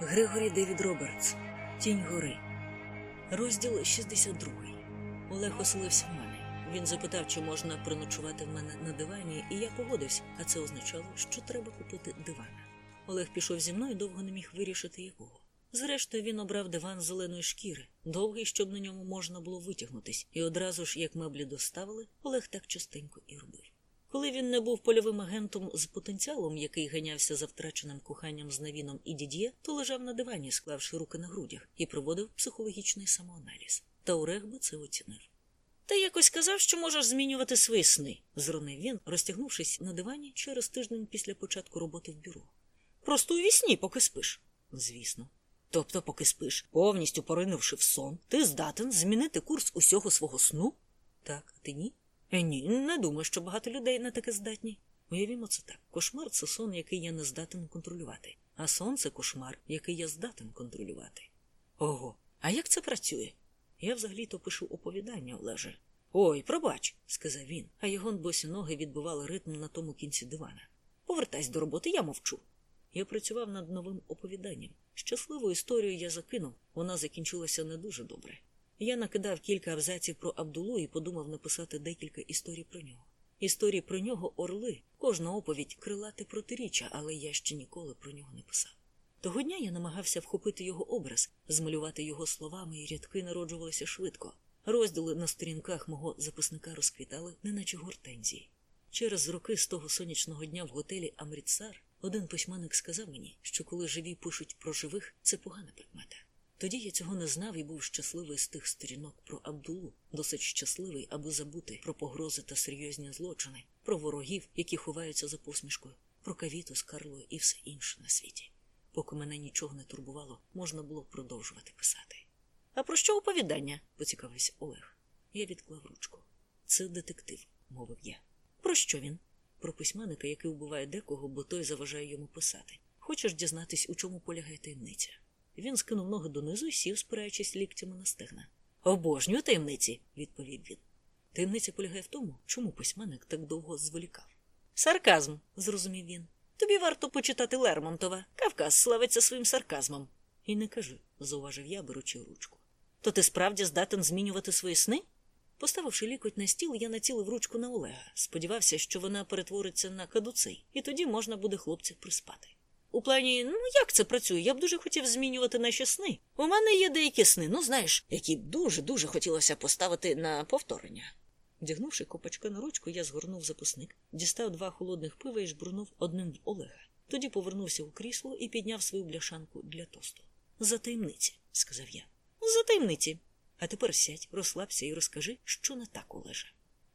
Григорі Девід Робертс Тінь гори. Розділ 62. Олег оселився в мене. Він запитав, чи можна приночувати в мене на дивані, і я погодився, а це означало, що треба купити дивана. Олег пішов зі мною, довго не міг вирішити якого. Зрештою, він обрав диван зеленої шкіри, довгий, щоб на ньому можна було витягнутись, і одразу ж, як меблі доставили, Олег так частенько і робив. Коли він не був польовим агентом з потенціалом, який ганявся за втраченим коханням з Навіном і Дід'є, то лежав на дивані, склавши руки на грудях, і проводив психологічний самоаналіз. Та Урех би це оцінив. Ти якось казав, що можеш змінювати свої сни, зронив він, розтягнувшись на дивані через тиждень після початку роботи в бюро. Просто у вісні, поки спиш. Звісно. Тобто, поки спиш, повністю поринувши в сон, ти здатен змінити курс усього свого сну? Так, а ти ні? Е, ні, не думаю, що багато людей на таке здатні. Уявімо це так. Кошмар це сон, який я не здатен контролювати, а сон це кошмар, який я здатен контролювати. Ого, а як це працює? Я взагалі-то пишу оповідання, Олеже. Ой, пробач, сказав він, а його босі ноги відбивали ритм на тому кінці дивана. Повертайся до роботи, я мовчу. Я працював над новим оповіданням. Щасливу історію я закинув, вона закінчилася не дуже добре. Я накидав кілька абзаців про Абдулу і подумав написати декілька історій про нього. Історії про нього орли, кожна оповідь крилати протиріччя, але я ще ніколи про нього не писав. Того дня я намагався вхопити його образ, змалювати його словами, і рядки народжувалися швидко. Розділи на сторінках мого записника розквітали, неначе гортензії. Через роки з того сонячного дня в готелі Амрітсар один письменник сказав мені, що коли живі пишуть про живих, це погана прикмета. Тоді я цього не знав і був щасливий з тих сторінок про Абдулу, досить щасливий, аби забути про погрози та серйозні злочини, про ворогів, які ховаються за посмішкою, про кавіту з Карлою і все інше на світі. Поки мене нічого не турбувало, можна було продовжувати писати. А про що оповідання? поцікавився Олег. Я відклав ручку. Це детектив, мовив я. Про що він? Про письменника, який вбиває декого, бо той заважає йому писати. Хочеш дізнатись, у чому полягає таємниця? Він скинув ноги донизу і сів, спираючись ліктями на стегна. Обожнюю таємниці, відповів він. Таємниця полягає в тому, чому письменник так довго зволікав. Сарказм, зрозумів він. Тобі варто почитати Лермонтова. Кавказ славиться своїм сарказмом. І не кажи, зауважив я, беручи ручку. То ти справді здатен змінювати свої сни? Поставивши лікоть на стіл, я націлив ручку на Олега. Сподівався, що вона перетвориться на кадуцей, і тоді можна буде хлопців приспати. У плані, ну як це працює? Я б дуже хотів змінювати наші сни. У мене є деякі сни, ну знаєш, які б дуже-дуже хотілося поставити на повторення. Вдягнувши копачка на ручку, я згорнув записник, дістав два холодних пива і жбурнув одним в Олега. Тоді повернувся у крісло і підняв свою бляшанку для тосту. За таємниці, сказав я. За таємниці. А тепер сядь, розслабся і розкажи, що не так, Олеже.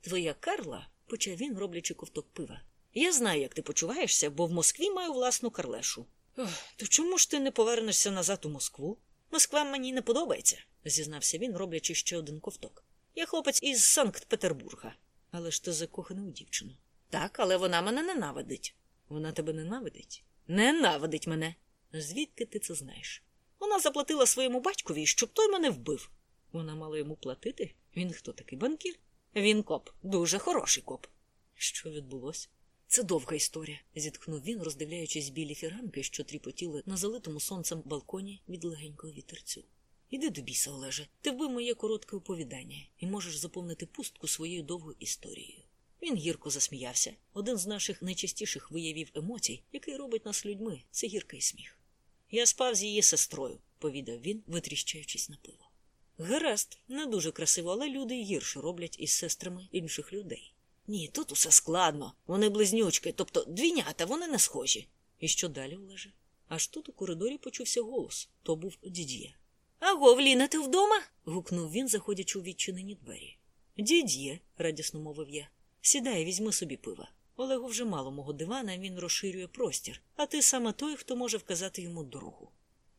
Твоя Карла, почав він, роблячи ковток пива. Я знаю, як ти почуваєшся, бо в Москві маю власну карлешу. Ох, то чому ж ти не повернешся назад у Москву? Москва мені не подобається, зізнався він, роблячи ще один ковток. Я хлопець із Санкт-Петербурга. Але ж ти закоханий у дівчину. Так, але вона мене ненавидить. Вона тебе ненавидить? Ненавидить мене. Звідки ти це знаєш? Вона заплатила своєму батькові, щоб той мене вбив. Вона мала йому платити? Він хто такий банкір? Він коп, дуже хороший коп. Що відбулося? Це довга історія, зітхнув він, роздивляючись білі фіранки, що тріпотіли на залитому сонцем балконі від легенького вітерцю. Іди до біса, Олеже, ти вбив моє коротке оповідання і можеш заповнити пустку своєю довгою історією. Він гірко засміявся. Один з наших найчастіших виявів емоцій, який робить нас людьми, це гіркий сміх. Я спав з її сестрою, повідав він, витріщаючись на пиво. Гаразд, не дуже красиво, але люди гірше роблять із сестрами інших людей. Ні, тут усе складно. Вони близнючки, тобто двійнята, вони не схожі. І що далі, Олеже? Аж тут у коридорі почувся голос то був дід'є. Аго, Вліна, ти вдома? гукнув він, заходячи у відчинені двері. Дід'є, радісно мовив я. Сідай, візьми собі пива. Олегу вже мало мого дивана, він розширює простір, а ти саме той, хто може вказати йому дорогу.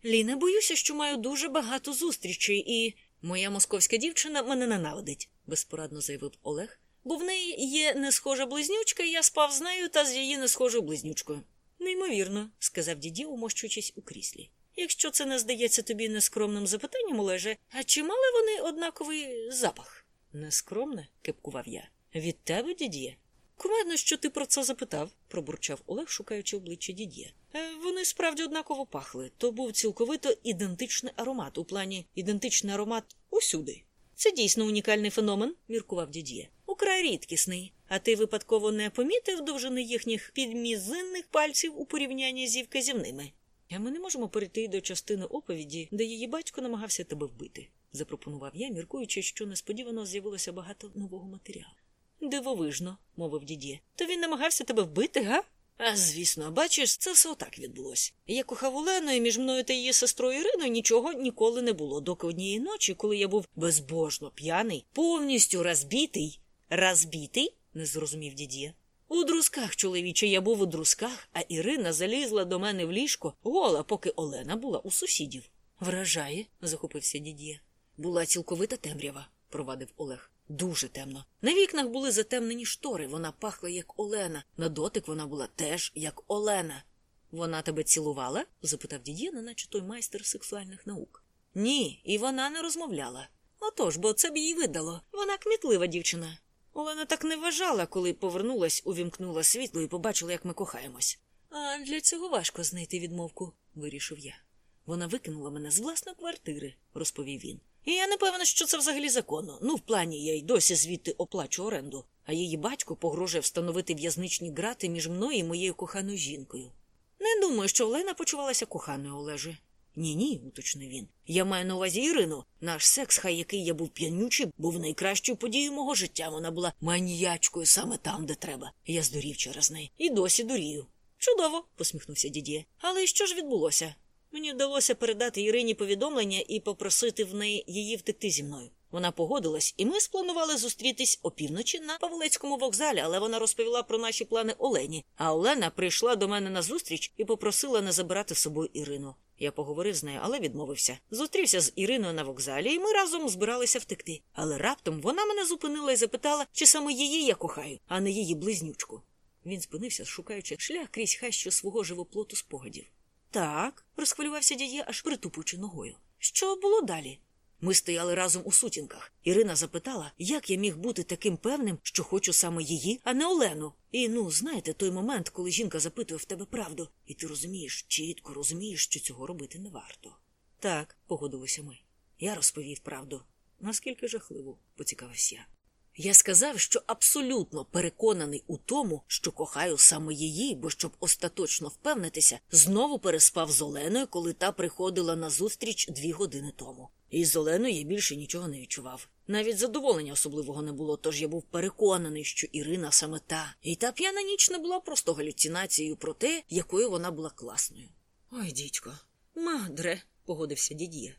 Ліна, боюся, що маю дуже багато зустрічей, і моя московська дівчина мене ненавидить, безпорадно заявив Олег, бо в неї є не схожа близнючка, і я спав з нею та з її не схожою близнючкою. Неймовірно, сказав діді, умощуючись у кріслі. Якщо це не здається тобі нескромним запитанням, Олеже, а чи мали вони однаковий запах? Нескромне, кепкував я. Від тебе, дідє? Кумедно, що ти про це запитав, пробурчав Олег, шукаючи обличчя дід'є. Е, вони справді однаково пахли. То був цілковито ідентичний аромат, у плані ідентичний аромат усюди. Це дійсно унікальний феномен, міркував дід'є. Украй рідкісний. А ти випадково не помітив довжини їхніх підмізинних пальців у порівнянні зі вказівними? Ми не можемо перейти до частини оповіді, де її батько намагався тебе вбити, запропонував я, міркуючи, що несподівано з'явилося багато нового матеріалу. Дивовижно, мовив дідє. То він намагався тебе вбити, га? А звісно, бачиш, це все отак відбулося. Я кохав Олену, і між мною та її сестрою Іриною нічого ніколи не було, доки однієї ночі, коли я був безбожно п'яний, повністю розбитий. Розбитий? не зрозумів дідє. У друзках, чоловіче, я був у друзках, а Ірина залізла до мене в ліжко гола, поки Олена була у сусідів. Вражає, захопився дідє. Була цілковита темрява, провадив Олег. Дуже темно. На вікнах були затемнені штори, вона пахла, як Олена. На дотик вона була теж як Олена. Вона тебе цілувала? запитав дідє, наче той майстер сексуальних наук. Ні, і вона не розмовляла. Отож, бо це б їй видало. Вона кмітлива дівчина. Олена так не вважала, коли повернулась, увімкнула світло і побачила, як ми кохаємось. А для цього важко знайти відмовку, вирішив я. Вона викинула мене з власної квартири, розповів він. І я не певна, що це взагалі законно. Ну, в плані я й досі звідти оплачу оренду, а її батько погрожує встановити в'язничні грати між мною і моєю коханою жінкою. Не думаю, що Олена почувалася коханою Олеже. Ні, ні, уточнив він. Я маю на увазі Ірину. Наш секс, хай який я був п'янючий, був найкращою подією мого життя. Вона була маніячкою саме там, де треба. Я здурів через неї. І досі дурію. Чудово, посміхнувся дідє. Але що ж відбулося? Мені вдалося передати Ірині повідомлення і попросити в неї її втекти зі мною. Вона погодилась, і ми спланували зустрітись опівночі на Павлецькому вокзалі, але вона розповіла про наші плани Олені. А Олена прийшла до мене на зустріч і попросила не забирати з собою Ірину. Я поговорив з нею, але відмовився. Зустрівся з Іриною на вокзалі, і ми разом збиралися втекти. Але раптом вона мене зупинила і запитала, чи саме її я кохаю, а не її близнючку. Він спинився, шукаючи шлях крізь хащу свого живоплоту спогадів. Так, розхвилювався дідє, аж притупучи ногою. Що було далі? Ми стояли разом у сутінках. Ірина запитала, як я міг бути таким певним, що хочу саме її, а не Олену. І ну, знаєте, той момент, коли жінка запитує в тебе правду, і ти розумієш, чітко розумієш, що цього робити не варто. Так, погодилися ми. Я розповів правду. Наскільки жахливо, поцікавився я. Я сказав, що абсолютно переконаний у тому, що кохаю саме її, бо щоб остаточно впевнитися, знову переспав з Оленою, коли та приходила на зустріч дві години тому. І з Оленою я більше нічого не відчував. Навіть задоволення особливого не було, тож я був переконаний, що Ірина саме та. І та п'яна ніч не була просто галюцинацією про те, якою вона була класною. Ой, дідько, мадре, погодився дід'є.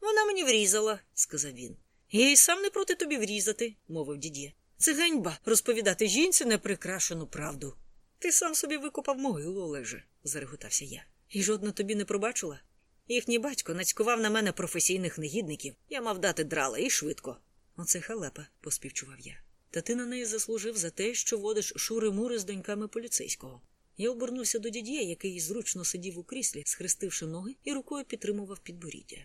Вона мені врізала, сказав він. Я й сам не проти тобі врізати, мовив дід'є. Це ганьба розповідати жінці неприкрашену правду. Ти сам собі викопав могилу, Олеже, зареготався я. І жодна тобі не пробачила? Їхній батько нацькував на мене професійних негідників. Я мав дати драла і швидко. Оце халепа, поспівчував я. Та ти на неї заслужив за те, що водиш шури-мури з доньками поліцейського. Я обернувся до дід'є, який зручно сидів у кріслі, схрестивши ноги і рукою підтримував підборіддя.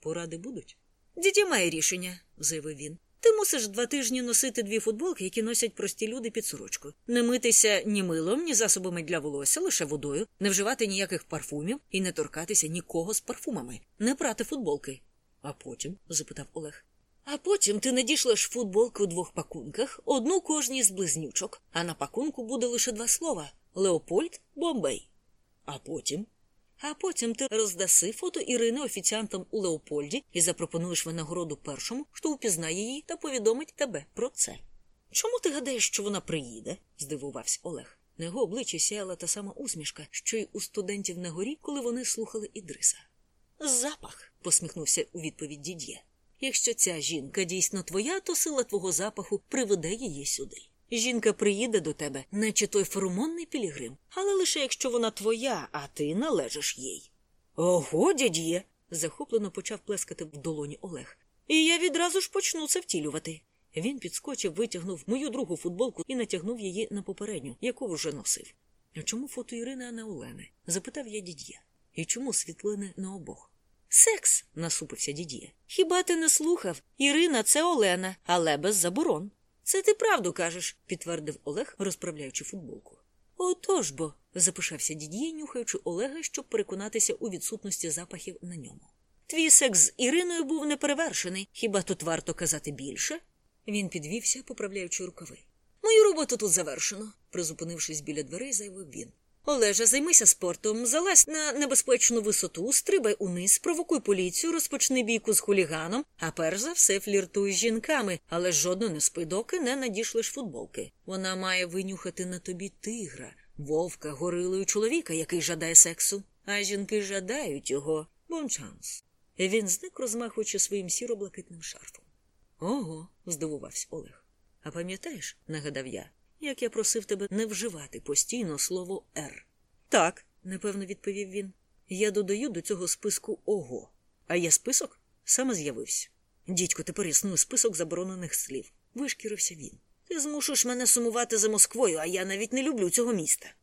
Поради будуть? Дід'є має рішення, заявив він. Ти мусиш два тижні носити дві футболки, які носять прості люди під сорочкою. Не митися ні милом, ні засобами для волосся, лише водою, не вживати ніяких парфумів і не торкатися нікого з парфумами, не прати футболки. А потім? запитав Олег. А потім ти надішлеш футболки у двох пакунках, одну кожній з близнючок, а на пакунку буде лише два слова Леопольд Бомбей. А потім а потім ти роздаси фото Ірини офіціантам у Леопольді і запропонуєш винагороду першому, хто упізнає її та повідомить тебе про це. Чому ти гадаєш, що вона приїде? здивувався Олег. На його обличчі сяяла та сама усмішка, що й у студентів на горі, коли вони слухали Ідриса. Запах, посміхнувся у відповідь дід'є. Якщо ця жінка дійсно твоя, то сила твого запаху приведе її сюди. Жінка приїде до тебе, наче той феромонний пілігрим, але лише якщо вона твоя, а ти належиш їй. Ого, дядіє. захоплено почав плескати в долоні Олег. І я відразу ж почну це втілювати. Він підскочив, витягнув мою другу футболку і натягнув її на попередню, яку вже носив. А чому фото Ірини, а не Олени? запитав я дід'є. І чому світлини на обох? Секс, насупився дід'є. Хіба ти не слухав? Ірина це Олена, але без заборон. Це ти правду кажеш, підтвердив Олег, розправляючи футболку. Отож бо, запишався Дід'є, нюхаючи Олега, щоб переконатися у відсутності запахів на ньому. Твій секс з Іриною був неперевершений. Хіба тут варто казати більше? Він підвівся, поправляючи рукави. Мою роботу тут завершено, призупинившись біля дверей, заявив він. Олежа, займися спортом, залазь на небезпечну висоту, стрибай униз, провокуй поліцію, розпочни бійку з хуліганом, а перш за все фліртуй з жінками, але жодно не спи, доки не надішлеш футболки. Вона має винюхати на тобі тигра, вовка, горилу і чоловіка, який жадає сексу. А жінки жадають його. Bonne chance. Він зник, розмахуючи своїм сіро-блакитним шарфом. Ого, здивувався Олег. А пам'ятаєш, нагадав я, як я просив тебе не вживати постійно слово «р». Так, напевно, відповів він. Я додаю до цього списку ого. А є список? Саме з'явився. Дідько, тепер існує список заборонених слів. Вишкірився він. Ти змушуєш мене сумувати за Москвою, а я навіть не люблю цього міста.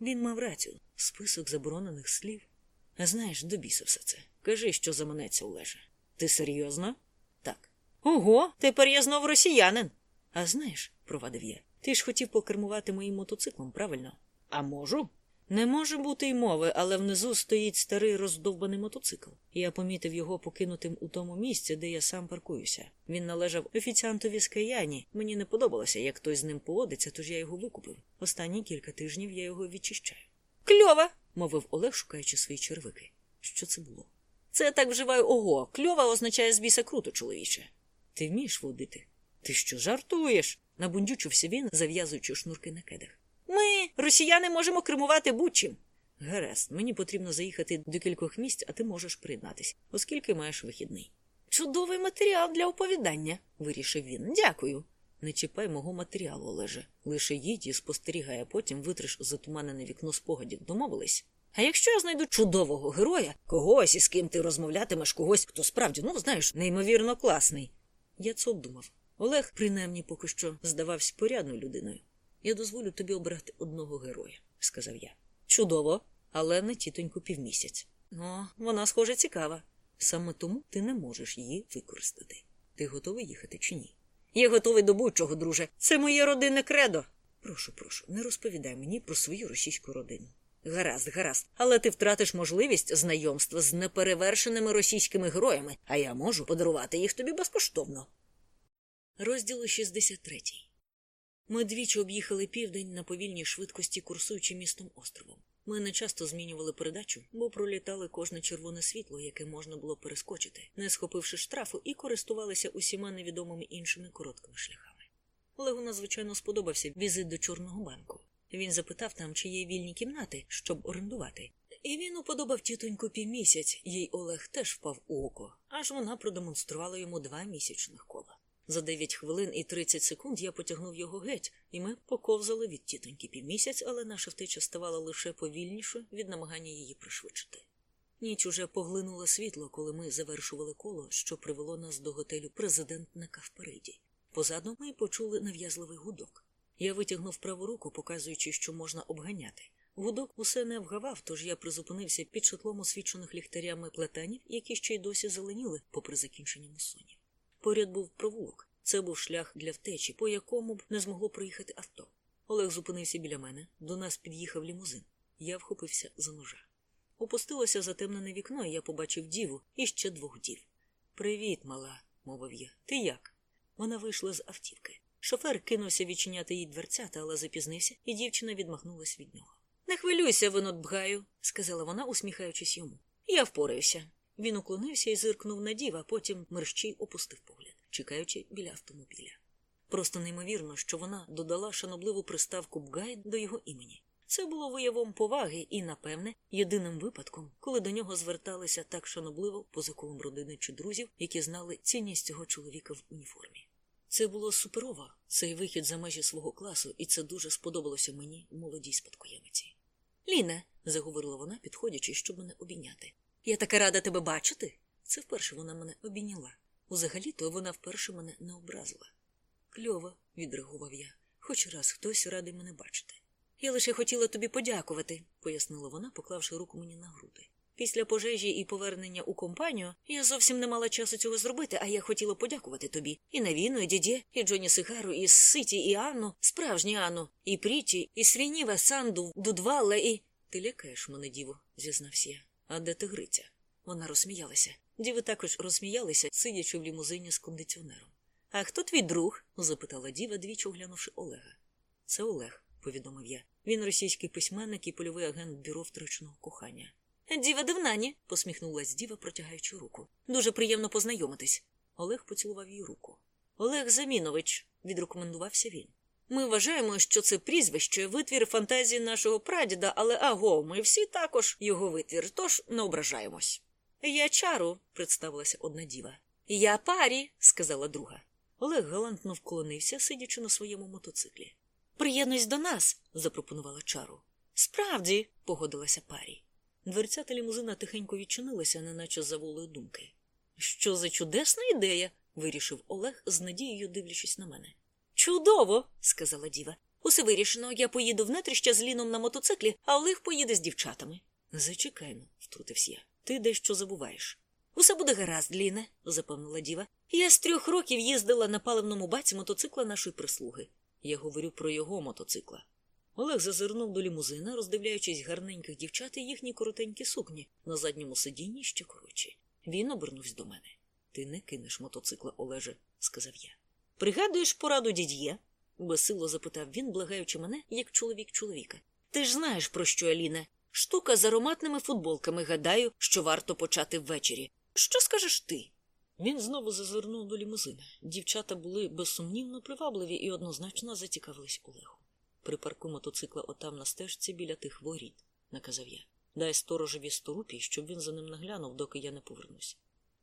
Він мав рацію. Список заборонених слів. А знаєш, до біса все це. Кажи, що заманеться Олеже. Ти серйозно? Так. Ого, тепер я знов росіянин. А знаєш, провадив я, ти ж хотів покермувати моїм мотоциклом, правильно? А можу? Не може бути й мови, але внизу стоїть старий роздовбаний мотоцикл. Я помітив його покинутим у тому місці, де я сам паркуюся. Він належав офіціантові з Каяні. Мені не подобалося, як той з ним поводиться, тож я його викупив. Останні кілька тижнів я його відчищаю. Кльова, мовив Олег, шукаючи свої червики. Що це було? Це я так вживаю ого. Кльова означає з біса круто, чоловіче. Ти вмієш водити? Ти що жартуєш? Набундючився він, зав'язуючи шнурки на кедах. Ми, росіяни, можемо кермувати будь-чим. Гаразд, мені потрібно заїхати до кількох місць, а ти можеш приєднатись, оскільки маєш вихідний. Чудовий матеріал для оповідання, вирішив він. Дякую. Не чіпай мого матеріалу, Олеже. Лише їдь і спостерігай, а потім витриш затуманене вікно спогадів. Домовились? А якщо я знайду чудового героя, когось, із ким ти розмовлятимеш, когось, хто справді, ну, знаєш, неймовірно класний. Я це обдумав. Олег, принаймні, поки що здавався порядною людиною. Я дозволю тобі обрати одного героя, сказав я. Чудово, але не тітоньку півмісяць. О, вона, схоже, цікава. Саме тому ти не можеш її використати. Ти готовий їхати чи ні? Я готовий до будь-чого, друже. Це моє родинне кредо. Прошу, прошу, не розповідай мені про свою російську родину. Гаразд, гаразд, але ти втратиш можливість знайомства з неперевершеними російськими героями, а я можу подарувати їх тобі безкоштовно. Розділ 63 Ми двічі об'їхали південь на повільній швидкості, курсуючи містом островом. Ми не часто змінювали передачу, бо пролітали кожне червоне світло, яке можна було перескочити, не схопивши штрафу, і користувалися усіма невідомими іншими короткими шляхами. Олегу надзвичайно сподобався візит до Чорного банку. Він запитав там, чи є вільні кімнати, щоб орендувати. І він уподобав тітоньку півмісяць, їй Олег теж впав у око, аж вона продемонструвала йому два місячних кола. За 9 хвилин і 30 секунд я потягнув його геть, і ми поковзали від тітоньки півмісяць, але наша втеча ставала лише повільнішою від намагання її пришвидшити. Ніч уже поглинула світло, коли ми завершували коло, що привело нас до готелю президент на Кавпериді. Позаду ми почули нав'язливий гудок. Я витягнув праву руку, показуючи, що можна обганяти. Гудок усе не вгавав, тож я призупинився під шатлом освічених ліхтарями плетанів, які ще й досі зеленіли попри закінчення мусонів. Поряд був провулок. Це був шлях для втечі, по якому б не змогло проїхати авто. Олег зупинився біля мене, до нас під'їхав лімузин. Я вхопився за ножа. Опустилося затемнене вікно, і я побачив діву і ще двох дів. Привіт, мала, мовив я. Ти як? Вона вийшла з автівки. Шофер кинувся відчиняти їй дверцята, але запізнився, і дівчина відмахнулась від нього. Не хвилюйся, винот бгаю, сказала вона, усміхаючись йому. Я впораюся. Він уклонився і зиркнув на дів, а потім мерщій опустив погляд, чекаючи біля автомобіля. Просто неймовірно, що вона додала шанобливу приставку Бгай до його імені. Це було виявом поваги і, напевне, єдиним випадком, коли до нього зверталися так шанобливо поза колом родини чи друзів, які знали цінність цього чоловіка в уніформі. Це було суперово, цей вихід за межі свого класу, і це дуже сподобалося мені, молодій спадкоємиці. Ліна, заговорила вона, підходячи, щоб мене обійняти. Я така рада тебе бачити. Це вперше вона мене обійняла. Узагалі-то вона вперше мене не образила. Кльово, відреагував я, хоч раз хтось радий мене бачити. Я лише хотіла тобі подякувати, пояснила вона, поклавши руку мені на груди. Після пожежі і повернення у компанію я зовсім не мала часу цього зробити, а я хотіла подякувати тобі. І Навіну, і діді, і Джоні Сигару, і Ситі, і Анну, справжню Анну, і Пріті, і Свініва, Санду, Дудвалла, і. Ти лякаєш мене, діву, зізнався я. А де тигриця? Вона розсміялася. Діви також розсміялися, сидячи в лімузині з кондиціонером. А хто твій друг? запитала діва, двічі оглянувши Олега. Це Олег, повідомив я. Він російський письменник і польовий агент бюро втраченого кохання. Діва дивнані, посміхнулась діва, протягаючи руку. Дуже приємно познайомитись. Олег поцілував її руку. Олег Замінович, відрекомендувався він. Ми вважаємо, що це прізвище витвір фантазії нашого прадіда, але аго, ми всі також його витвір, тож не ображаємось. Я чару, представилася одна діва. Я парі, сказала друга. Олег галантно вклонився, сидячи на своєму мотоциклі. Приєднуйся до нас, запропонувала чару. Справді, погодилася парі. Дверцята лімузина тихенько відчинилися, неначе за волею думки. Що за чудесна ідея, вирішив Олег, з надією дивлячись на мене. Чудово, сказала діва. Усе вирішено, я поїду в нетріща з ліном на мотоциклі, а Олег поїде з дівчатами. Зачекайно, втрутився я. Ти дещо забуваєш. Усе буде гаразд, Ліне, запевнила діва. Я з трьох років їздила на паливному баці мотоцикла нашої прислуги. Я говорю про його мотоцикла. Олег зазирнув до лімузина, роздивляючись гарненьких дівчат і їхні коротенькі сукні, на задньому сидінні ще коротші. Він обернувся до мене. Ти не кинеш мотоцикла, Олеже, сказав я. Пригадуєш пораду дід'є? безсило запитав він, благаючи мене, як чоловік чоловіка. Ти ж знаєш, про що, Аліне? Штука з ароматними футболками. Гадаю, що варто почати ввечері. Що скажеш ти? Він знову зазирнув до лімузина. Дівчата були безсумнівно привабливі і однозначно зацікавились Олегом. Припаркуй мотоцикла отам на стежці біля тих воріт, наказав я. Дай сторожеві сто рупій, щоб він за ним наглянув, доки я не повернусь.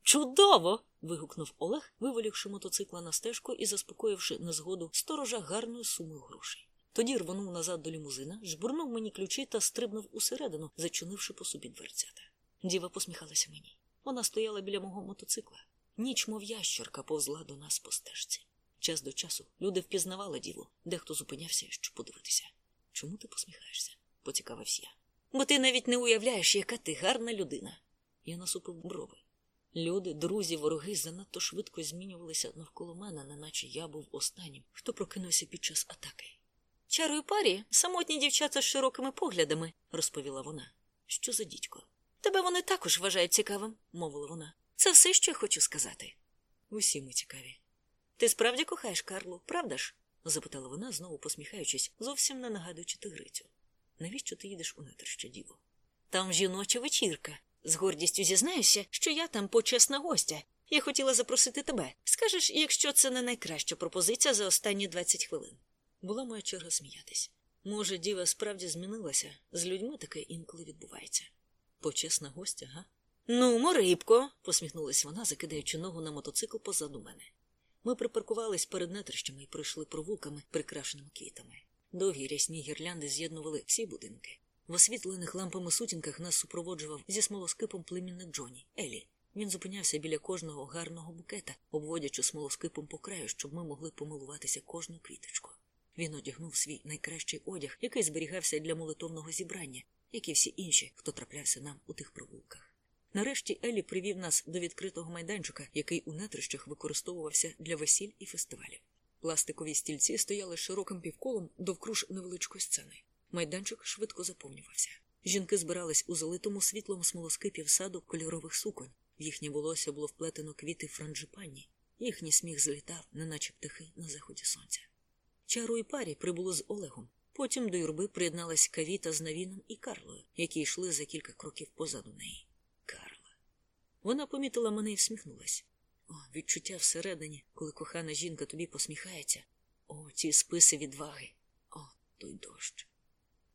Чудово. вигукнув Олег, вивалівши мотоцикла на стежку і заспокоївши незгоду сторожа гарною сумою грошей. Тоді рванув назад до лімузина, жбурнув мені ключі та стрибнув усередину, зачинивши по собі дверцята. Діва посміхалася мені. Вона стояла біля мого мотоцикла. Ніч, мов ящерка, повзла до нас по стежці. Час до часу люди впізнавали діву, дехто зупинявся, щоб подивитися. Чому ти посміхаєшся? поцікавився я. Бо ти навіть не уявляєш, яка ти гарна людина. Я насупив брови. Люди, друзі, вороги занадто швидко змінювалися навколо мене, неначе я був останнім, хто прокинувся під час атаки. Чарою парі самотні дівчата з широкими поглядами, розповіла вона. Що за дідько? Тебе вони також вважають цікавим, мовила вона. Це все, що я хочу сказати. Усі ми цікаві. Ти справді кохаєш Карлу, правда ж? запитала вона, знову посміхаючись, зовсім не нагадуючи тигрицю. Навіщо ти їдеш у нетерще, діво? Там жіноча вечірка. З гордістю зізнаюся, що я там почесна гостя. Я хотіла запросити тебе. Скажеш, якщо це не найкраща пропозиція за останні 20 хвилин. Була моя черга сміятись. Може, діва справді змінилася, з людьми таке інколи відбувається. Почесна гостя, га? Ну, морибко, посміхнулась вона, закидаючи ногу на мотоцикл позаду мене. Ми припаркувались перед нетрищами і пройшли провулками, прикрашеними квітами. Довгі рясні гірлянди з'єднували всі будинки. В освітлених лампами сутінках нас супроводжував зі смолоскипом племінник Джоні Елі. Він зупинявся біля кожного гарного букета, обводячи смолоскипом по краю, щоб ми могли помилуватися кожну квіточку. Він одягнув свій найкращий одяг, який зберігався для молитовного зібрання, як і всі інші, хто траплявся нам у тих провулках. Нарешті Елі привів нас до відкритого майданчика, який у нетрищах використовувався для весіль і фестивалів. Пластикові стільці стояли широким півколом довкруж невеличкої сцени. Майданчик швидко заповнювався. Жінки збирались у залитому світлому смолоскипі в саду кольорових суконь. В їхнє волосся було вплетено квіти франджипані. Їхній сміх злітав, неначе птахи на заході сонця. Чару і парі прибуло з Олегом. Потім до юрби приєдналась Кавіта з Навіном і Карлою, які йшли за кілька кроків позаду неї. Карла. Вона помітила мене і всміхнулась. О, відчуття всередині, коли кохана жінка тобі посміхається. О, ці списи відваги. О, той дощ.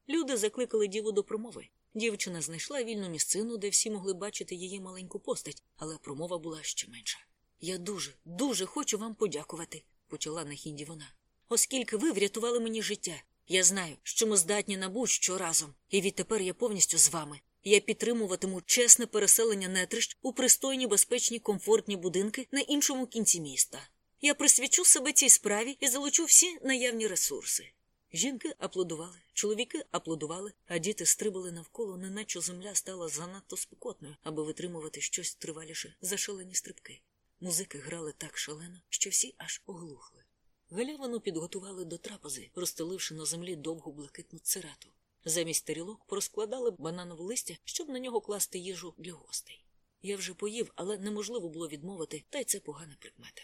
Люди закликали діву до промови. Дівчина знайшла вільну місцину, де всі могли бачити її маленьку постать, але промова була ще менша. Я дуже, дуже хочу вам подякувати, почала на хінді вона. Оскільки ви врятували мені життя. Я знаю, що ми здатні на будь-що разом, і відтепер я повністю з вами. Я підтримуватиму чесне переселення нетрищ у пристойні, безпечні, комфортні будинки на іншому кінці міста. Я присвячу себе цій справі і залучу всі наявні ресурси. Жінки аплодували, чоловіки аплодували, а діти стрибали навколо, неначе земля стала занадто спекотною, аби витримувати щось триваліше за шалені стрибки. Музики грали так шалено, що всі аж оглухли. Галявину підготували до трапези, розстеливши на землі довгу блакитну цирату. Замість тарілок порозкладали бананове листя, щоб на нього класти їжу для гостей. Я вже поїв, але неможливо було відмовити, та й це погана прикмета.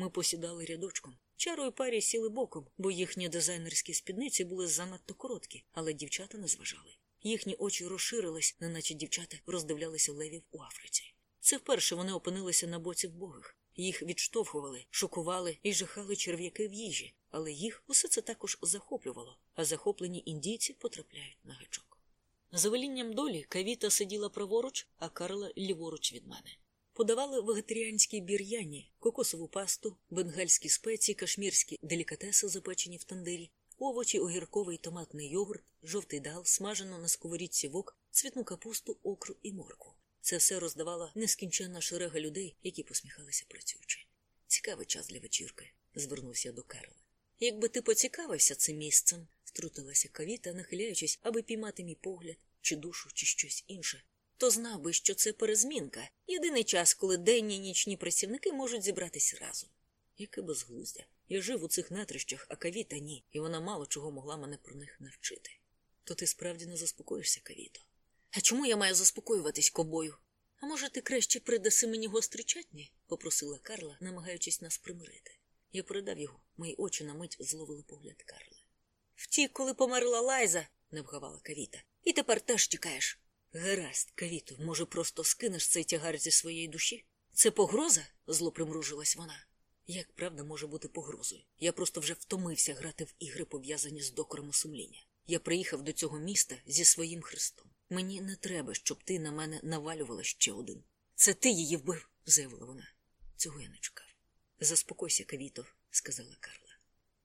Ми посідали рядочком. Чаро і парі сіли боком, бо їхні дизайнерські спідниці були занадто короткі, але дівчата не зважали. Їхні очі розширились, неначе дівчата роздивлялися левів у Африці. Це вперше вони опинилися на боці вбогих. Їх відштовхували, шокували і жахали черв'яки в їжі, але їх усе це також захоплювало, а захоплені індійці потрапляють на гачок. За велінням долі кавіта сиділа праворуч, а Карла ліворуч від мене. Подавали вегетаріанські бір'яні, кокосову пасту, бенгальські спеції, кашмірські делікатеси, запечені в тандирі, овочі, огірковий томатний йогурт, жовтий дал, смажено на сковорідці вок, цвітну капусту, окру і моркву. Це все роздавала нескінченна шерега людей, які посміхалися працюючи. Цікавий час для вечірки, звернувся до Карла. Якби ти поцікавився цим місцем, втрутилася кавіта, нахиляючись, аби піймати мій погляд, чи душу, чи щось інше, то знав би, що це перезмінка, єдиний час, коли денні і нічні працівники можуть зібратися разом. Яке безглуздя. Я жив у цих натрищах, а кавіта ні, і вона мало чого могла мене про них навчити. То ти справді не заспокоїшся, кавіто. А чому я маю заспокоюватись кобою? А може, ти краще придаси мені гострий чатні? попросила Карла, намагаючись нас примирити. Я передав його, мої очі на мить зловили погляд Карли. Втік, коли померла Лайза, не вгавала кавіта. І тепер теж тікаєш. Гаразд, кавіто, може, просто скинеш цей тягар зі своєї душі? Це погроза? зло примружилась вона. Як правда може бути погрозою? Я просто вже втомився грати в ігри, пов'язані з докором сумління. Я приїхав до цього міста зі своїм хрестом. Мені не треба, щоб ти на мене навалювала ще один. Це ти її вбив, заявила вона. Цього я не чекав. Заспокойся, Кавіто, сказала Карла.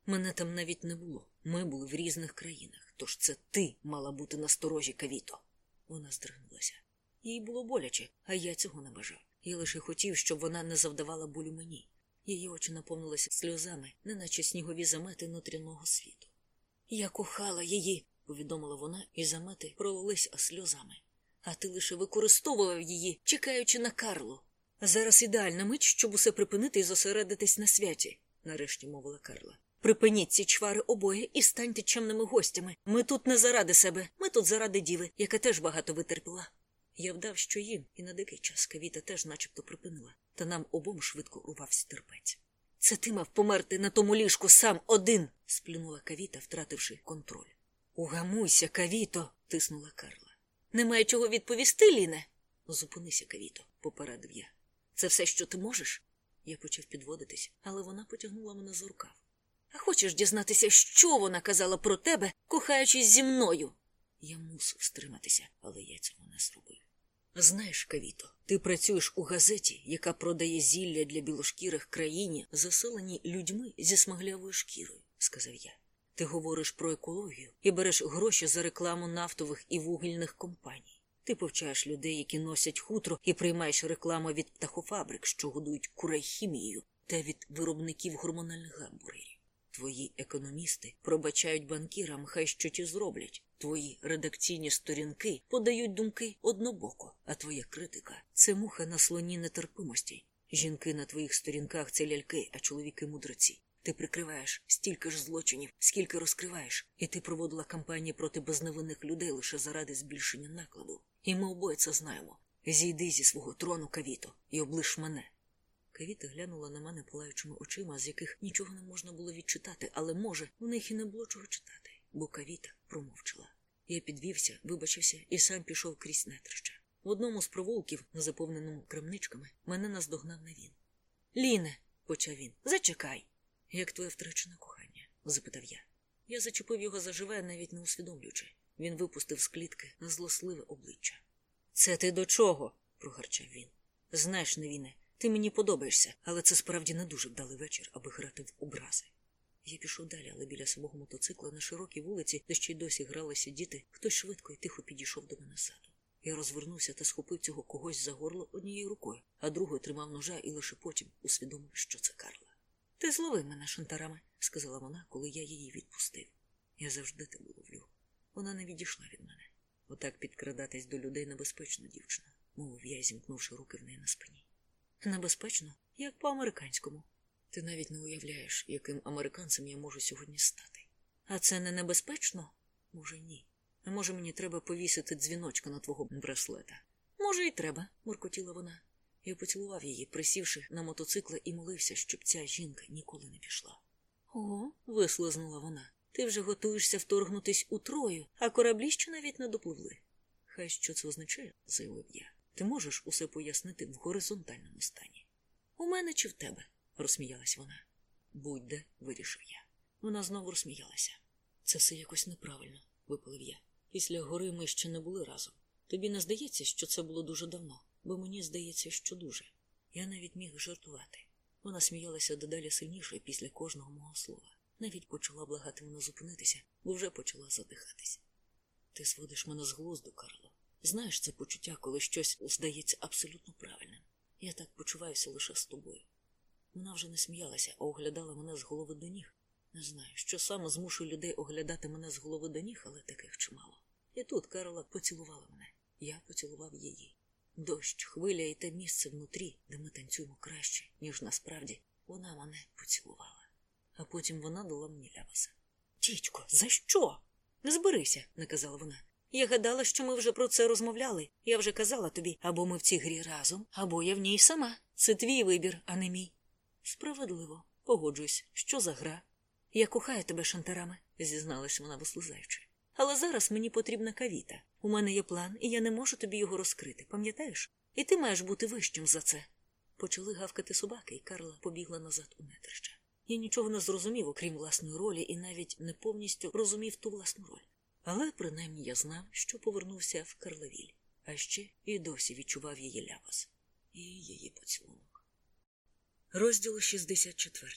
Мене там навіть не було. Ми були в різних країнах. Тож це ти мала бути насторожі, Кавіто. Вона здригнулася. Їй було боляче, а я цього не бажав. Я лише хотів, щоб вона не завдавала болю мені. Її очі наповнилися сльозами, неначе снігові замети нутряного світу. Я кохала її, повідомила вона, і замети пролились сльозами. А ти лише використовував її, чекаючи на Карлу. Зараз ідеальна мить, щоб усе припинити і зосередитись на святі, нарешті мовила Карла. Припиніть ці чвари обоє і станьте чемними гостями. Ми тут не заради себе, ми тут заради діви, яка теж багато витерпіла. Я вдав, що їм, і на дикий час кавіта теж начебто припинила, та нам обом швидко урвався терпець. Це ти мав померти на тому ліжку сам один, сплюнула кавіта, втративши контроль. Угамуйся, кавіто, тиснула Карла. Немає чого відповісти, Ліне. Зупинися, кавіто, попередив я. Це все, що ти можеш? Я почав підводитись, але вона потягнула мене за рукав. А хочеш дізнатися, що вона казала про тебе, кохаючись зі мною? Я мусив стриматися, але я цього не зробив. Знаєш, Кавіто, ти працюєш у газеті, яка продає зілля для білошкірих країні, заселені людьми зі смаглявою шкірою, сказав я. Ти говориш про екологію і береш гроші за рекламу нафтових і вугільних компаній. Ти повчаєш людей, які носять хутро, і приймаєш рекламу від птахофабрик, що годують курей хімією, та від виробників гормональних гамбургерів. Твої економісти пробачають банкірам, хай що ті зроблять. Твої редакційні сторінки подають думки однобоко, а твоя критика це муха на слоні нетерпимості. Жінки на твоїх сторінках це ляльки, а чоловіки мудреці. Ти прикриваєш стільки ж злочинів, скільки розкриваєш, і ти проводила кампанії проти безневинних людей лише заради збільшення накладу. І ми обоє це знаємо. Зійди зі свого трону, Кавіто, і облиш мене. Кавіта глянула на мене палаючими очима, з яких нічого не можна було відчитати, але, може, у них і не було чого читати, бо Кавіта промовчала. Я підвівся, вибачився і сам пішов крізь нетрище. В одному з провулків, заповненому крамничками, мене наздогнав на він. Ліне, почав він, зачекай. Як твоє втрачене кохання? запитав я. Я зачепив його заживе, навіть не усвідомлюючи. Він випустив з клітки на злосливе обличчя. Це ти до чого? прогарчав він. Знаєш, Невіне, ти мені подобаєшся, але це справді не дуже вдалий вечір, аби грати в образи. Я пішов далі, але біля самого мотоцикла на широкій вулиці, де ще й досі гралися діти, хтось швидко і тихо підійшов до мене ззаду. Я розвернувся та схопив цього когось за горло однією рукою, а другою тримав ножа і лише потім усвідомив, що це Карла. Ти зловив мене шантарами, сказала вона, коли я її відпустив. Я завжди тебе ловлю. Вона не відійшла від мене. Отак підкрадатись до людей небезпечно, дівчина, мовив я, зімкнувши руки в неї на спині. Небезпечно, як по-американському. Ти навіть не уявляєш, яким американцем я можу сьогодні стати. А це не небезпечно? Може, ні. А може, мені треба повісити дзвіночка на твого браслета? Може, і треба, муркотіла вона. Я поцілував її, присівши на мотоцикла, і молився, щоб ця жінка ніколи не пішла. О, вислизнула вона. Ти вже готуєшся вторгнутись у Трою, а кораблі ще навіть не допливли. Хай що це означає, заявив я. Ти можеш усе пояснити в горизонтальному стані. У мене чи в тебе? розсміялась вона. Будь-де, вирішив я. Вона знову розсміялася. Це все якось неправильно, випалив я. Після гори ми ще не були разом. Тобі не здається, що це було дуже давно, бо мені здається, що дуже. Я навіть міг жартувати. Вона сміялася дедалі сильніше після кожного мого слова. Навіть почала благати мене зупинитися, бо вже почала задихатися. Ти зводиш мене з глузду, Карло. Знаєш це почуття, коли щось здається абсолютно правильним. Я так почуваюся лише з тобою. Вона вже не сміялася, а оглядала мене з голови до ніг. Не знаю, що саме змушує людей оглядати мене з голови до ніг, але таких чимало. І тут Карола поцілувала мене. Я поцілував її. Дощ, хвиля і те місце внутрі, де ми танцюємо краще, ніж насправді, вона мене поцілувала. А потім вона дала мені ляпаса. Тічко, за що? Не зберися, наказала вона. Я гадала, що ми вже про це розмовляли. Я вже казала тобі, або ми в цій грі разом, або я в ній сама. Це твій вибір, а не мій. Справедливо, погоджуюсь, що за гра. Я кохаю тебе шантарами, зізналась вона вислизаючи. Але зараз мені потрібна кавіта. У мене є план, і я не можу тобі його розкрити, пам'ятаєш? І ти маєш бути вищим за це. Почали гавкати собаки, і Карла побігла назад у нетрище. Я нічого не зрозумів, окрім власної ролі, і навіть не повністю розумів ту власну роль. Але принаймні я знав, що повернувся в Карлавіль, а ще і досі відчував її ляпас і її поцілунок. Розділ 64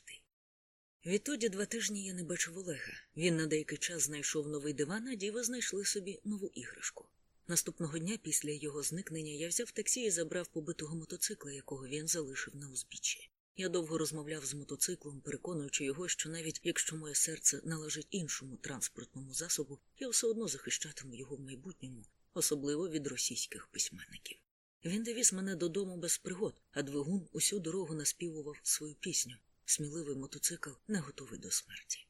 Відтоді два тижні я не бачив Олега. Він на деякий час знайшов новий диван, а діви знайшли собі нову іграшку. Наступного дня після його зникнення я взяв таксі і забрав побитого мотоцикла, якого він залишив на узбіччі. Я довго розмовляв з мотоциклом, переконуючи його, що навіть якщо моє серце належить іншому транспортному засобу, я все одно захищатиму його в майбутньому, особливо від російських письменників. Він довіз мене додому без пригод, а двигун усю дорогу наспівував свою пісню. Сміливий мотоцикл не готовий до смерті.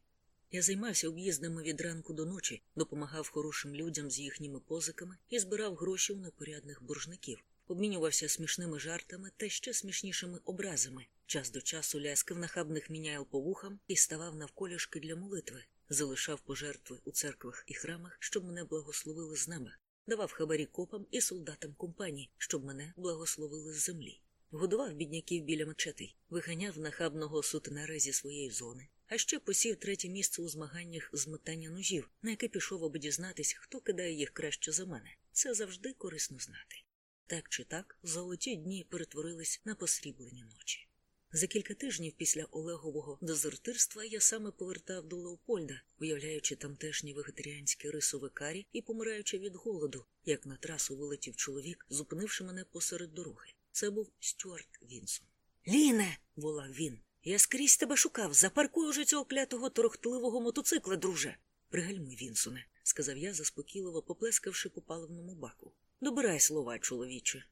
Я займався об'їздами від ранку до ночі, допомагав хорошим людям з їхніми позиками і збирав гроші у непорядних боржників, обмінювався смішними жартами та ще смішнішими образами, час до часу ляскав нахабних міняйл по вухам і ставав навколішки для молитви, залишав пожертви у церквах і храмах, щоб мене благословили з неба, давав хабарі копам і солдатам компанії, щоб мене благословили з землі. Годував бідняків біля мечетей, виганяв нахабного сутенера зі своєї зони, а ще посів третє місце у змаганнях з метання ножів, на яке пішов, аби дізнатись, хто кидає їх краще за мене. Це завжди корисно знати. Так чи так, золоті дні перетворились на посріблені ночі. За кілька тижнів після Олегового дезертирства я саме повертав до Леопольда, уявляючи тамтешні вегетаріанські рисове карі і помираючи від голоду, як на трасу вилетів чоловік, зупинивши мене посеред дороги. Це був Стюарт Вінсон. Ліне. волав він. Я скрізь тебе шукав. Запаркуй уже цього клятого торохтливого мотоцикла, друже. Пригальмуй, Вінсоне, сказав я, заспокійливо поплескавши по паливному баку. Добирай слова, чоловіче.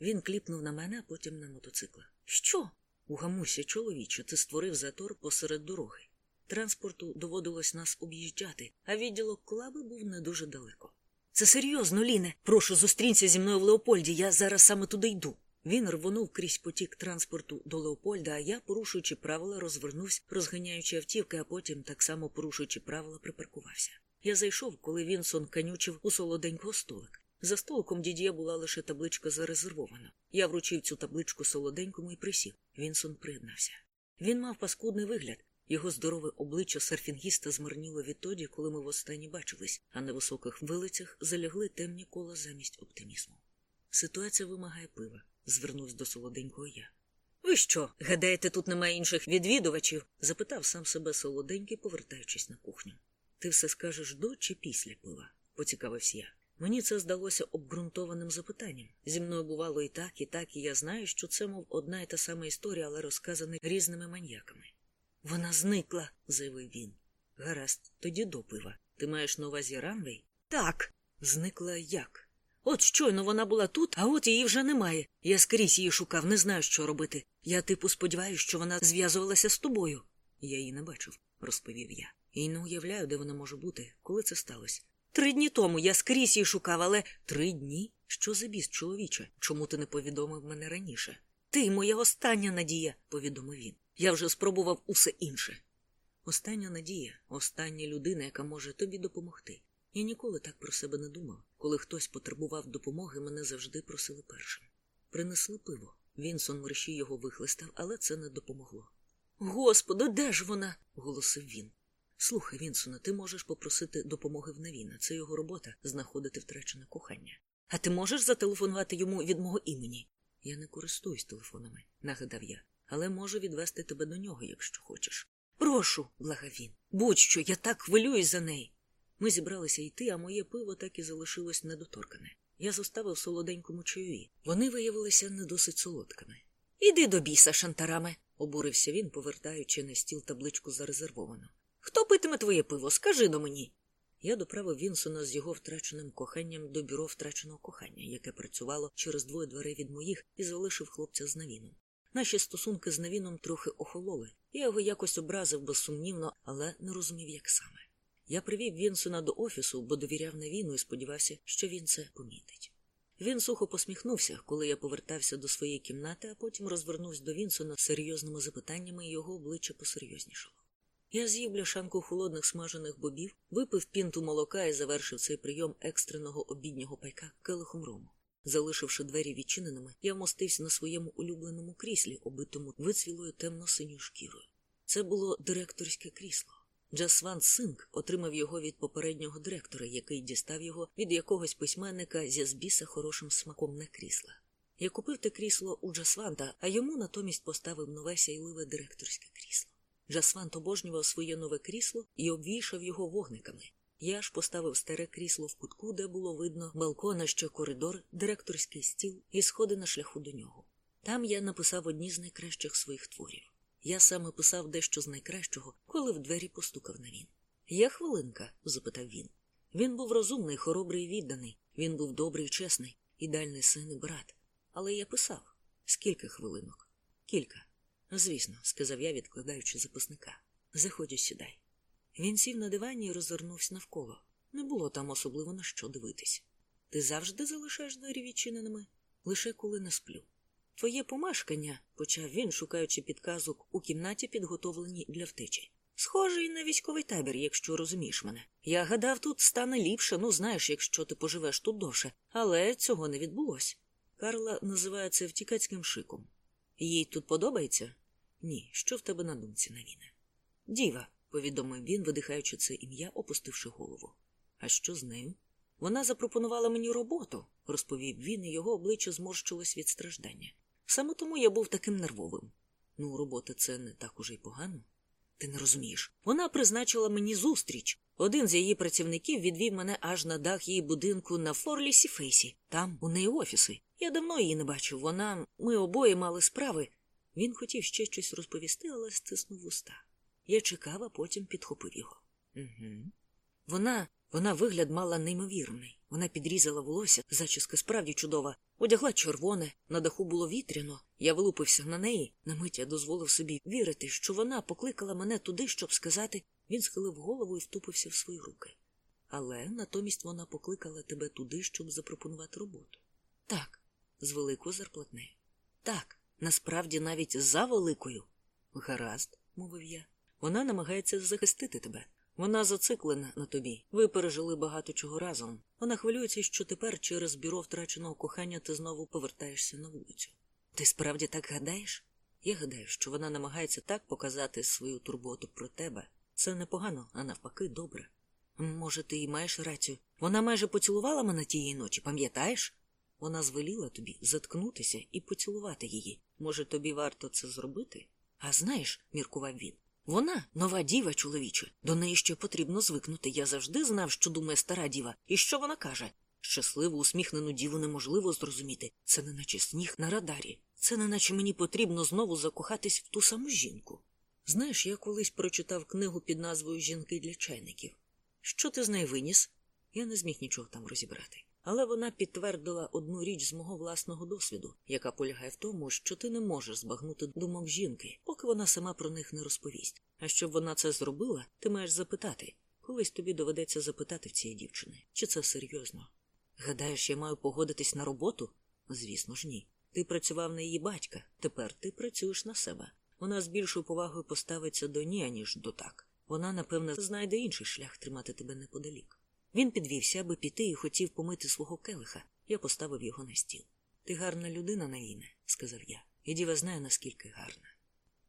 Він кліпнув на мене, а потім на мотоцикла. Що? Угамуйся, чоловіче, ти створив затор посеред дороги. Транспорту доводилось нас об'їжджати, а відділок клаби був не дуже далеко. Це серйозно, Ліне. Прошу, зустрінься зі мною в Леопольді, я зараз саме туди йду. Він рвонув крізь потік транспорту до Леопольда, а я, порушуючи правила, розвернувся, розганяючи автівки, а потім, так само порушуючи правила, припаркувався. Я зайшов, коли Вінсон канючив у солоденького столик. За столиком дід'є була лише табличка зарезервована. Я вручив цю табличку солоденькому і присів. Вінсон приєднався. Він мав паскудний вигляд. Його здорове обличчя серфінгіста змарніло відтоді, коли ми востаннє бачились, а на високих вилицях залягли темні кола замість оптимізму. Ситуація вимагає пива, звернувся до солоденького я. Ви що, гадаєте, тут немає інших відвідувачів? запитав сам себе солоденький, повертаючись на кухню. Ти все скажеш до чи після пива? поцікавився я. Мені це здалося обґрунтованим запитанням. Зі мною бувало і так, і так, і я знаю, що це, мов, одна і та сама історія, але розказана різними маньяками. Вона зникла, заявив він. Гаразд, тоді до пива. Ти маєш на увазі Ранвей? Так. Зникла як? От щойно вона була тут, а от її вже немає. Я скрізь її шукав, не знаю, що робити. Я, типу, сподіваюся, що вона зв'язувалася з тобою. Я її не бачив, розповів я. І не уявляю, де вона може бути, коли це сталося. Три дні тому я скрізь її шукав, але три дні? Що за біс, чоловіче? Чому ти не повідомив мене раніше? Ти моя остання надія, повідомив він. Я вже спробував усе інше. Остання надія, остання людина, яка може тобі допомогти. Я ніколи так про себе не думав. Коли хтось потребував допомоги, мене завжди просили першим. Принесли пиво. Вінсон мерщі його вихлистав, але це не допомогло. Господи, де ж вона? голосив він. Слухай, Вінсона, ти можеш попросити допомоги в Навіна. Це його робота знаходити втрачене кохання. А ти можеш зателефонувати йому від мого імені? Я не користуюсь телефонами, нагадав я, але можу відвести тебе до нього, якщо хочеш. Прошу, благав він. Будь-що, я так хвилююсь за неї. Ми зібралися йти, а моє пиво так і залишилось недоторкане. Я зоставив солоденькому чайові. Вони виявилися не досить солодкими. Іди до біса, шантарами, обурився він, повертаючи на стіл табличку зарезервовану. Хто питиме твоє пиво? Скажи до мені. Я доправив Вінсона з його втраченим коханням до бюро втраченого кохання, яке працювало через двоє дверей від моїх, і залишив хлопця з Навіном. Наші стосунки з Навіном трохи охололи. Я його якось образив безсумнівно, але не розумів, як саме. Я привів Вінсона до офісу, бо довіряв Навіну і сподівався, що він це помітить. Він сухо посміхнувся, коли я повертався до своєї кімнати, а потім розвернувся до Вінсона з серйозними запитаннями, і його обличчя посерйознішало. Я з'їв бляшанку холодних смажених бобів, випив пінту молока і завершив цей прийом екстреного обіднього пайка келихом рому. Залишивши двері відчиненими, я вмостився на своєму улюбленому кріслі, обитому вицвілою темно-синьою шкірою. Це було директорське крісло. Джасван Синг отримав його від попереднього директора, який дістав його від якогось письменника зі збіса хорошим смаком на крісла. Я купив те крісло у Джасванта, а йому натомість поставив нове сяйливе директорське крісло. Джасвант обожнював своє нове крісло і обвішав його вогниками. Я ж поставив старе крісло в кутку, де було видно балкона, що коридор, директорський стіл і сходи на шляху до нього. Там я написав одні з найкращих своїх творів. Я саме писав дещо з найкращого, коли в двері постукав на він. Є хвилинка? запитав він. Він був розумний, хоробрий і відданий. Він був добрий чесний, ідеальний син і брат. Але я писав. Скільки хвилинок? Кілька. Звісно, сказав я, відкладаючи записника. Заходь сідай. Він сів на дивані і розвернувся навколо. Не було там особливо на що дивитись. Ти завжди залишаєш двері відчиненими, лише коли не сплю. Твоє помешкання, почав він, шукаючи підказок у кімнаті, підготовленій для втечі. Схожий на військовий табір, якщо розумієш мене. Я гадав, тут стане ліпше, ну знаєш, якщо ти поживеш тут довше, але цього не відбулося. Карла називає це втікацьким шиком. Їй тут подобається? Ні. Що в тебе на думці, Навіне? Діва, повідомив він, видихаючи це ім'я, опустивши голову. А що з нею? Вона запропонувала мені роботу, розповів він, і його обличчя зморщилось від страждання. Саме тому я був таким нервовим. Ну, робота це не так уже й погано. Ти не розумієш. Вона призначила мені зустріч. Один з її працівників відвів мене аж на дах її будинку на Форлісі Фейсі. Там у неї офіси. Я давно її не бачив. Вона, ми обоє мали справи. Він хотів ще щось розповісти, але стиснув уста. Я чекав, а потім підхопив його. Угу. Вона вона вигляд мала неймовірний. Вона підрізала волосся, зачіска справді чудова, одягла червоне, на даху було вітряно. Я вилупився на неї. На мить я дозволив собі вірити, що вона покликала мене туди, щоб сказати. Він схилив голову і втупився в свої руки. Але натомість вона покликала тебе туди, щоб запропонувати роботу. Так, з великою зарплатнею. Так, насправді навіть за великою. Гаразд, мовив я. Вона намагається захистити тебе. Вона зациклена на тобі. Ви пережили багато чого разом. Вона хвилюється, що тепер через бюро втраченого кохання ти знову повертаєшся на вулицю. Ти справді так гадаєш? Я гадаю, що вона намагається так показати свою турботу про тебе. Це непогано, а навпаки, добре. Може, ти й маєш рацію. Вона майже поцілувала мене тієї ночі, пам'ятаєш? Вона звеліла тобі заткнутися і поцілувати її. Може, тобі варто це зробити? А знаєш, міркував він, вона нова діва, чоловіче. До неї ще потрібно звикнути. Я завжди знав, що думає стара діва, і що вона каже. Щасливу, усміхнену діву неможливо зрозуміти. Це не наче сніг на радарі. Це не наче мені потрібно знову закохатись в ту саму жінку. Знаєш, я колись прочитав книгу під назвою Жінки для чайників. Що ти з нею виніс? Я не зміг нічого там розібрати. Але вона підтвердила одну річ з мого власного досвіду, яка полягає в тому, що ти не можеш збагнути думок жінки, поки вона сама про них не розповість. А щоб вона це зробила, ти маєш запитати. Колись тобі доведеться запитати в цієї дівчини, чи це серйозно. Гадаєш, я маю погодитись на роботу? Звісно ж, ні. Ти працював на її батька, тепер ти працюєш на себе. Вона з більшою повагою поставиться до ні, аніж до так. Вона, напевне, знайде інший шлях тримати тебе неподалік. Він підвівся, аби піти, і хотів помити свого келиха. Я поставив його на стіл. Ти гарна людина, Навіне, сказав я, і діва знає, наскільки гарна.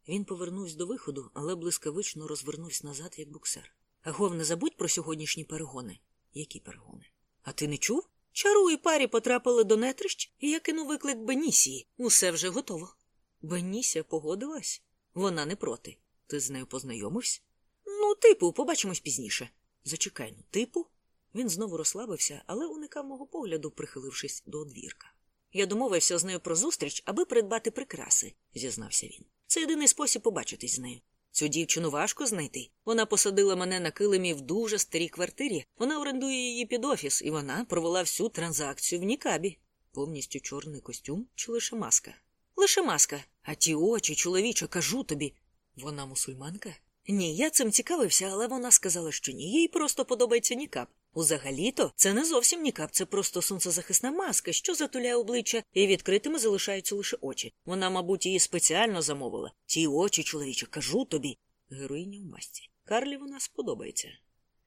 Він повернувся до виходу, але блискавично розвернувся назад, як буксер. Агов, не забудь про сьогоднішні перегони. Які перегони? А ти не чув? Чару і парі потрапили до нетрищ, і я кинув виклик Бенісії. Усе вже готово. Бенісія погодилась? Вона не проти. Ти з нею познайомився? Ну, типу, побачимось пізніше. Зачекай, ну, типу. Він знову розслабився, але уникав мого погляду, прихилившись до одвірка. Я домовився з нею про зустріч, аби придбати прикраси, зізнався він. Це єдиний спосіб побачитись з нею. Цю дівчину важко знайти. Вона посадила мене на килимі в дуже старій квартирі. Вона орендує її під офіс, і вона провела всю транзакцію в Нікабі. Повністю чорний костюм чи лише маска? Лише маска. А ті очі, чоловіче, кажу тобі. Вона мусульманка? Ні, я цим цікавився, але вона сказала, що ні, їй просто подобається нікап. Узагалі-то це не зовсім нікап, це просто сонцезахисна маска, що затуляє обличчя, і відкритими залишаються лише очі. Вона, мабуть, її спеціально замовила. Ті очі, чоловіче, кажу тобі. Героїня в масці. Карлі вона сподобається.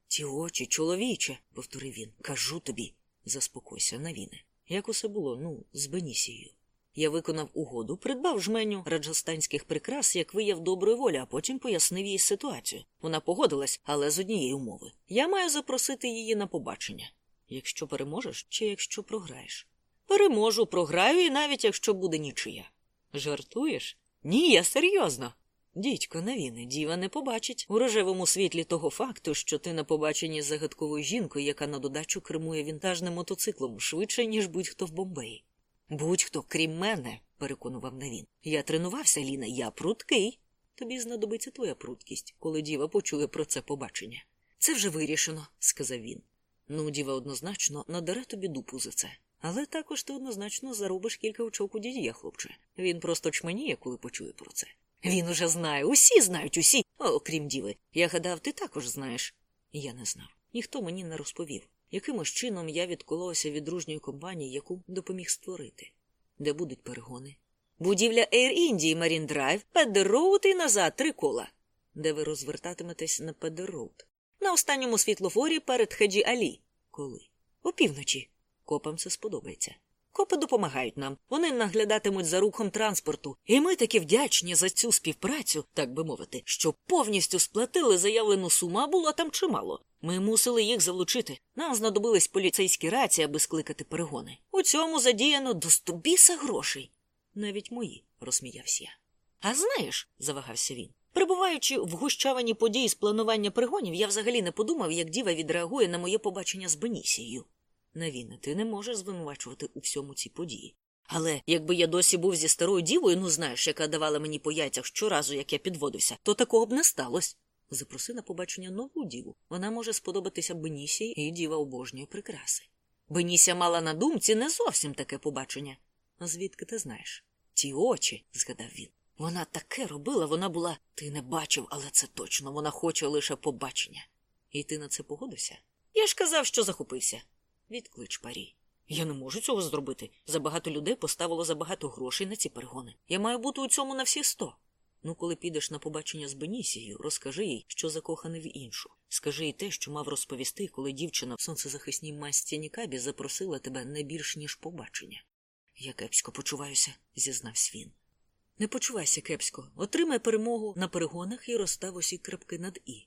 Ті очі, чоловіче, повторив він, кажу тобі. Заспокойся, навіне. Як усе було, ну, з Бенісією. Я виконав угоду, придбав жменю раджастанських прикрас, як вияв доброї волі, а потім пояснив їй ситуацію. Вона погодилась, але з однієї умови. Я маю запросити її на побачення. Якщо переможеш, чи якщо програєш? Переможу, програю, і навіть якщо буде нічия. Жартуєш? Ні, я серйозно. Дідько, навіни, діва не побачить у рожевому світлі того факту, що ти на побаченні з загадковою жінкою, яка на додачу кермує вінтажним мотоциклом швидше, ніж будь-хто в Бомбеї. Будь-хто, крім мене, переконував Навін. Я тренувався, Ліна, я пруткий. Тобі знадобиться твоя пруткість, коли діва почує про це побачення. Це вже вирішено, сказав він. Ну, діва однозначно надаре тобі дупу за це. Але також ти однозначно заробиш кілька очок у дідія, хлопче. Він просто чманіє, коли почує про це. Він уже знає, усі знають, усі, окрім діви. Я гадав, ти також знаєш. Я не знав. Ніхто мені не розповів. Якимось чином я відколовся від дружньої компанії, яку допоміг створити, де будуть перегони. Будівля Air Індії, Марін Драйв, Педроуд і назад три кола, де ви розвертатиметесь на Педроуд. На останньому світлофорі перед Хаджі Алі. Коли? Опівночі. Копам це сподобається. Копи допомагають нам, вони наглядатимуть за рухом транспорту, і ми таки вдячні за цю співпрацю, так би мовити, що повністю сплатили заявлену суму, а було там чимало. Ми мусили їх залучити. Нам знадобились поліцейські рації, аби скликати перегони. У цьому задіяно до стобіса грошей. Навіть мої, розсміявся я. А знаєш, завагався він. Перебуваючи в гущавині подій з планування перегонів, я взагалі не подумав, як діва відреагує на моє побачення з Бенісією. Навіне, ти не можеш звинувачувати у всьому ці події. Але якби я досі був зі старою дівою, ну знаєш, яка давала мені по яйцях щоразу, як я підводився, то такого б не сталося. Запроси на побачення нову діву. Вона може сподобатися Бенісії, і діва обожнює прикраси. Бенісія мала на думці не зовсім таке побачення. А звідки ти знаєш? Ті очі, згадав він. Вона таке робила, вона була. Ти не бачив, але це точно, вона хоче лише побачення. І ти на це погодився? Я ж казав, що захопився. Відклич парі. Я не можу цього зробити. Забагато людей поставило забагато грошей на ці перегони. Я маю бути у цьому на всі сто. Ну, коли підеш на побачення з Бенісією, розкажи їй, що закоханий в іншу. Скажи їй те, що мав розповісти, коли дівчина в сонцезахисній масці Нікабі запросила тебе не більш, ніж побачення. Я кепсько почуваюся, зізнався він. Не почувайся кепсько. Отримай перемогу на перегонах і розстав усі крапки над І.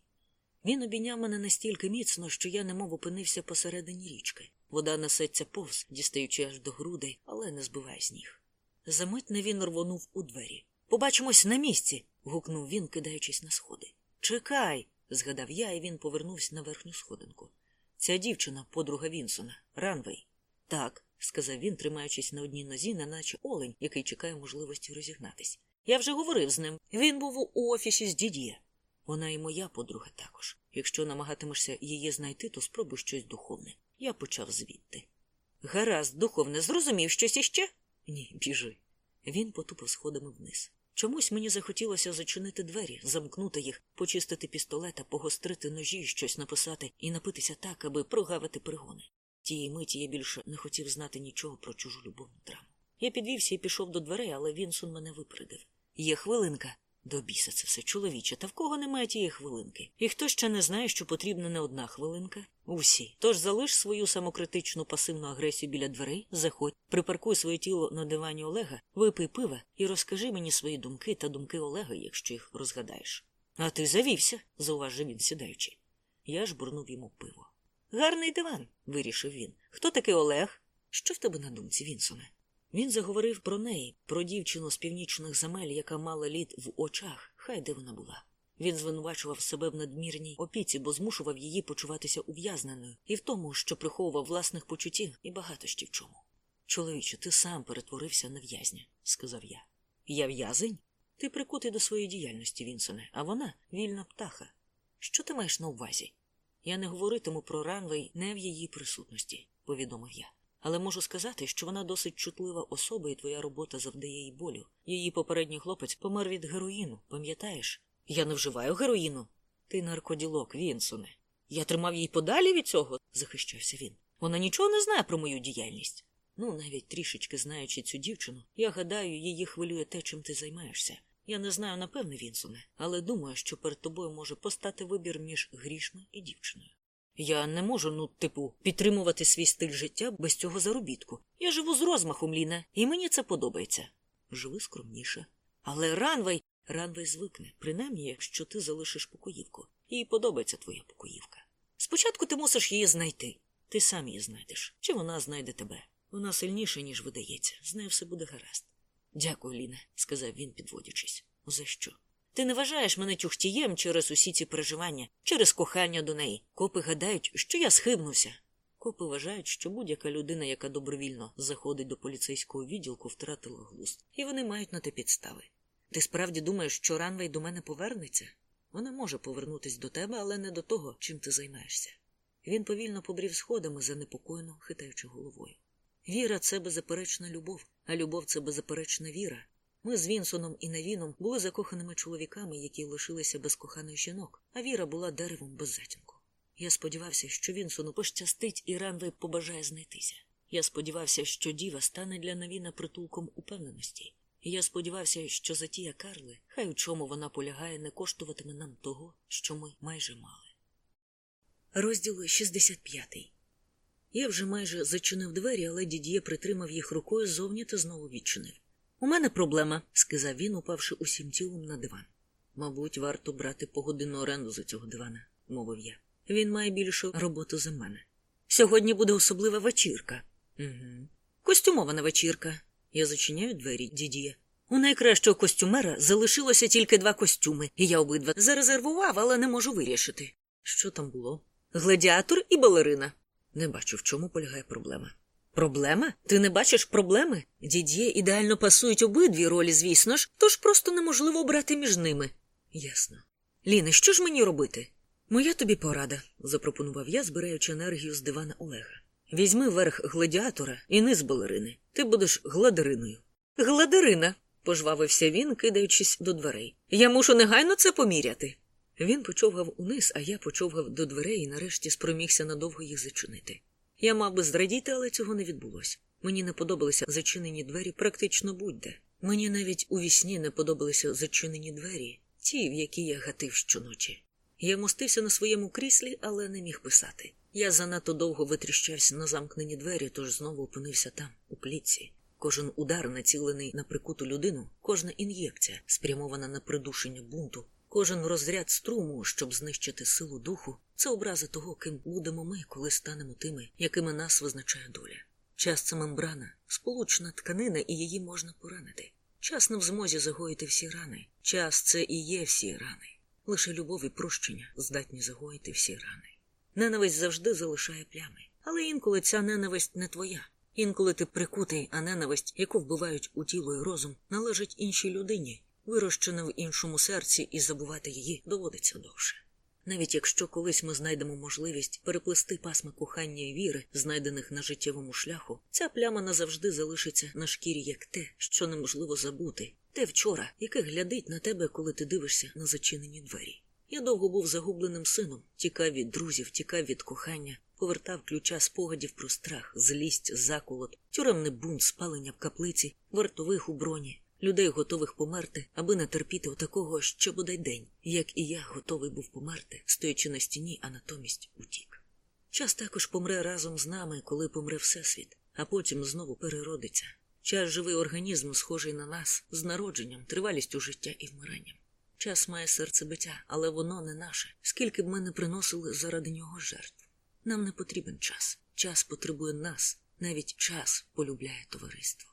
Він обійняв мене настільки міцно, що я немов опинився посередині річки. Вода несеться повз, дістаючи аж до грудей, але не збиває з ніг. Замитне він рвонув у двері. Побачимось на місці. гукнув він, кидаючись на сходи. Чекай. згадав я, і він повернувся на верхню сходинку. Ця дівчина, подруга Вінсона, Ранвей. Так, сказав він, тримаючись на одній нозі, неначе олень, який чекає можливості розігнатись. Я вже говорив з ним. Він був у офісі з дідє. Вона і моя подруга також. Якщо намагатимешся її знайти, то спробуй щось духовне. Я почав звідти. Гаразд, духовне, зрозумів щось іще? Ні, біжи. Він потупив сходами вниз. Чомусь мені захотілося зачинити двері, замкнути їх, почистити пістолета, погострити ножі, щось написати і напитися так, аби прогавити перегони. Тієї миті я більше не хотів знати нічого про чужу любовну драму. Я підвівся і пішов до дверей, але Вінсон мене випередив. Є хвилинка. До біса це все чоловіче, та в кого немає тієї хвилинки. І хто ще не знає, що потрібна не одна хвилинка? Усі. Тож залиш свою самокритичну пасивну агресію біля дверей, заходь, припаркуй своє тіло на дивані Олега, випий пива і розкажи мені свої думки та думки Олега, якщо їх розгадаєш. А ти завівся, зауважив він, сідаючи. Я ж бурнув йому пиво. Гарний диван, вирішив він. Хто такий Олег? Що в тебе на думці, Вінсоне? Він заговорив про неї, про дівчину з північних земель, яка мала лід в очах, хай де вона була. Він звинувачував себе в надмірній опіці, бо змушував її почуватися ув'язненою і в тому, що приховував власних почуттів і багато ще в чому. Чоловіче, ти сам перетворився на в'язня, сказав я. Я в'язень? Ти прикутий до своєї діяльності, Вінсоне, а вона вільна птаха. Що ти маєш на увазі? Я не говоритиму про Ранвей не в її присутності, повідомив я. Але можу сказати, що вона досить чутлива особа, і твоя робота завдає їй болю. Її попередній хлопець помер від героїну, пам'ятаєш? Я не вживаю героїну. Ти наркоділок, Вінсоне. Я тримав її подалі від цього, захищався він. Вона нічого не знає про мою діяльність. Ну, навіть трішечки знаючи цю дівчину, я гадаю, її хвилює те, чим ти займаєшся. Я не знаю, напевне, Вінсоне, але думаю, що перед тобою може постати вибір між грішми і дівчиною. Я не можу, ну, типу, підтримувати свій стиль життя без цього заробітку. Я живу з розмахом, Ліна, і мені це подобається. Живи скромніше. Але Ранвей, Ранвей звикне, принаймні, якщо ти залишиш покоївку. Їй подобається твоя покоївка. Спочатку ти мусиш її знайти. Ти сам її знайдеш. Чи вона знайде тебе? Вона сильніша, ніж видається. З нею все буде гаразд. Дякую, Ліне, сказав він, підводячись. За що? Ти не вважаєш мене тюхтієм через усі ці переживання, через кохання до неї. Копи гадають, що я схибнувся. Копи вважають, що будь-яка людина, яка добровільно заходить до поліцейського відділку, втратила глузд, і вони мають на те підстави. Ти справді думаєш, що Ранвей до мене повернеться? Вона може повернутись до тебе, але не до того, чим ти займаєшся. Він повільно побрів сходами, занепокоєно хитаючи головою. Віра це беззаперечна любов, а любов це беззаперечна віра. Ми з Вінсоном і Навіном були закоханими чоловіками, які лишилися без коханих жінок, а Віра була деревом без затінку. Я сподівався, що Вінсону пощастить і Ранвей побажає знайтися. Я сподівався, що діва стане для Навіна притулком упевненості. Я сподівався, що затія Карли, хай у чому вона полягає, не коштуватиме нам того, що ми майже мали. Розділ 65 Я вже майже зачинив двері, але дід'є притримав їх рукою ззовні та знову відчинив. У мене проблема, сказав він, упавши усім тілом на диван. Мабуть, варто брати погодинну оренду за цього дивана, мовив я. Він має більшу роботу за мене. Сьогодні буде особлива вечірка. Угу. Костюмована вечірка. Я зачиняю двері, дідіє. У найкращого костюмера залишилося тільки два костюми, і я обидва зарезервував, але не можу вирішити. Що там було? Гладіатор і балерина. Не бачу, в чому полягає проблема. Проблема? Ти не бачиш проблеми? Дід'є ідеально пасують обидві ролі, звісно ж, тож просто неможливо обрати між ними. Ясно. Ліне, що ж мені робити? Моя тобі порада, запропонував я, збираючи енергію з дивана Олега. Візьми верх гладіатора і низ балерини. Ти будеш гладериною. Гладерина, пожвавився він, кидаючись до дверей. Я мушу негайно це поміряти. Він почовгав униз, а я почовгав до дверей і нарешті спромігся надовго їх зачинити. Я мав би зрадіти, але цього не відбулося. Мені не подобалися зачинені двері практично будь-де. Мені навіть у вісні не подобалися зачинені двері, ті, в які я гатив щоночі. Я мостився на своєму кріслі, але не міг писати. Я занадто довго витріщався на замкнені двері, тож знову опинився там, у клітці. Кожен удар, націлений на прикуту людину, кожна ін'єкція, спрямована на придушення бунту, кожен розряд струму, щоб знищити силу духу, це образа того, ким будемо ми, коли станемо тими, якими нас визначає доля. Час це мембрана, сполучна тканина, і її можна поранити. Час не в змозі загоїти всі рани. Час це і є всі рани. Лише любов і прощення здатні загоїти всі рани. Ненависть завжди залишає плями, але інколи ця ненависть не твоя. Інколи ти прикутий, а ненависть, яку вбивають у тіло і розум, належить іншій людині. Вирощене в іншому серці, і забувати її доводиться довше. Навіть якщо колись ми знайдемо можливість переплести пасма кохання і віри, знайдених на життєвому шляху, ця пляма назавжди залишиться на шкірі як те, що неможливо забути, те вчора, яке глядить на тебе, коли ти дивишся на зачинені двері. Я довго був загубленим сином, тікав від друзів, тікав від кохання, повертав ключа спогадів про страх, злість, заколот, тюремний бунт, спалення в каплиці, вартових у броні, людей, готових померти, аби не терпіти отакого ще бодай день, як і я готовий був померти, стоячи на стіні, а натомість утік. Час також помре разом з нами, коли помре Всесвіт, а потім знову переродиться. Час живий організм, схожий на нас, з народженням, тривалістю життя і вмиранням. Час має серцебиття, але воно не наше, скільки б ми не приносили заради нього жертв. Нам не потрібен час. Час потребує нас, навіть час полюбляє товариство.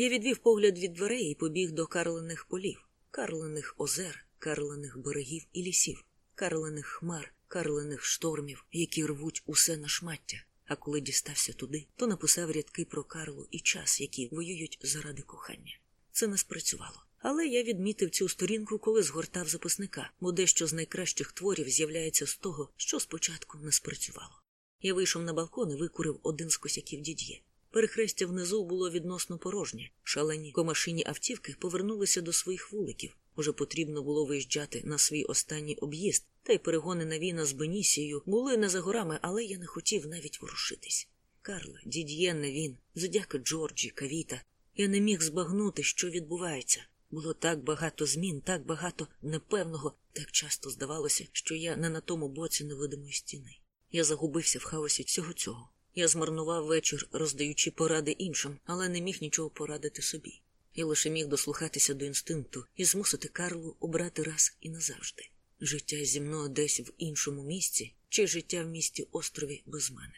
Я відвів погляд від дверей і побіг до карлених полів, карлених озер, карлених берегів і лісів, карлених хмар, карлених штормів, які рвуть усе на шмаття. А коли дістався туди, то написав рядки про Карлу і час, які воюють заради кохання. Це не спрацювало. Але я відмітив цю сторінку, коли згортав записника, бо дещо з найкращих творів з'являється з того, що спочатку не спрацювало. Я вийшов на балкон і викурив один з косяків дід'є. Перехрестя внизу було відносно порожнє. Шалені комашині автівки повернулися до своїх вуликів. Уже потрібно було виїжджати на свій останній об'їзд, та й перегони на віна з Бенісією були не за горами, але я не хотів навіть ворушитись. Карла, дід'є, Невін, зодяки Джорджі, Кавіта. Я не міг збагнути, що відбувається. Було так багато змін, так багато непевного, так часто здавалося, що я не на тому боці невидимої стіни. Я загубився в хаосі всього цього. Я змарнував вечір, роздаючи поради іншим, але не міг нічого порадити собі. Я лише міг дослухатися до інстинкту і змусити Карлу обрати раз і назавжди життя зі мною десь в іншому місці, чи життя в місті острові без мене.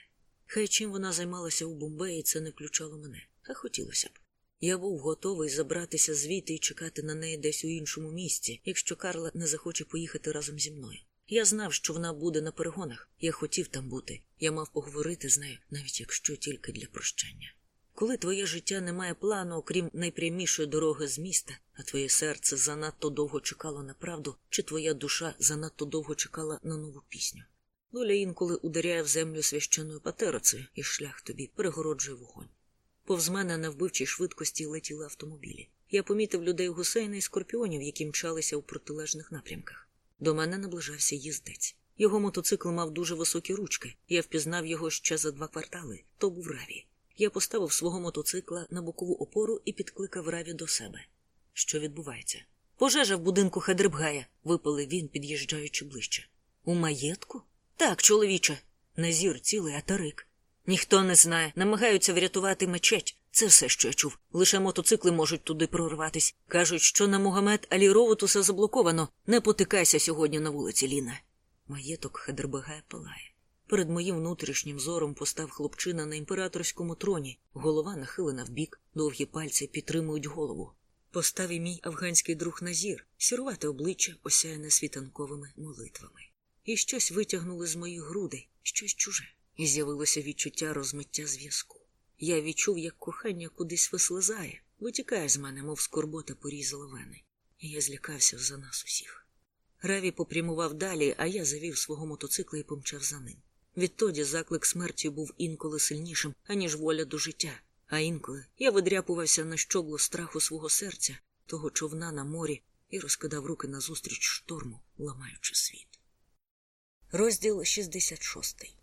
Хай чим вона займалася у Бомбеї, це не включало мене, а хотілося б. Я був готовий забратися звідти і чекати на неї десь у іншому місці, якщо Карла не захоче поїхати разом зі мною. Я знав, що вона буде на перегонах. Я хотів там бути. Я мав поговорити з нею, навіть якщо тільки для прощання. Коли твоє життя не має плану, окрім найпрямішої дороги з міста, а твоє серце занадто довго чекало на правду, чи твоя душа занадто довго чекала на нову пісню. Доля інколи ударяє в землю священною патерицею, і шлях тобі перегороджує вогонь. Повз мене на вбивчій швидкості летіли автомобілі. Я помітив людей гусейна і скорпіонів, які мчалися у протилежних напрямках. До мене наближався їздець. Його мотоцикл мав дуже високі ручки. Я впізнав його ще за два квартали. То був Раві. Я поставив свого мотоцикла на бокову опору і підкликав Раві до себе. Що відбувається? Пожежа в будинку Хедребгая, випалив він, під'їжджаючи ближче. У маєтку? Так, чоловіче. Назір цілий, а Тарік. Ніхто не знає, намагаються врятувати мечеть. Це все, що я чув. Лише мотоцикли можуть туди прорватись. Кажуть, що на Мугамед Алі Роуд усе заблоковано. Не потикайся сьогодні на вулиці, Ліна. Маєток Хедербегая палає. Перед моїм внутрішнім зором постав хлопчина на імператорському троні, голова нахилена вбік, довгі пальці підтримують голову. Постав і мій афганський друг Назір, сірувате обличчя, осяяне світанковими молитвами. І щось витягнули з моїх грудей, щось чуже, і з'явилося відчуття розмиття зв'язку. Я відчув, як кохання кудись вислизає, витікає з мене, мов скорбота порізала вени, і я злякався за нас усіх. Раві попрямував далі, а я завів свого мотоцикла і помчав за ним. Відтоді заклик смерті був інколи сильнішим, аніж воля до життя, а інколи я видряпувався на щоглу страху свого серця, того човна на морі, і розкидав руки назустріч шторму, ламаючи світ. Розділ 66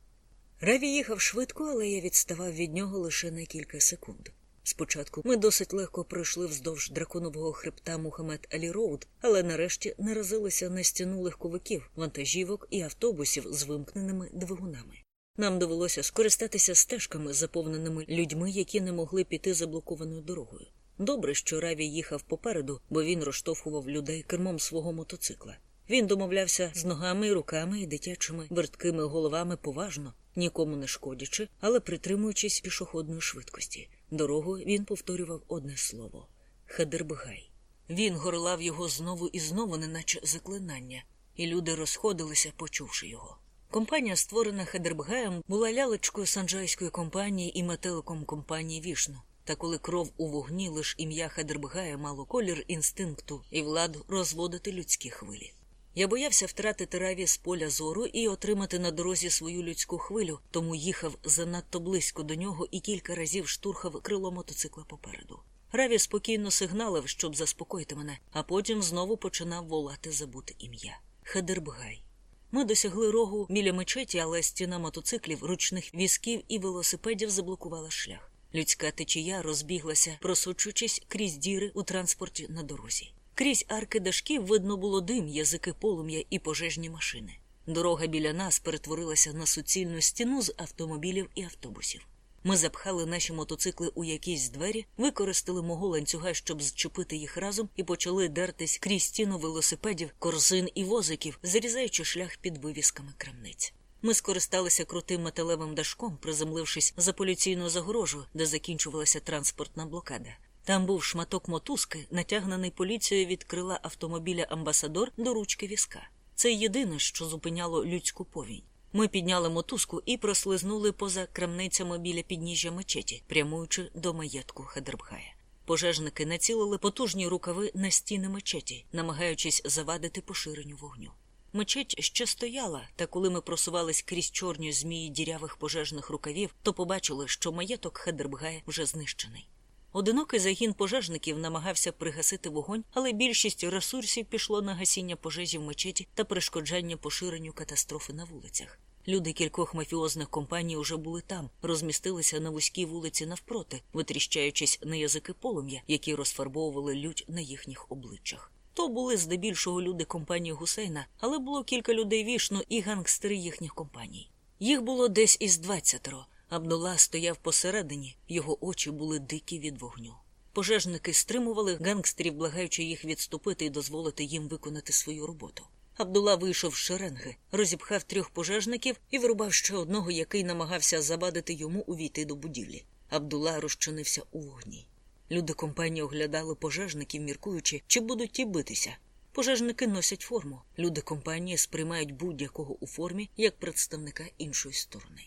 Раві їхав швидко, але я відставав від нього лише на кілька секунд. Спочатку ми досить легко пройшли вздовж драконового хребта Мухаммед Алі Роуд, але нарешті наразилися на стіну легковиків, вантажівок і автобусів з вимкненими двигунами. Нам довелося скористатися стежками, заповненими людьми, які не могли піти заблокованою дорогою. Добре, що Раві їхав попереду, бо він розштовхував людей кермом свого мотоцикла. Він домовлявся з ногами руками і дитячими верткими головами поважно, нікому не шкодячи, але притримуючись пішохідної швидкості. Дорогою він повторював одне слово Хадербгай. Він горлав його знову і знову, неначе заклинання, і люди розходилися, почувши його. Компанія, створена Хедербгаєм, була лялечкою санджайської компанії і метеликом компанії Вішну. Та коли кров у вогні, лиш ім'я Хадербгая мало колір інстинкту і владу розводити людські хвилі. Я боявся втратити раві з поля зору і отримати на дорозі свою людську хвилю, тому їхав занадто близько до нього і кілька разів штурхав крило мотоцикла попереду. Раві спокійно сигналив, щоб заспокоїти мене, а потім знову починав волати забути ім'я. Хадербгай. Ми досягли рогу біля мечеті, але стіна мотоциклів, ручних візків і велосипедів заблокувала шлях. Людська течія розбіглася, просочуючись крізь діри у транспорті на дорозі. Крізь арки дашків видно було дим, язики полум'я і пожежні машини. Дорога біля нас перетворилася на суцільну стіну з автомобілів і автобусів. Ми запхали наші мотоцикли у якісь двері, використали мого ланцюга, щоб зчепити їх разом, і почали дертись крізь стіну велосипедів, корзин і возиків, зрізаючи шлях під вивісками крамниць. Ми скористалися крутим металевим дашком, приземлившись за поліційну загорожу, де закінчувалася транспортна блокада. Там був шматок мотузки, натягнений поліцією від крила автомобіля Амбасадор до ручки візка. Це єдине, що зупиняло людську повінь. Ми підняли мотузку і прослизнули поза крамницями біля підніжжя мечеті, прямуючи до маєтку Хадербхая. Пожежники націлили потужні рукави на стіни мечеті, намагаючись завадити поширенню вогню. Мечеть ще стояла, та коли ми просувались крізь чорні змії дірявих пожежних рукавів, то побачили, що маєток Хадербгая вже знищений. Одинокий загін пожежників намагався пригасити вогонь, але більшість ресурсів пішло на гасіння пожежі в мечеті та перешкоджання поширенню катастрофи на вулицях. Люди кількох мафіозних компаній уже були там, розмістилися на вузькій вулиці навпроти, витріщаючись на язики полум'я, які розфарбовували лють на їхніх обличчях. То були здебільшого люди компанії Гусейна, але було кілька людей вішну і гангстери їхніх компаній. Їх було десь із двадцятеро. Абдулла стояв посередині, його очі були дикі від вогню. Пожежники стримували гангстерів, благаючи їх відступити і дозволити їм виконати свою роботу. Абдула вийшов з шеренги, розіпхав трьох пожежників і вирубав ще одного, який намагався забадити йому увійти до будівлі. Абдула розчинився у вогні. Люди компанії оглядали пожежників, міркуючи, чи будуть ті битися. Пожежники носять форму. Люди компанії сприймають будь-якого у формі як представника іншої сторони.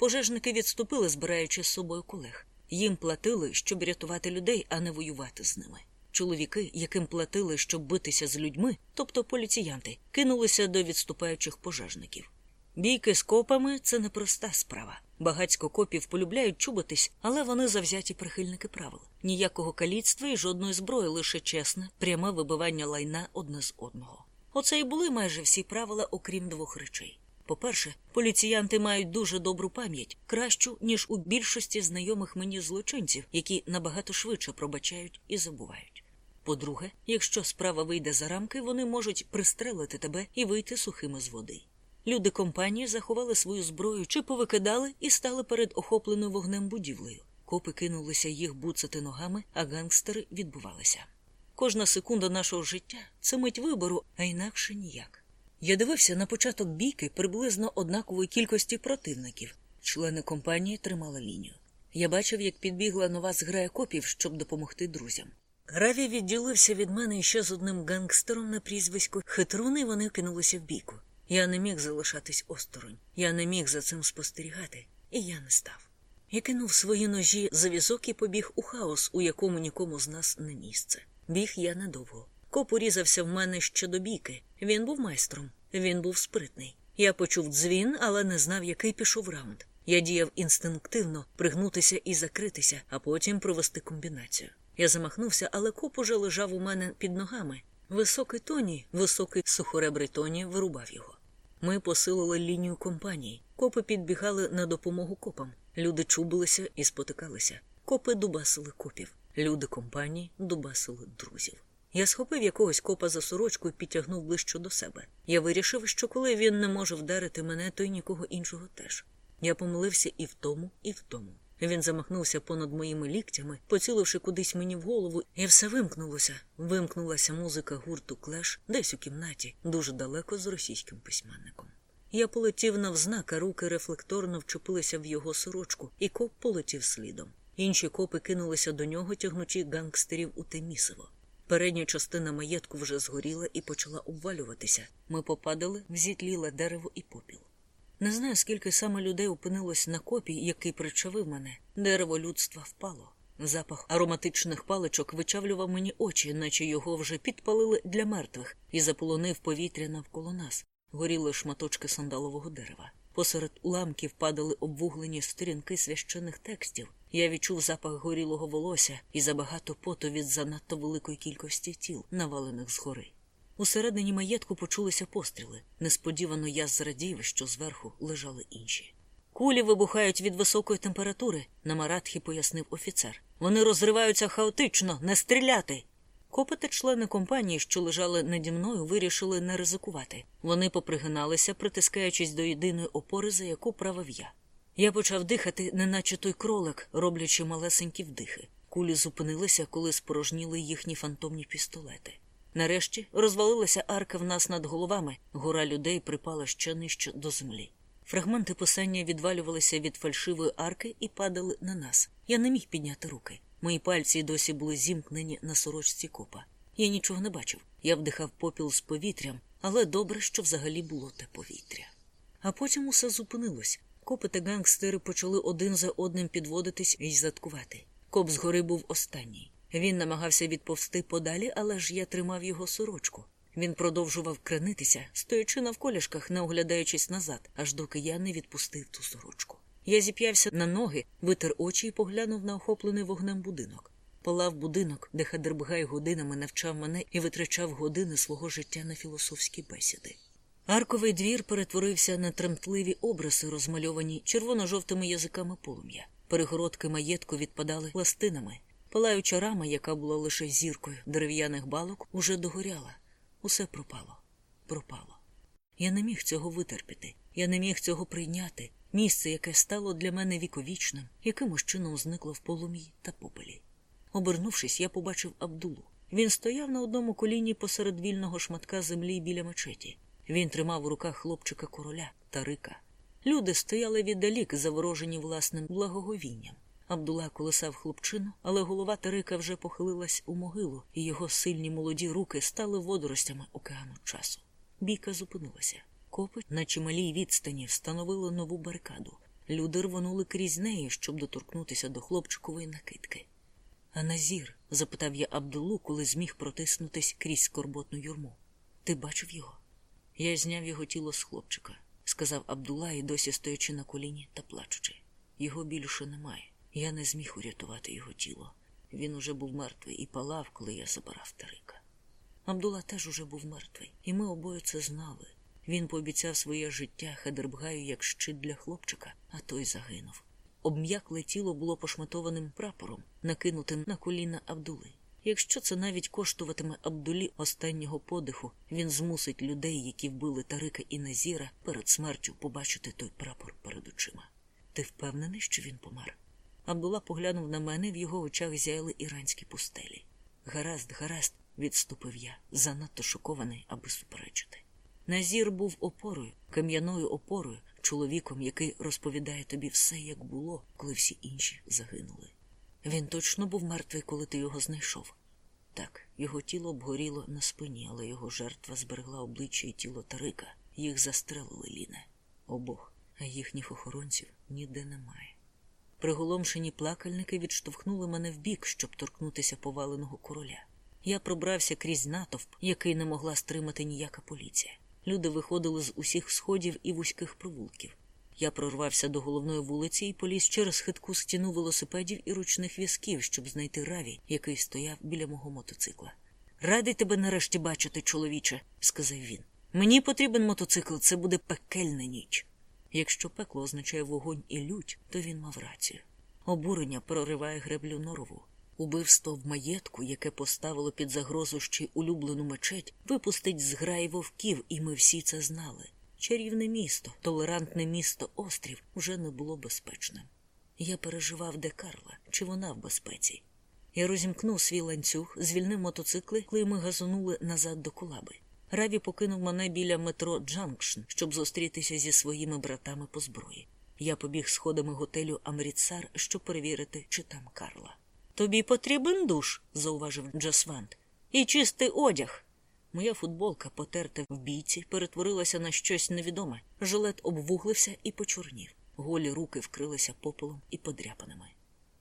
Пожежники відступили, збираючи з собою колег. Їм платили, щоб рятувати людей, а не воювати з ними. Чоловіки, яким платили, щоб битися з людьми, тобто поліціянти, кинулися до відступаючих пожежників. Бійки з копами це непроста справа. Багацько копів полюбляють чубитись, але вони завзяті прихильники правил. Ніякого каліцтва і жодної зброї, лише чесне, пряме вибивання лайна одне з одного. Оце і були майже всі правила, окрім двох речей. По-перше, поліціянти мають дуже добру пам'ять, кращу, ніж у більшості знайомих мені злочинців, які набагато швидше пробачають і забувають. По-друге, якщо справа вийде за рамки, вони можуть пристрелити тебе і вийти сухими з води. Люди компанії заховали свою зброю чи повикидали і стали перед охопленою вогнем будівлею. Копи кинулися їх буцати ногами, а гангстери відбувалися. Кожна секунда нашого життя це мить вибору, а інакше ніяк. Я дивився на початок бійки приблизно однакової кількості противників. Члени компанії тримали лінію. Я бачив, як підбігла нова зграя копів, щоб допомогти друзям. Раві відділився від мене ще з одним гангстером на прізвисько Хитрун, і вони кинулися в бійку. Я не міг залишатись осторонь, я не міг за цим спостерігати, і я не став. Я кинув свої ножі за візок і побіг у хаос, у якому нікому з нас не місце. Біг я недовго. Коп урізався в мене ще до бійки. Він був майстром, він був спритний. Я почув дзвін, але не знав, який пішов раунд. Я діяв інстинктивно пригнутися і закритися, а потім провести комбінацію. Я замахнувся, але коп уже лежав у мене під ногами. Високий тоні, високий сухоребрий тоні вирубав його. Ми посилили лінію компанії. Копи підбігали на допомогу копам. Люди чубилися і спотикалися. Копи дубасили копів. Люди компанії дубасили друзів. Я схопив якогось копа за сорочку і підтягнув ближче до себе. Я вирішив, що коли він не може вдарити мене, то й нікого іншого теж. Я помилився і в тому, і в тому. Він замахнувся понад моїми ліктями, поціливши кудись мені в голову, і все вимкнулося. Вимкнулася музика гурту клеш десь у кімнаті, дуже далеко з російським письменником. Я полетів навзнак, а руки рефлекторно вчепилися в його сорочку, і коп полетів слідом. Інші копи кинулися до нього, тягнучи гангстерів у те місиво. Передня частина маєтку вже згоріла і почала обвалюватися. Ми попадали зітліле дерево і попіл. Не знаю, скільки саме людей опинилось на копі, який причавив мене. Дерево людства впало. Запах ароматичних паличок вичавлював мені очі, наче його вже підпалили для мертвих, і заполонив повітря навколо нас. Горіли шматочки сандалового дерева. Посеред уламків падали обвуглені сторінки священних текстів. Я відчув запах горілого волосся і забагато поту від занадто великої кількості тіл, навалених згори. Усередині маєтку почулися постріли. Несподівано я зрадів, що зверху лежали інші. Кулі вибухають від високої температури, на маратхі пояснив офіцер. Вони розриваються хаотично, не стріляти. Копи та члени компанії, що лежали наді мною, вирішили не ризикувати. Вони попригиналися, притискаючись до єдиної опори, за яку правив я. Я почав дихати, неначе той кролик, роблячи малесенькі вдихи. Кулі зупинилися, коли спорожніли їхні фантомні пістолети. Нарешті розвалилася арка в нас над головами, гора людей припала ще нижче до землі. Фрагменти писання відвалювалися від фальшивої арки і падали на нас. Я не міг підняти руки. Мої пальці досі були зімкнені на сорочці копа. Я нічого не бачив. Я вдихав попіл з повітрям, але добре, що взагалі було те повітря. А потім усе зупинилось. Копи та гангстери почали один за одним підводитись і заткувати. Коп згори був останній. Він намагався відповсти подалі, але ж я тримав його сорочку. Він продовжував кренитися, стоячи навколішках, не оглядаючись назад, аж доки я не відпустив ту сорочку. Я зіп'явся на ноги, витер очі і поглянув на охоплений вогнем будинок. Палав будинок, де Хадербгай годинами навчав мене і витрачав години свого життя на філософські бесіди. Арковий двір перетворився на тремтливі образи, розмальовані червоно-жовтими язиками полум'я. Перегородки маєтку відпадали пластинами. Палаюча рама, яка була лише зіркою дерев'яних балок, уже догоряла. Усе пропало, пропало. Я не міг цього витерпіти, я не міг цього прийняти. Місце, яке стало для мене віковічним, якимось чином зникло в полум'ї та попелі. Обернувшись, я побачив Абдулу. Він стояв на одному коліні посеред вільного шматка землі біля мечеті. Він тримав у руках хлопчика короля Тарика. Люди стояли віддалік, заворожені власним благоговінням. Абдула колисав хлопчину, але голова Тарика вже похилилась у могилу, і його сильні молоді руки стали водоростями океану часу. Бійка зупинилася. Копи на чималій відстані встановили нову барикаду. Люди рвонули крізь неї, щоб доторкнутися до хлопчикової накидки. А Назір? запитав я Абдулу, коли зміг протиснутись крізь скорботну юрму. Ти бачив його? Я зняв його тіло з хлопчика, сказав Абдула, і досі стоячи на коліні та плачучи. Його більше немає. Я не зміг урятувати його тіло. Він уже був мертвий і палав, коли я забирав Тарика. Абдула теж уже був мертвий, і ми обоє це знали. Він пообіцяв своє життя Хедербгаю як щит для хлопчика, а той загинув. Обм'якле тіло було пошматованим прапором, накинутим на коліна Абдули. Якщо це навіть коштуватиме Абдулі останнього подиху, він змусить людей, які вбили Тарика і Назіра, перед смертю побачити той прапор перед очима. Ти впевнений, що він помер? Абдула поглянув на мене, в його очах зяяли іранські пустелі. Гаразд, гаразд, відступив я, занадто шокований, аби суперечити. Назір був опорою, кам'яною опорою, чоловіком, який розповідає тобі все, як було, коли всі інші загинули. Він точно був мертвий, коли ти його знайшов. Так, його тіло обгоріло на спині, але його жертва зберегла обличчя і тіло Тарика. Їх застрелили ліне. Обох, а їхніх охоронців ніде немає. Приголомшені плакальники відштовхнули мене вбік, щоб торкнутися поваленого короля. Я пробрався крізь натовп, який не могла стримати ніяка поліція. Люди виходили з усіх сходів і вузьких провулків. Я прорвався до головної вулиці і поліз через хитку стіну велосипедів і ручних візків, щоб знайти раві, який стояв біля мого мотоцикла. Радий тебе нарешті бачити, чоловіче, сказав він. Мені потрібен мотоцикл, це буде пекельна ніч. Якщо пекло означає вогонь і лють, то він мав рацію. Обурення прориває греблю норову. Убивство в маєтку, яке поставило під загрозу ще улюблену мечеть, випустить зграї вовків, і ми всі це знали. Чарівне місто, толерантне місто острів вже не було безпечним. Я переживав, де Карла, чи вона в безпеці. Я розімкнув свій ланцюг, звільнив мотоцикли, коли ми газонули назад до колаби. Раві покинув мене біля метро Джанкшн, щоб зустрітися зі своїми братами по зброї. Я побіг сходами готелю Амріцар, щоб перевірити, чи там Карла. Тобі потрібен душ, зауважив Джасвант, і чистий одяг. Моя футболка, потерта в бійці, перетворилася на щось невідоме. Жилет обвуглився і почорнів. Голі руки вкрилися попелом і подряпинами.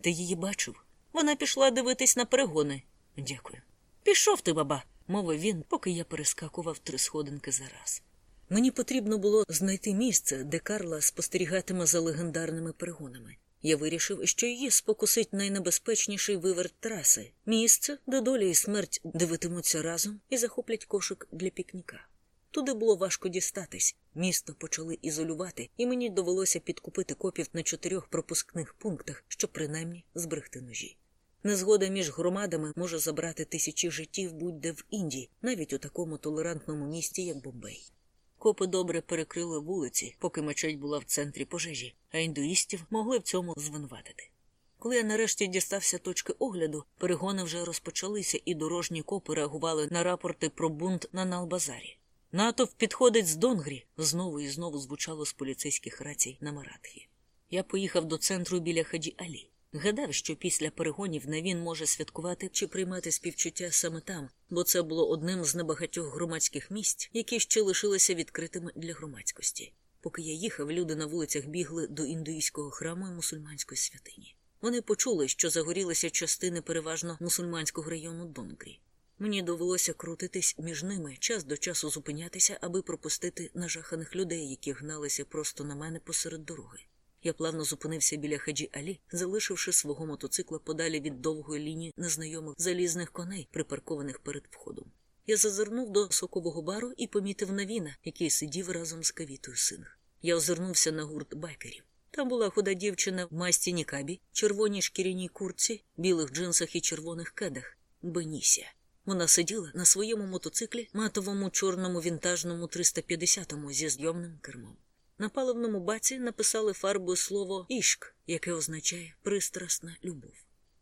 Ти її бачив? Вона пішла дивитись на перегони. Дякую. Пішов ти, баба, мовив він, поки я перескакував три сходинки за раз. Мені потрібно було знайти місце, де Карла спостерігатиме за легендарними перегонами. Я вирішив, що її спокусить найнебезпечніший виверт траси місце, де доля і смерть дивитимуться разом і захоплять кошик для пікніка. Туди було важко дістатись. Місто почали ізолювати, і мені довелося підкупити копів на чотирьох пропускних пунктах, щоб принаймні зберегти ножі. Незгода між громадами може забрати тисячі життів будь-де в Індії, навіть у такому толерантному місті, як Бомбей. Копи добре перекрили вулиці, поки мечеть була в центрі пожежі, а індуїстів могли в цьому звинуватити. Коли я нарешті дістався точки огляду, перегони вже розпочалися, і дорожні копи реагували на рапорти про бунт на Налбазарі. Натовп підходить з Донгрі, знову і знову звучало з поліцейських рацій на Маратхі. Я поїхав до центру біля Хаджі Алі. Гадав, що після перегонів Навін може святкувати чи приймати співчуття саме там, бо це було одним з небагатьох громадських місць, які ще лишилися відкритими для громадськості. Поки я їхав, люди на вулицях бігли до індуїзького храму і мусульманської святині. Вони почули, що загорілися частини переважно мусульманського району Донгрі. Мені довелося крутитись між ними, час до часу зупинятися, аби пропустити нажаханих людей, які гналися просто на мене посеред дороги. Я плавно зупинився біля хаджі Алі, залишивши свого мотоцикла подалі від довгої лінії незнайомих залізних коней, припаркованих перед входом. Я зазирнув до сокового бару і помітив Навіна, який сидів разом з кавітою синг. Я озирнувся на гурт байкерів. Там була худа дівчина в масті Нікабі, червоній шкіряній курці, білих джинсах і червоних кедах Бенісія. Вона сиділа на своєму мотоциклі, матовому чорному вінтажному 350-му зі зйомним кермом. На паливному баці написали фарбою слово ішк, яке означає пристрасна любов.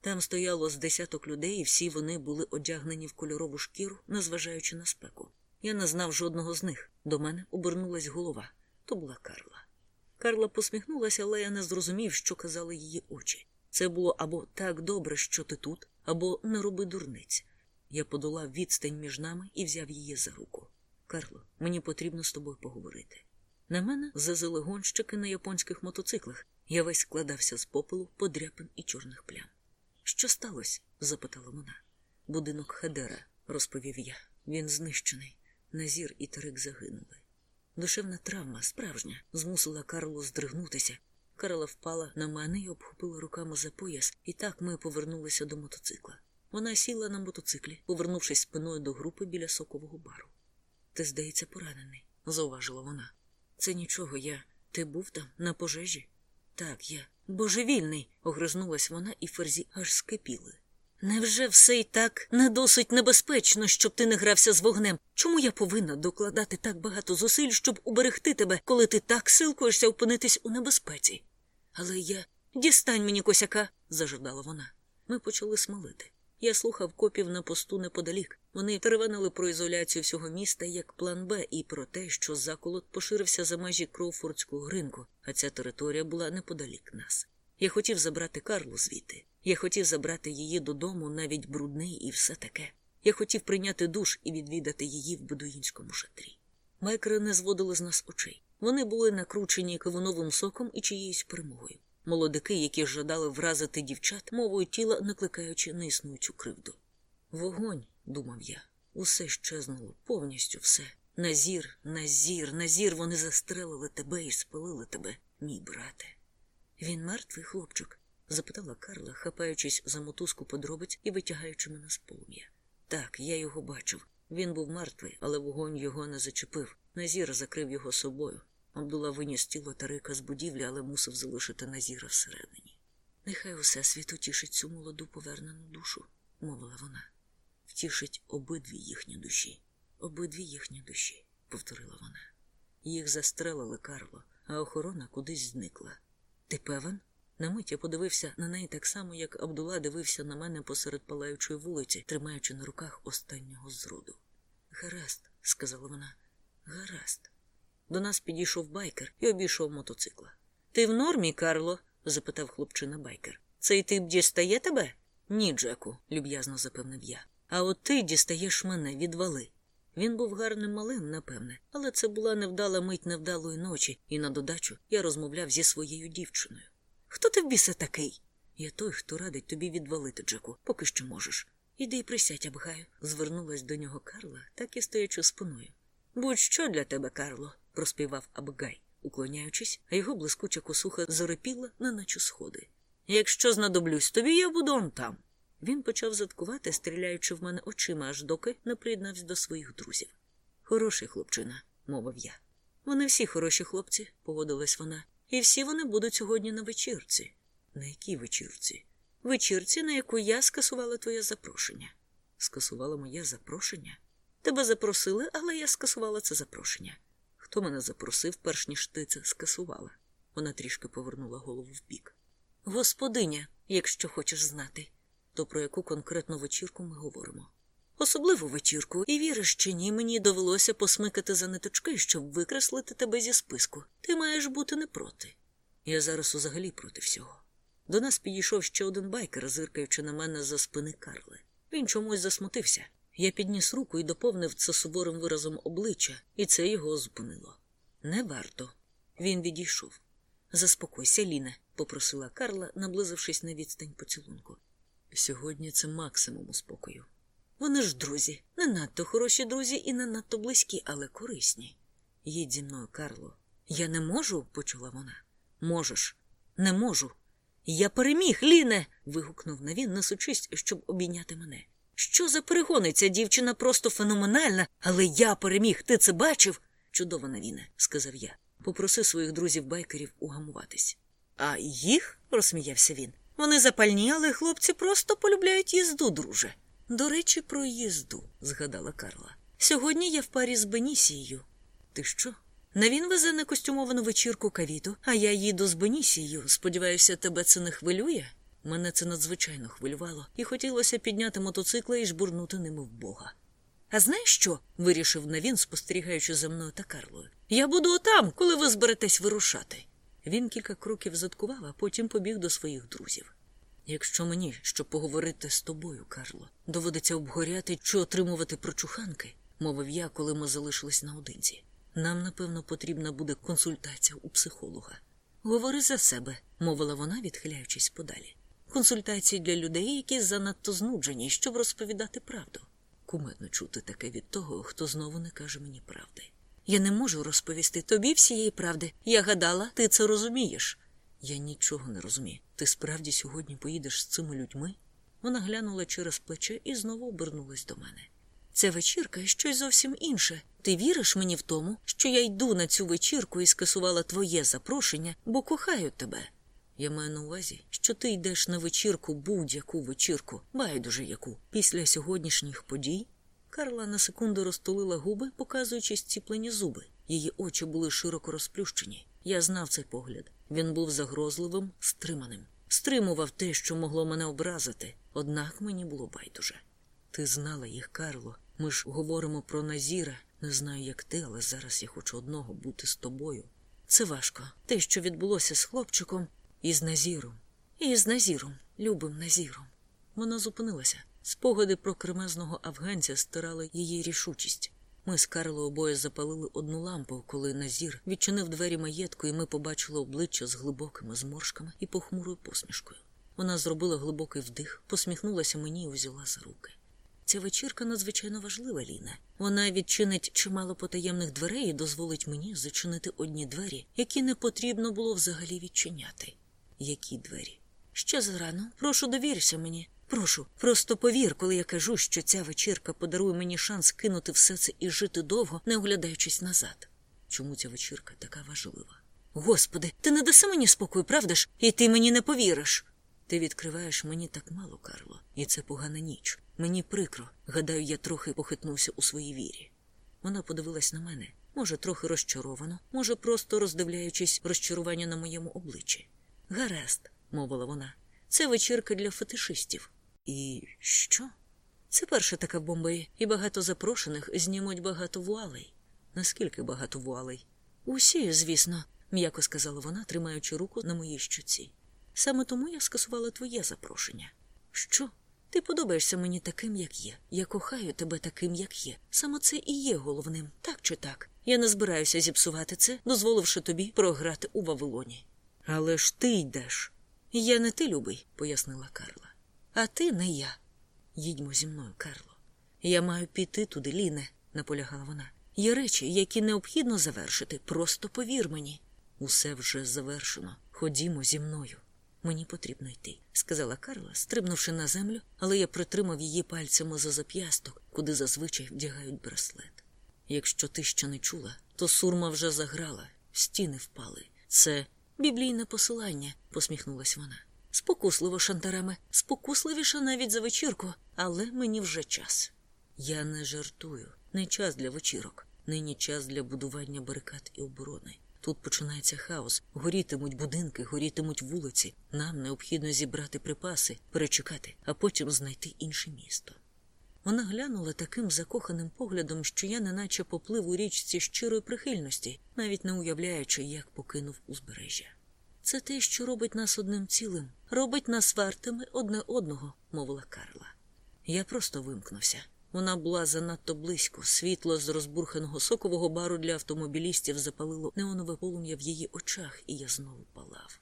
Там стояло з десяток людей, і всі вони були одягнені в кольорову шкіру, незважаючи на спеку. Я не знав жодного з них. До мене обернулась голова. То була Карла. Карла посміхнулася, але я не зрозумів, що казали її очі. Це було або так добре, що ти тут, або не роби дурниць. Я подолав відстань між нами і взяв її за руку. Карло, мені потрібно з тобою поговорити. На мене зазили гонщики на японських мотоциклах. Я весь складався з попелу, подряпин і чорних плям. Що сталося? запитала вона. Будинок Хедера, розповів я. Він знищений. Назір і Тарик загинули. Душевна травма, справжня, змусила Карлу здригнутися. Карла впала на мене і обхопила руками за пояс, і так ми повернулися до мотоцикла. Вона сіла на мотоциклі, повернувшись спиною до групи біля сокового бару. Ти, здається, поранений, зауважила вона. Це нічого, я. Ти був там, на пожежі? Так, я. Божевільний, огризнулась вона, і ферзі аж скипіли. Невже все й так не досить небезпечно, щоб ти не грався з вогнем? Чому я повинна докладати так багато зусиль, щоб уберегти тебе, коли ти так силкуєшся опинитись у небезпеці? Але я. Дістань мені косяка, зажадала вона. Ми почали смолити. Я слухав копів на посту неподалік. Вони теревенили про ізоляцію всього міста як план Б і про те, що заколот поширився за межі Кроуфордського ринку, а ця територія була неподалік нас. Я хотів забрати Карлу звідти. Я хотів забрати її додому, навіть брудний і все таке. Я хотів прийняти душ і відвідати її в бедуїнському шатрі. Майкери не зводили з нас очей. Вони були накручені кавуновим соком і чиєюсь перемогою молодики, які жадали вразити дівчат, мовою тіла, накликаючи на існуючу кривду. Вогонь, думав я, усе щезнуло, повністю все. Назір, назір, назір, вони застрелили тебе і спалили тебе, мій брате. Він мертвий хлопчик? запитала Карла, хапаючись за мотузку подробиць і витягаючи мене з полум'я. Так, я його бачив. Він був мертвий, але вогонь його не зачепив. Назір закрив його собою. Абдула виніс тіло Тарика з будівлі, але мусив залишити Назіра всередині. Нехай усе світ утішить цю молоду повернену душу, мовила вона. Втішить обидві їхні душі, обидві їхні душі, повторила вона. Їх застрелили Карло, а охорона кудись зникла. Ти певен? На мить я подивився на неї так само, як Абдула дивився на мене посеред палаючої вулиці, тримаючи на руках останнього зроду. Гаразд, сказала вона, гаразд. До нас підійшов байкер і обійшов мотоцикла. Ти в нормі, Карло? запитав хлопчина байкер. Цей тип дістає тебе? Ні, Джеку, люб'язно запевнив я. А от ти дістаєш мене відвали. Він був гарним малим, напевне, але це була невдала мить невдалої ночі, і на додачу я розмовляв зі своєю дівчиною. Хто ти в біса такий? Я той, хто радить тобі відвалити, Джеку, поки що можеш. Іди й присядь, Абгаю, звернулась до нього Карла, так і стоячи спиною. Будь що для тебе, Карло, проспівав Абгай, уклоняючись, а його блискуча косуха зарипіла, неначе сходи. Якщо знадоблюсь тобі, я буду он там. Він почав заткувати, стріляючи в мене очима, аж доки не приєднався до своїх друзів. Хороший хлопчина, мовив я. Вони всі хороші хлопці, погодилась вона, і всі вони будуть сьогодні на вечірці. На якій вечірці? Вечірці, на яку я скасувала твоє запрошення. Скасувала моє запрошення? Тебе запросили, але я скасувала це запрошення. Хто мене запросив, перш ніж ти це скасувала? Вона трішки повернула голову вбік. Господиня, якщо хочеш знати, то про яку конкретну вечірку ми говоримо. Особливу вечірку, і віриш чи ні, мені довелося посмикати за ниточки, щоб викреслити тебе зі списку. Ти маєш бути не проти. Я зараз взагалі проти всього. До нас підійшов ще один байкер, зиркаючи на мене за спини Карли. Він чомусь засмутився. Я підніс руку і доповнив це суворим виразом обличчя, і це його зупинило. Не варто. Він відійшов. Заспокойся, Ліне, попросила Карла, наблизившись на відстань поцілунку. Сьогодні це максимум спокою. Вони ж друзі, не надто хороші друзі і не надто близькі, але корисні. Їдь зі мною, Карло. Я не можу, почула вона. Можеш, не можу. Я переміг, Ліне. вигукнув на він, несучись, щоб обійняти мене. Що за перегони? Ця дівчина просто феноменальна, але я переміг. Ти це бачив? Чудово, Навіне, сказав я. Попроси своїх друзів-байкерів угамуватись. А їх? розсміявся він. Вони запальні, але хлопці просто полюбляють їзду, друже. До речі, про їзду, згадала Карла. Сьогодні я в парі з Бенісією. Ти що? Не він везе на костюмовану вечірку кавіту, а я їду з Бенісією. Сподіваюся, тебе це не хвилює? Мене це надзвичайно хвилювало, і хотілося підняти мотоцикла і жбурнути ними в Бога. А знаєш що? вирішив Навін, спостерігаючи за мною та Карлою. Я буду отам, коли ви зберетесь вирушати. Він кілька кроків заткував, а потім побіг до своїх друзів. Якщо мені, щоб поговорити з тобою, Карло, доводиться обгоряти чи отримувати прочуханки, мовив я, коли ми залишились наодинці. Нам, напевно, потрібна буде консультація у психолога. Говори за себе, мовила вона, відхиляючись подалі. Консультації для людей, які занадто знуджені, щоб розповідати правду. Кумедно чути таке від того, хто знову не каже мені правди. Я не можу розповісти тобі всієї правди. Я гадала, ти це розумієш. Я нічого не розумію. Ти справді сьогодні поїдеш з цими людьми? Вона глянула через плече і знову обернулась до мене. Ця вечірка щось зовсім інше. Ти віриш мені в тому, що я йду на цю вечірку і скасувала твоє запрошення, бо кохаю тебе. Я маю на увазі, що ти йдеш на вечірку будь-яку вечірку, байдуже яку, після сьогоднішніх подій. Карла на секунду розтулила губи, показуючи зціплені зуби. Її очі були широко розплющені. Я знав цей погляд. Він був загрозливим, стриманим. Стримував те, що могло мене образити, однак мені було байдуже. Ти знала їх, Карло. Ми ж говоримо про Назіра. Не знаю, як ти, але зараз я хочу одного бути з тобою. Це важко. Те, що відбулося з хлопчиком, і з Назіром. І з Назіром, любим Назіром. Вона зупинилася. Спогади про кремезного афганця стирали її рішучість. Ми з Карло обоє запалили одну лампу, коли Назір відчинив двері маєтку, і ми побачили обличчя з глибокими зморшками і похмурою посмішкою. Вона зробила глибокий вдих, посміхнулася мені і узяла за руки. Ця вечірка надзвичайно важлива, Ліна. Вона відчинить чимало потаємних дверей і дозволить мені зачинити одні двері, які не потрібно було взагалі відчиняти. Які двері? Ще зарано. Прошу, довірся мені. Прошу, просто повір, коли я кажу, що ця вечірка подарує мені шанс кинути все це і жити довго, не оглядаючись назад. Чому ця вечірка така важлива? Господи, ти не даси мені спокою, правда ж? І ти мені не повіриш. Ти відкриваєш мені так мало, Карло, і це погана ніч. Мені прикро. Гадаю, я трохи похитнувся у своїй вірі. Вона подивилась на мене, може, трохи розчаровано, може, просто роздивляючись розчарування на моєму обличчі. Гаразд, мовила вона, це вечірка для фетишистів. І що? Це перша така бомба, і багато запрошених знімуть багато вуалей. Наскільки багато вуалей? Усі, звісно, м'яко сказала вона, тримаючи руку на моїй щоці. Саме тому я скасувала твоє запрошення. Що? Ти подобаєшся мені таким, як є. Я кохаю тебе таким, як є. Саме це і є головним, так чи так. Я не збираюся зіпсувати це, дозволивши тобі програти у Вавилоні. Але ж ти йдеш. Я не ти, любий, пояснила Карла. А ти не я. Їдьмо зі мною, Карло. Я маю піти туди, Ліне, наполягала вона. Є речі, які необхідно завершити. Просто повір мені. Усе вже завершено. Ходімо зі мною. Мені потрібно йти, сказала Карла, стрибнувши на землю, але я притримав її пальцями за зап'ясток, куди зазвичай вдягають браслет. Якщо ти ще не чула, то сурма вже заграла, стіни впали. Це біблійне посилання, посміхнулась вона. Спокусливо шантарами, спокусливіше навіть за вечірку, але мені вже час. Я не жартую, не час для вечірок, нині час для будування барикад і оборони. Тут починається хаос, горітимуть будинки, горітимуть вулиці. Нам необхідно зібрати припаси, перечекати, а потім знайти інше місто. Вона глянула таким закоханим поглядом, що я неначе поплив у річці щирої прихильності, навіть не уявляючи, як покинув узбережжя. Це те, що робить нас одним цілим, робить нас вартими одне одного, мовила Карла. Я просто вимкнувся. Вона була занадто близько. Світло з розбурханого сокового бару для автомобілістів запалило неонове полум'я в її очах, і я знову палав.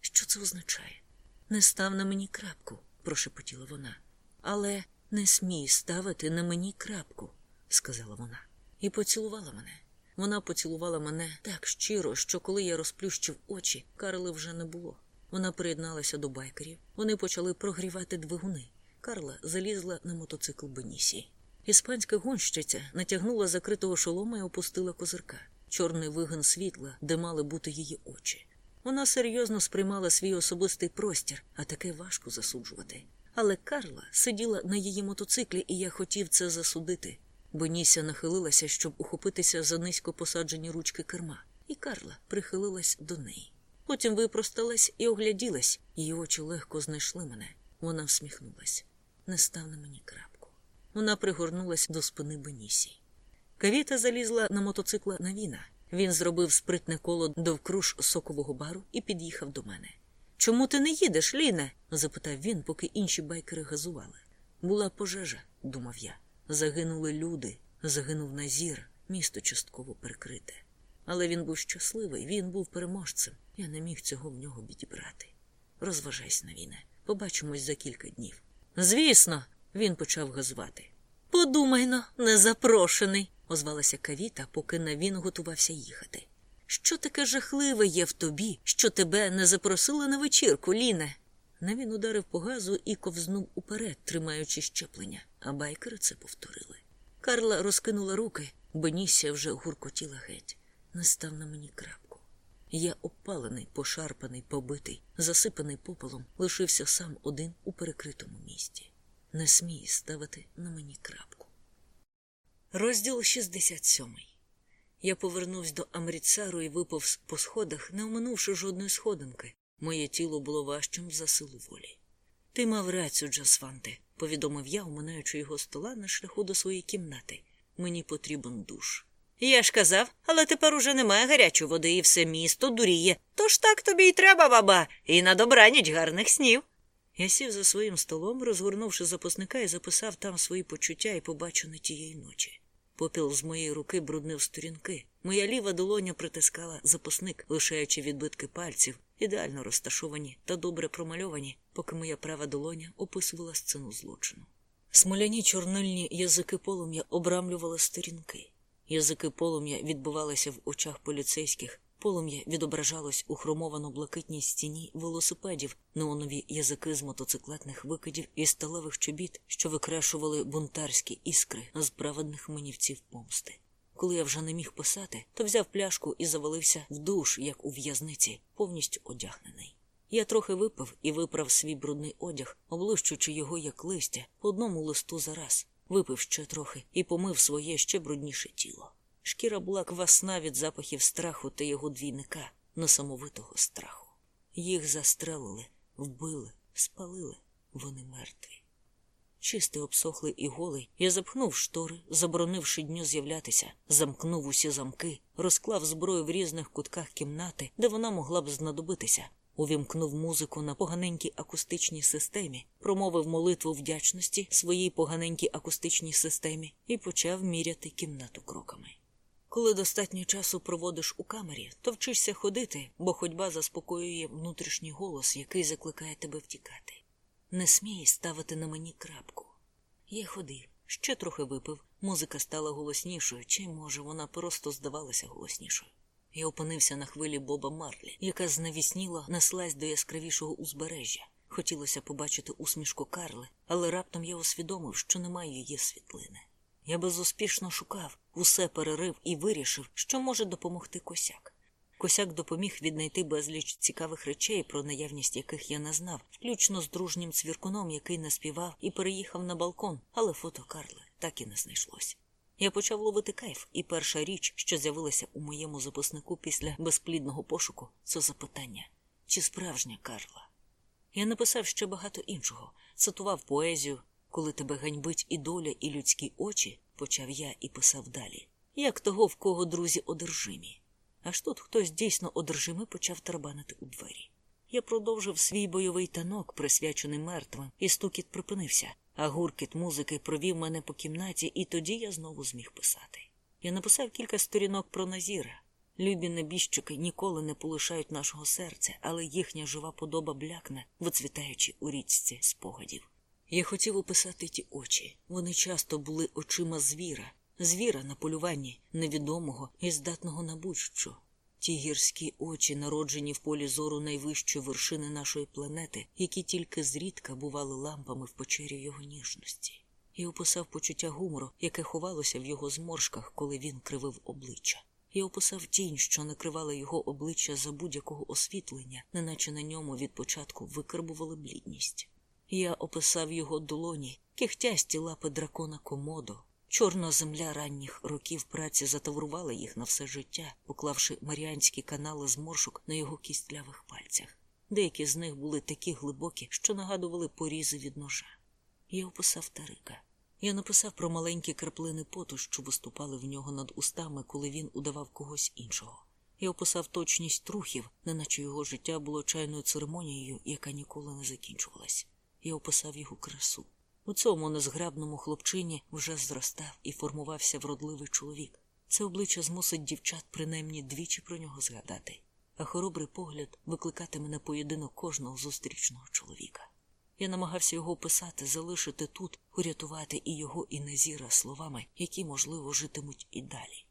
Що це означає? Не став на мені крапку, прошепотіла вона. Але не смій ставити на мені крапку, сказала вона, і поцілувала мене. Вона поцілувала мене так щиро, що коли я розплющив очі, Карли вже не було. Вона приєдналася до байкерів. Вони почали прогрівати двигуни. Карла залізла на мотоцикл Бенісі. Іспанська гонщиця натягнула закритого шолома і опустила козирка, чорний вигин світла, де мали бути її очі. Вона серйозно сприймала свій особистий простір, а таке важко засуджувати. Але Карла сиділа на її мотоциклі, і я хотів це засудити. Боніся нахилилася, щоб ухопитися за низько посаджені ручки керма, і Карла прихилилась до неї. Потім випросталась і огляділась, її очі легко знайшли мене. Вона всміхнулась. Не став на мені крапку. Вона пригорнулась до спини Бенісі. Кавіта залізла на мотоцикла на віна. Він зробив спритне коло довкруж сокового бару і під'їхав до мене. Чому ти не їдеш, Ліне? запитав він, поки інші байкери газували. Була пожежа, думав я. Загинули люди, загинув Назір, місто частково перекрите. Але він був щасливий, він був переможцем. Я не міг цього в нього відібрати. Розважайся, Навіне, побачимось за кілька днів. Звісно, він почав газувати. Подумайно, незапрошений, озвалася Кавіта, поки Навін готувався їхати. Що таке жахливе є в тобі, що тебе не запросили на вечірку, Ліне? Навін ударив по газу і ковзнув уперед, тримаючи щеплення, а байкери це повторили. Карла розкинула руки, Бенісія вже гуркотіла геть. Не став на мені крапку. Я опалений, пошарпаний, побитий, засипаний попелом, лишився сам один у перекритому місті. Не смій ставити на мені крапку. Розділ 67 Я повернувся до Амріцару і виповз по сходах, не оминувши жодної сходинки. Моє тіло було важчим за силу волі. Ти мав рацію, Джасванте, повідомив я, оминаючи його стола на шляху до своєї кімнати. Мені потрібен душ. Я ж казав, але тепер уже немає гарячої води, і все місто дуріє. Тож так тобі й треба, баба, і на добраніч гарних снів. Я сів за своїм столом, розгорнувши записника і записав там свої почуття і побачене тієї ночі. Попіл з моєї руки бруднив сторінки. Моя ліва долоня притискала запасник, лишаючи відбитки пальців, ідеально розташовані та добре промальовані, поки моя права долоня описувала сцену злочину. Смоляні чорнильні язики полум'я обрамлювали сторінки. Язики полум'я відбувалися в очах поліцейських, полум'я відображалось у хромовано блакитній стіні велосипедів, неонові язики з мотоциклетних викидів і сталевих чобіт, що викрешували бунтарські іскри з праведних манівців помсти. Коли я вже не міг писати, то взяв пляшку і завалився в душ, як у в'язниці, повністю одягнений. Я трохи випив і виправ свій брудний одяг, облущуючи його як листя по одному листу за раз. Випив ще трохи і помив своє ще брудніше тіло. Шкіра була квасна від запахів страху та його двійника, несамовитого страху. Їх застрелили, вбили, спалили, вони мертві. Чистий обсохлий і голий, я запхнув штори, заборонивши дню з'являтися, замкнув усі замки, розклав зброю в різних кутках кімнати, де вона могла б знадобитися, увімкнув музику на поганенькій акустичній системі, промовив молитву вдячності своїй поганенькій акустичній системі і почав міряти кімнату кроками. Коли достатньо часу проводиш у камері, то вчишся ходити, бо ходьба заспокоює внутрішній голос, який закликає тебе втікати. Не смій ставити на мені крапку. Я ходив, ще трохи випив, музика стала голоснішою, чи, може, вона просто здавалася голоснішою. Я опинився на хвилі Боба Марлі, яка знавісніла неслась до яскравішого узбережжя. Хотілося побачити усмішку Карли, але раптом я усвідомив, що немає її світлини. Я безуспішно шукав, усе перерив і вирішив, що може допомогти косяк. Косяк допоміг віднайти безліч цікавих речей, про наявність яких я не знав, включно з дружнім цвіркуном, який наспівав і переїхав на балкон, але фото Карли так і не знайшлось. Я почав ловити кайф, і перша річ, що з'явилася у моєму записнику після безплідного пошуку, це запитання чи справжня Карла. Я написав ще багато іншого, цитував поезію, коли тебе ганьбить і доля, і людські очі, почав я і писав далі, як того, в кого друзі одержимі. Аж тут хтось дійсно одержимий почав тарабанити у двері. Я продовжив свій бойовий танок, присвячений мертвим, і стукіт припинився, а гуркіт музики провів мене по кімнаті, і тоді я знову зміг писати. Я написав кілька сторінок про Назіра. Любі небіжчики ніколи не полишають нашого серця, але їхня жива подоба блякне, вицвітаючи у річці спогадів. Я хотів описати ті очі. Вони часто були очима звіра, звіра на полюванні, невідомого і здатного на будь-що. Ті гірські очі, народжені в полі зору найвищої вершини нашої планети, які тільки зрідка бували лампами в печері його ніжності, і описав почуття гумору, яке ховалося в його зморшках, коли він кривив обличчя. Я описав тінь, що накривала його обличчя за будь-якого освітлення, неначе на ньому від початку викарбували блідність. Я описав його долоні, кихтясті лапи дракона комодо. Чорна земля ранніх років праці затаврувала їх на все життя, поклавши маріанські канали зморшок на його кістлявих пальцях. Деякі з них були такі глибокі, що нагадували порізи від ножа. Я описав Тарика. Я написав про маленькі краплини поту, що виступали в нього над устами, коли він удавав когось іншого. Я описав точність рухів, неначе його життя було чайною церемонією, яка ніколи не закінчувалась. Я описав його красу. У цьому незграбному хлопчині вже зростав і формувався вродливий чоловік. Це обличчя змусить дівчат принаймні двічі про нього згадати, а хоробрий погляд викликатиме на поєдинок кожного зустрічного чоловіка. Я намагався його описати, залишити тут, урятувати і його, і Назіра словами, які, можливо, житимуть і далі.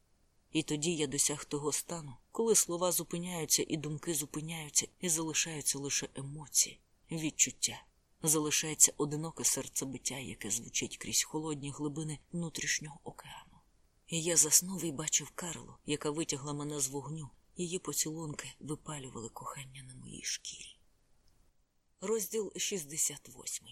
І тоді я досяг того стану, коли слова зупиняються і думки зупиняються, і залишаються лише емоції, відчуття. Залишається одиноке серцебиття, яке звучить крізь холодні глибини внутрішнього океану. І я заснув і бачив Карлу, яка витягла мене з вогню, її поцілунки випалювали кохання на моїй шкірі. Розділ 68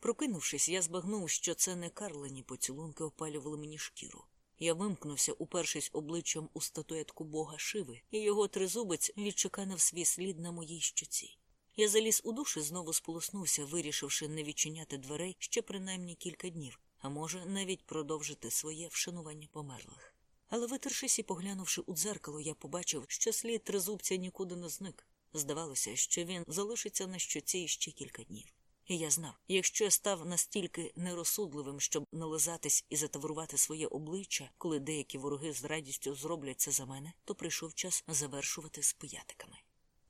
Прокинувшись, я збагнув, що це не Карлині поцілунки опалювали мені шкіру. Я вимкнувся, упершись обличчям у статуетку бога Шиви, і його тризубець відчеканив свій слід на моїй щоці. Я заліз у душ і знову сполоснувся, вирішивши не відчиняти дверей ще принаймні кілька днів, а може, навіть продовжити своє вшанування померлих. Але, витершись і поглянувши у дзеркало, я побачив, що слід тризубця нікуди не зник. Здавалося, що він залишиться на щоці ще кілька днів. І я знав, якщо я став настільки нерозсудливим, щоб нализатись і затаврувати своє обличчя, коли деякі вороги з радістю зроблять це за мене, то прийшов час завершувати з пиятиками.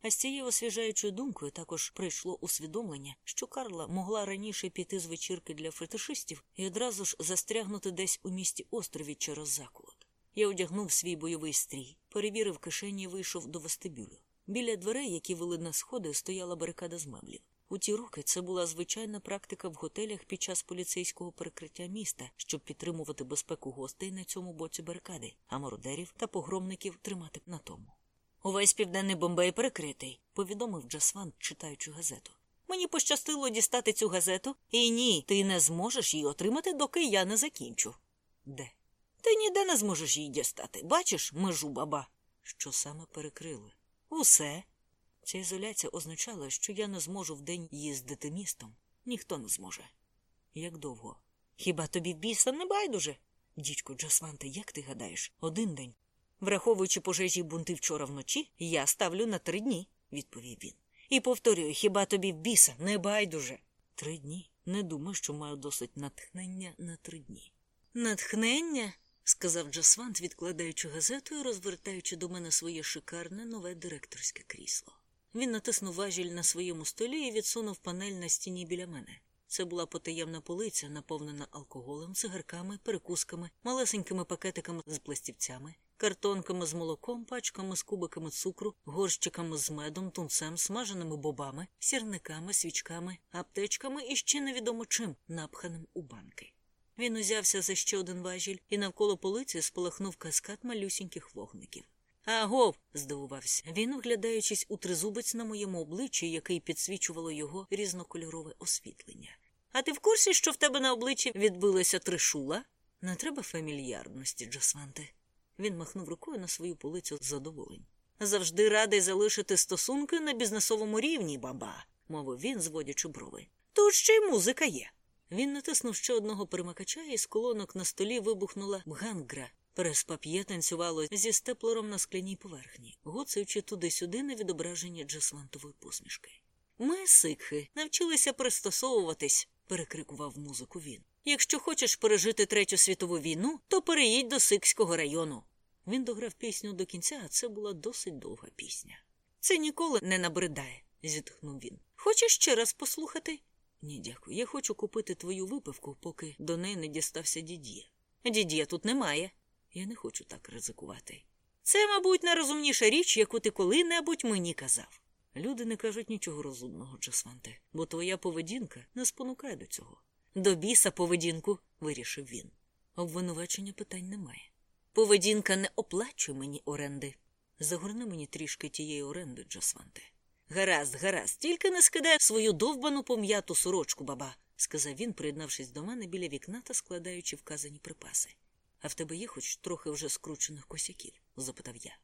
А з цією освіжаючою думкою також прийшло усвідомлення, що Карла могла раніше піти з вечірки для фетишистів і одразу ж застрягнути десь у місті острові через заколот. Я одягнув свій бойовий стрій, перевірив кишені і вийшов до вестибюлю. Біля дверей, які вели на сходи, стояла барикада з меблів. У ті роки це була звичайна практика в готелях під час поліцейського перекриття міста, щоб підтримувати безпеку гостей на цьому боці барикади, а мародерів та погромників тримати на тому. Увесь південний Бомбей перекритий, повідомив Джасван, читаючи газету. Мені пощастило дістати цю газету, і ні, ти не зможеш її отримати, доки я не закінчу. Де? Ти ніде не зможеш її дістати. Бачиш, межу баба. Що саме перекрили? Усе. Ця ізоляція означала, що я не зможу вдень їздити містом. Ніхто не зможе. Як довго? Хіба тобі біса не байдуже? Дідько Джасванте, як ти гадаєш, один день Враховуючи пожежі бунти вчора вночі, я ставлю на три дні, відповів він. І повторюю, хіба тобі біса не байдуже? Три дні? Не думаю, що маю досить натхнення на три дні. Натхнення? сказав Джасвант, відкладаючи газету і розвертаючи до мене своє шикарне нове директорське крісло. Він натиснув важіль на своєму столі і відсунув панель на стіні біля мене. Це була потаємна полиця, наповнена алкоголем, цигарками, перекусками, малесенькими пакетиками з пластівцями, картонками з молоком, пачками з кубиками цукру, горщиками з медом, тунцем, смаженими бобами, сірниками, свічками, аптечками і ще невідомо чим, напханим у банки. Він узявся за ще один важіль і навколо полиці спалахнув каскад малюсіньких вогників. Агов. здивувався він, вглядаючись у тризубець на моєму обличчі, який підсвічувало його різнокольорове освітлення. А ти в курсі, що в тебе на обличчі відбилася тришула? Не треба фамільярності, Джасванте. Він махнув рукою на свою полицю з задоволень. Завжди радий залишити стосунки на бізнесовому рівні, баба, мовив він, зводячи брови. Тут ще й музика є. Він натиснув ще одного перемикача, і з колонок на столі вибухнула бгангра. Переспап'є танцювало зі степлером на скляній поверхні, гоцаючи туди-сюди на відображення Джаслантової посмішки. Ми, сикхи, навчилися пристосовуватись, перекрикував музику він. Якщо хочеш пережити Третю світову війну, то переїдь до Сикського району. Він дограв пісню до кінця, а це була досить довга пісня. Це ніколи не набридає, зітхнув він. Хочеш ще раз послухати? Ні, дякую. Я хочу купити твою випивку, поки до неї не дістався дід'є. Дід'є тут немає. Я не хочу так ризикувати. Це, мабуть, найрозумніша річ, яку ти коли-небудь мені казав. Люди не кажуть нічого розумного, Джасванте, бо твоя поведінка не спонукає до цього. До біса поведінку, вирішив він. Обвинувачення питань немає. Поведінка не оплачує мені оренди. Загорни мені трішки тієї оренди, Джасванте. Гаразд, гаразд, тільки не скидай свою довбану пом'яту сорочку, баба, сказав він, приєднавшись до мене біля вікна та складаючи вказані припаси. А в тебе є хоч трохи вже скручених косяків? запитав я.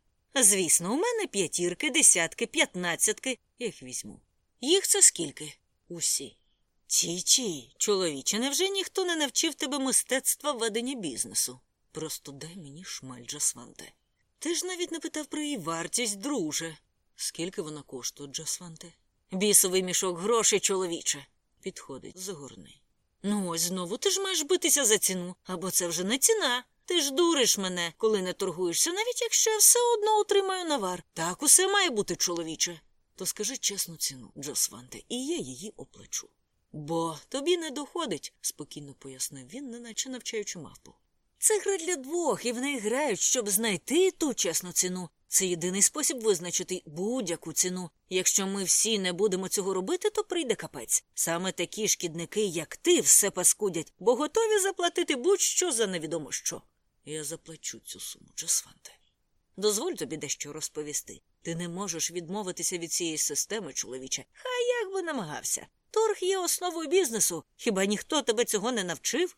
Звісно, у мене п'ятірки, десятки, п'ятнадцятки. Я їх візьму. Їх це скільки? Усі. Ті-ті, чоловіче, невже ніхто не навчив тебе мистецтва ведення бізнесу? Просто дай мені шмаль, Джасванте. Ти ж навіть не питав про її вартість, друже. Скільки вона коштує, Джасванте? Бісовий мішок грошей, чоловіче. Підходить, загорни. Ну, ось знову ти ж маєш битися за ціну, або це вже не ціна. Ти ж дуриш мене, коли не торгуєшся, навіть якщо я все одно отримаю навар. Так усе має бути, чоловіче. То скажи чесну ціну, Джасванте, і я її оплачу. Бо тобі не доходить, спокійно пояснив він, неначе навчаючи мавпу. Це гра для двох, і в неї грають, щоб знайти ту чесну ціну. Це єдиний спосіб визначити будь-яку ціну. Якщо ми всі не будемо цього робити, то прийде капець. Саме такі шкідники, як ти, все паскудять, бо готові заплатити будь-що за невідомо що. Я заплачу цю суму, Джасванте. Дозволь тобі дещо розповісти. Ти не можеш відмовитися від цієї системи, чоловіче. Хай як би намагався. Торг є основою бізнесу. Хіба ніхто тебе цього не навчив?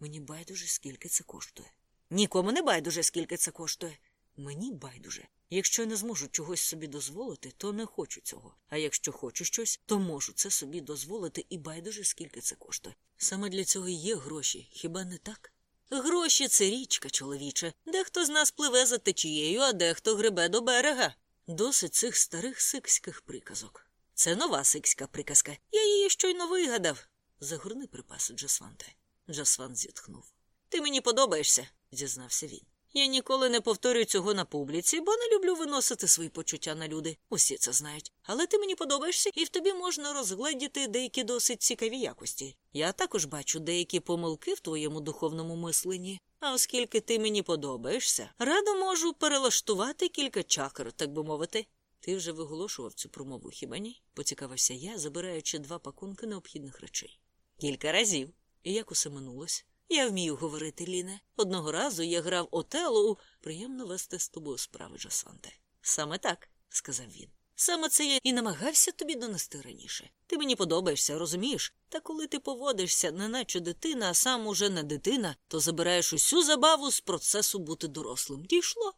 Мені байдуже, скільки це коштує. Нікому не байдуже, скільки це коштує. Мені байдуже. Якщо я не зможу чогось собі дозволити, то не хочу цього. А якщо хочу щось, то можу це собі дозволити і байдуже, скільки це коштує. Саме для цього і є гроші, хіба не так? Гроші це річка, чоловіче. Дехто з нас пливе за течією, а дехто гребе до берега. Досить цих старих сикських приказок. Це нова сикська приказка. Я її щойно вигадав. Загорни припаси, Джасванте. Джасван зітхнув. Ти мені подобаєшся, зізнався він. Я ніколи не повторюю цього на публіці, бо не люблю виносити свої почуття на люди. Усі це знають. Але ти мені подобаєшся, і в тобі можна розгледіти деякі досить цікаві якості. Я також бачу деякі помилки в твоєму духовному мисленні. А оскільки ти мені подобаєшся, радо можу перелаштувати кілька чакр, так би мовити. Ти вже виголошував цю промову, хіба ні? поцікавився я, забираючи два пакунки необхідних речей. Кілька разів. І як усе минулось? Я вмію говорити, Ліне. Одного разу я грав Отело у приємно вести з тобою справи, Джасанте. Саме так, сказав він. Саме це я і намагався тобі донести раніше. Ти мені подобаєшся, розумієш? Та коли ти поводишся, неначе дитина, а сам уже не дитина, то забираєш усю забаву з процесу бути дорослим. Дійшло.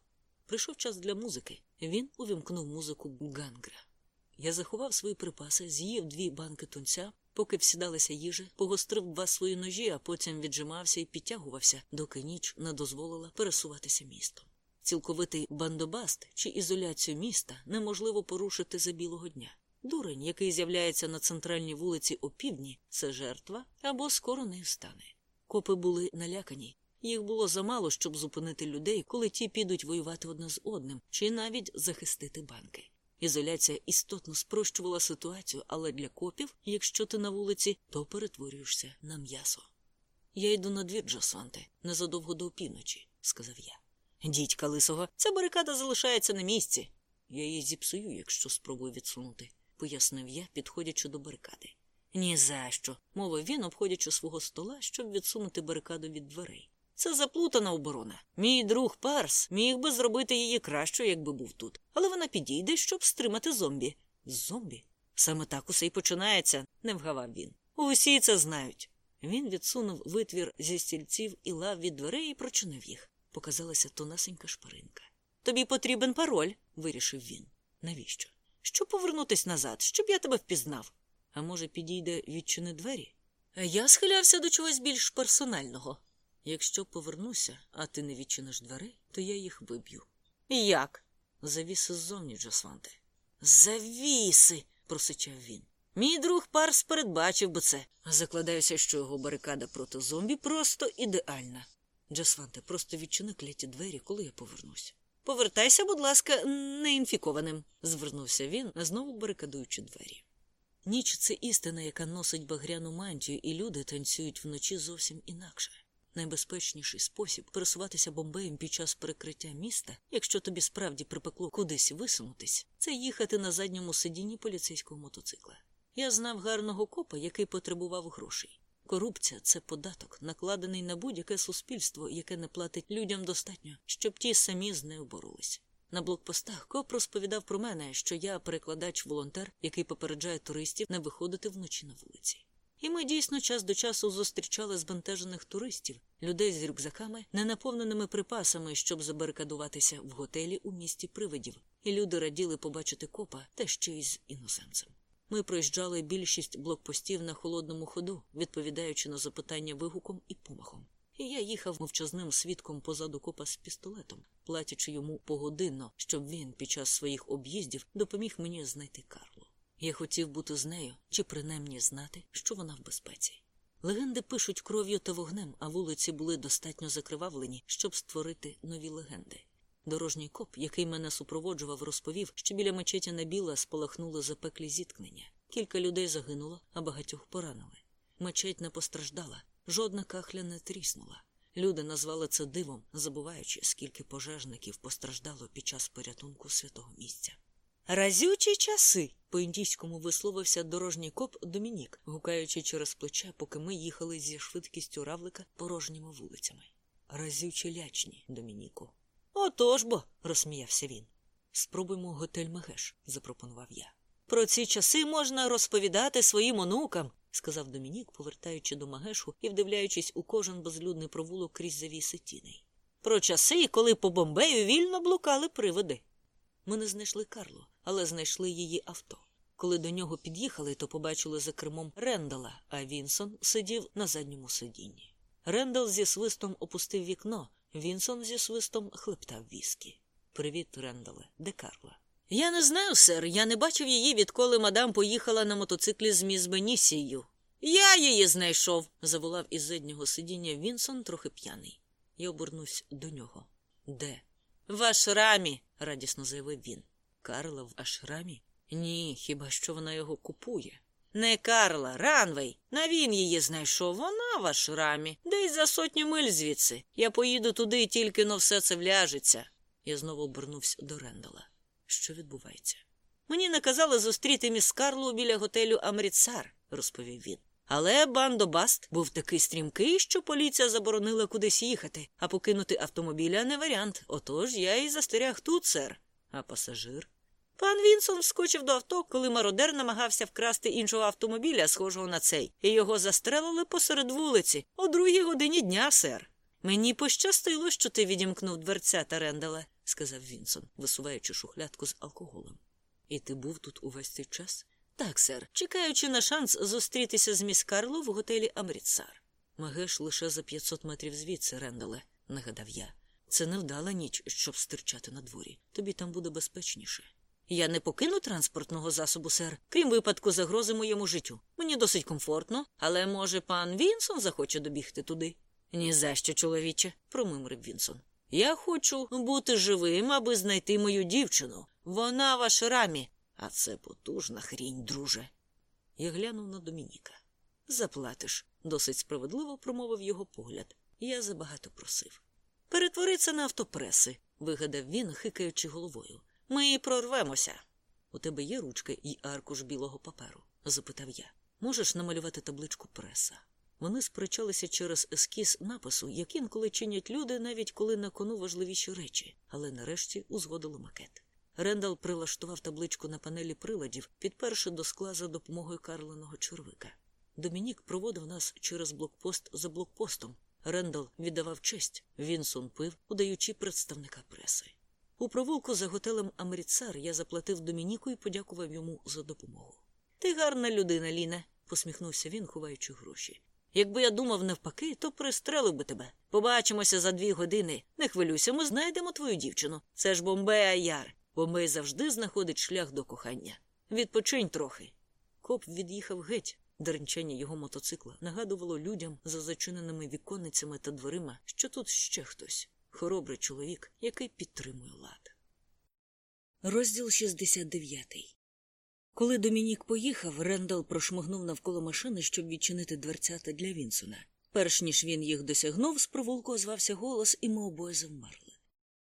Прийшов час для музики. Він увімкнув музику Гангра. Я заховав свої припаси, з'їв дві банки тунця, поки всідалася їжа, погострив два свої ножі, а потім віджимався і підтягувався, доки ніч не дозволила пересуватися містом. Цілковитий бандобаст чи ізоляцію міста неможливо порушити за білого дня. Дурень, який з'являється на центральній вулиці опівдні, це жертва або скоро не стане. Копи були налякані. Їх було замало, щоб зупинити людей, коли ті підуть воювати одне з одним, чи навіть захистити банки. Ізоляція істотно спрощувала ситуацію, але для копів, якщо ти на вулиці, то перетворюєшся на м'ясо. Я йду на двір, Джосванте, незадовго до опівночі, сказав я. Дідька лисого, ця барикада залишається на місці. Я її зіпсую, якщо спробую відсунути, пояснив я, підходячи до барикади. «Ні за що», – мовив він, обходячи свого стола, щоб відсунути барикаду від дверей. Це заплутана оборона. Мій друг Парс міг би зробити її кращою, якби був тут, але вона підійде, щоб стримати зомбі. Зомбі? Саме так усе й починається, не вгавав він. Усі це знають. Він відсунув витвір зі стільців і лав від дверей і прочинив їх. Показалася тонесенька шпаринка. Тобі потрібен пароль, вирішив він. Навіщо? Щоб повернутись назад, щоб я тебе впізнав. А може, підійде відчини двері? Я схилявся до чогось більш персонального. Якщо повернуся, а ти не відчиниш дверей, то я їх виб'ю. Як? Завіси ззовні, Джосванте. Завіси. просичав він. Мій друг Парс передбачив би це. Закладаюся, що його барикада проти зомбі просто ідеальна. Джасванте, просто відчини кляті двері, коли я повернусь. Повертайся, будь ласка, неінфікованим, звернувся він, знову барикадуючи двері. Ніч це істина, яка носить багряну мантію, і люди танцюють вночі зовсім інакше. Найбезпечніший спосіб пересуватися бомбеєм під час перекриття міста, якщо тобі справді припекло кудись висунутись, це їхати на задньому сидінні поліцейського мотоцикла. Я знав гарного копа, який потребував грошей. Корупція це податок, накладений на будь-яке суспільство, яке не платить людям достатньо, щоб ті самі з нею боролись. На блокпостах коп розповідав про мене, що я перекладач-волонтер, який попереджає туристів не виходити вночі на вулиці. І ми дійсно час до часу зустрічали збентежених туристів, людей з рюкзаками, ненаповненими припасами, щоб забарикадуватися в готелі у місті привидів, і люди раділи побачити копа та ще й з іноземцем. Ми проїжджали більшість блокпостів на холодному ходу, відповідаючи на запитання вигуком і помахом. І я їхав мовчазним свідком позаду копа з пістолетом, платячи йому погодинно, щоб він під час своїх об'їздів допоміг мені знайти Карлу. Я хотів бути з нею чи принаймні знати, що вона в безпеці. Легенди пишуть кров'ю та вогнем, а вулиці були достатньо закривавлені, щоб створити нові легенди. Дорожній коп, який мене супроводжував, розповів, що біля мечеті Набіла спалахнули запеклі зіткнення. Кілька людей загинуло, а багатьох поранили. Мечеть не постраждала, жодна кахля не тріснула. Люди назвали це дивом, забуваючи, скільки пожежників постраждало під час порятунку святого місця. Разючі часи. по індійському висловився дорожній коп Домінік, гукаючи через плече, поки ми їхали зі швидкістю равлика порожніми вулицями. Разючі лячні, Домініку. Отож бо, розсміявся він. Спробуймо готель Мегеш, запропонував я. Про ці часи можна розповідати своїм онукам, сказав Домінік, повертаючи до Магешу і вдивляючись у кожен безлюдний провулок крізь завіси тіней. Про часи, коли по бомбею вільно блукали приводи. Ми не знайшли Карлу, але знайшли її авто. Коли до нього під'їхали, то побачили за кермом Рендала, а Вінсон сидів на задньому сидінні. Рендал зі свистом опустив вікно, Вінсон зі свистом хлептав віскі. Привіт, Рендале, де Карла? Я не знаю, сер. Я не бачив її, відколи мадам поїхала на мотоциклі з міс Бенісією. Я її знайшов, заволав із заднього сидіння Вінсон, трохи п'яний. Я обернусь до нього. Де? В ашрамі, радісно заявив він. Карла в ашрамі? Ні, хіба що вона його купує. Не Карла, Ранвей. На він її знайшов. Вона в ашрамі. Десь за сотню миль звідси. Я поїду туди, тільки но все це вляжеться. Я знову обернувся до Рендала. Що відбувається? Мені наказали зустріти міс Карлу біля готелю Амріцар, розповів він. Але бандобаст був такий стрімкий, що поліція заборонила кудись їхати, а покинути автомобіля не варіант. Отож я і застеряг тут, сер. А пасажир? Пан Вінсон вскочив до авто, коли мародер намагався вкрасти іншого автомобіля, схожого на цей, і його застрелили посеред вулиці о другій годині дня, сер. Мені пощастило, що ти відімкнув дверця Тарендала, сказав Вінсон, висуваючи шухлядку з алкоголем. І ти був тут увесь цей час? Так, сер, чекаючи на шанс зустрітися з міс Карло в готелі Амріцар. Магеш лише за 500 метрів звідси, Рендале, нагадав я. Це невдала ніч, щоб стирчати на дворі. Тобі там буде безпечніше. Я не покину транспортного засобу, сер, крім випадку загрози моєму життю. Мені досить комфортно, але може пан Вінсон захоче добігти туди. Ні за що, чоловіче, промимрив Вінсон. Я хочу бути живим, аби знайти мою дівчину. Вона в ашрамі, а це потужна хрінь, друже. Я глянув на Домініка. Заплатиш, досить справедливо промовив його погляд. Я забагато просив. Перетвори це на автопреси, вигадав він, хикаючи головою. Ми прорвемося. У тебе є ручка і аркуш білого паперу? запитав я. Можеш намалювати табличку преса? Вони сперечалися через ескіз напису, як інколи чинять люди, навіть коли на кону важливіші речі, але нарешті узгодили макет. Рендал прилаштував табличку на панелі приладів, підперши до скла за допомогою карленого червика. Домінік проводив нас через блокпост за блокпостом. Рендал віддавав честь, Вінсон пив, удаючи представника преси. У провулку за готелем Амріцар я заплатив Домініку і подякував йому за допомогу. Ти гарна людина, Ліне, посміхнувся він, ховаючи гроші. Якби я думав навпаки, то пристрелив би тебе. Побачимося за дві години. Не хвилюйся, ми знайдемо твою дівчину. Це ж Бомбея Яр. Бомбей завжди знаходить шлях до кохання. Відпочинь трохи. Коп від'їхав геть. Деренчання його мотоцикла нагадувало людям за зачиненими віконницями та дверима, що тут ще хтось хоробрий чоловік, який підтримує лад. Розділ 69 Коли Домінік поїхав, Рендал прошмигнув навколо машини, щоб відчинити дверцята для Вінсона. Перш ніж він їх досягнув, з провулку озвався голос, і ми обоє завмерли.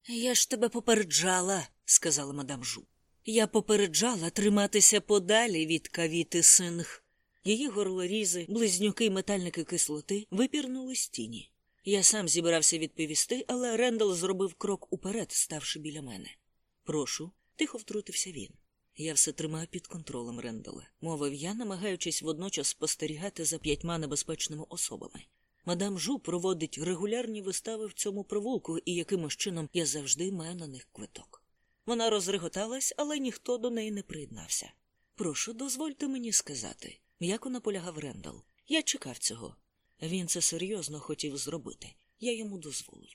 Я ж тебе попереджала, сказала мадам Жу. Я попереджала триматися подалі від кавіти синг. Її горлорізи, близнюки й метальники кислоти випірнули з тіні. Я сам зібрався відповісти, але Рендал зробив крок уперед, ставши біля мене. Прошу, тихо втрутився він. Я все тримаю під контролем Рендале, мовив я, намагаючись водночас спостерігати за п'ятьма небезпечними особами. Мадам Жу проводить регулярні вистави в цьому провулку, і якимось чином я завжди маю на них квиток. Вона розреготалась, але ніхто до неї не приєднався. Прошу, дозвольте мені сказати, м'яко наполягав Рендал. Я чекав цього. Він це серйозно хотів зробити. Я йому дозволив.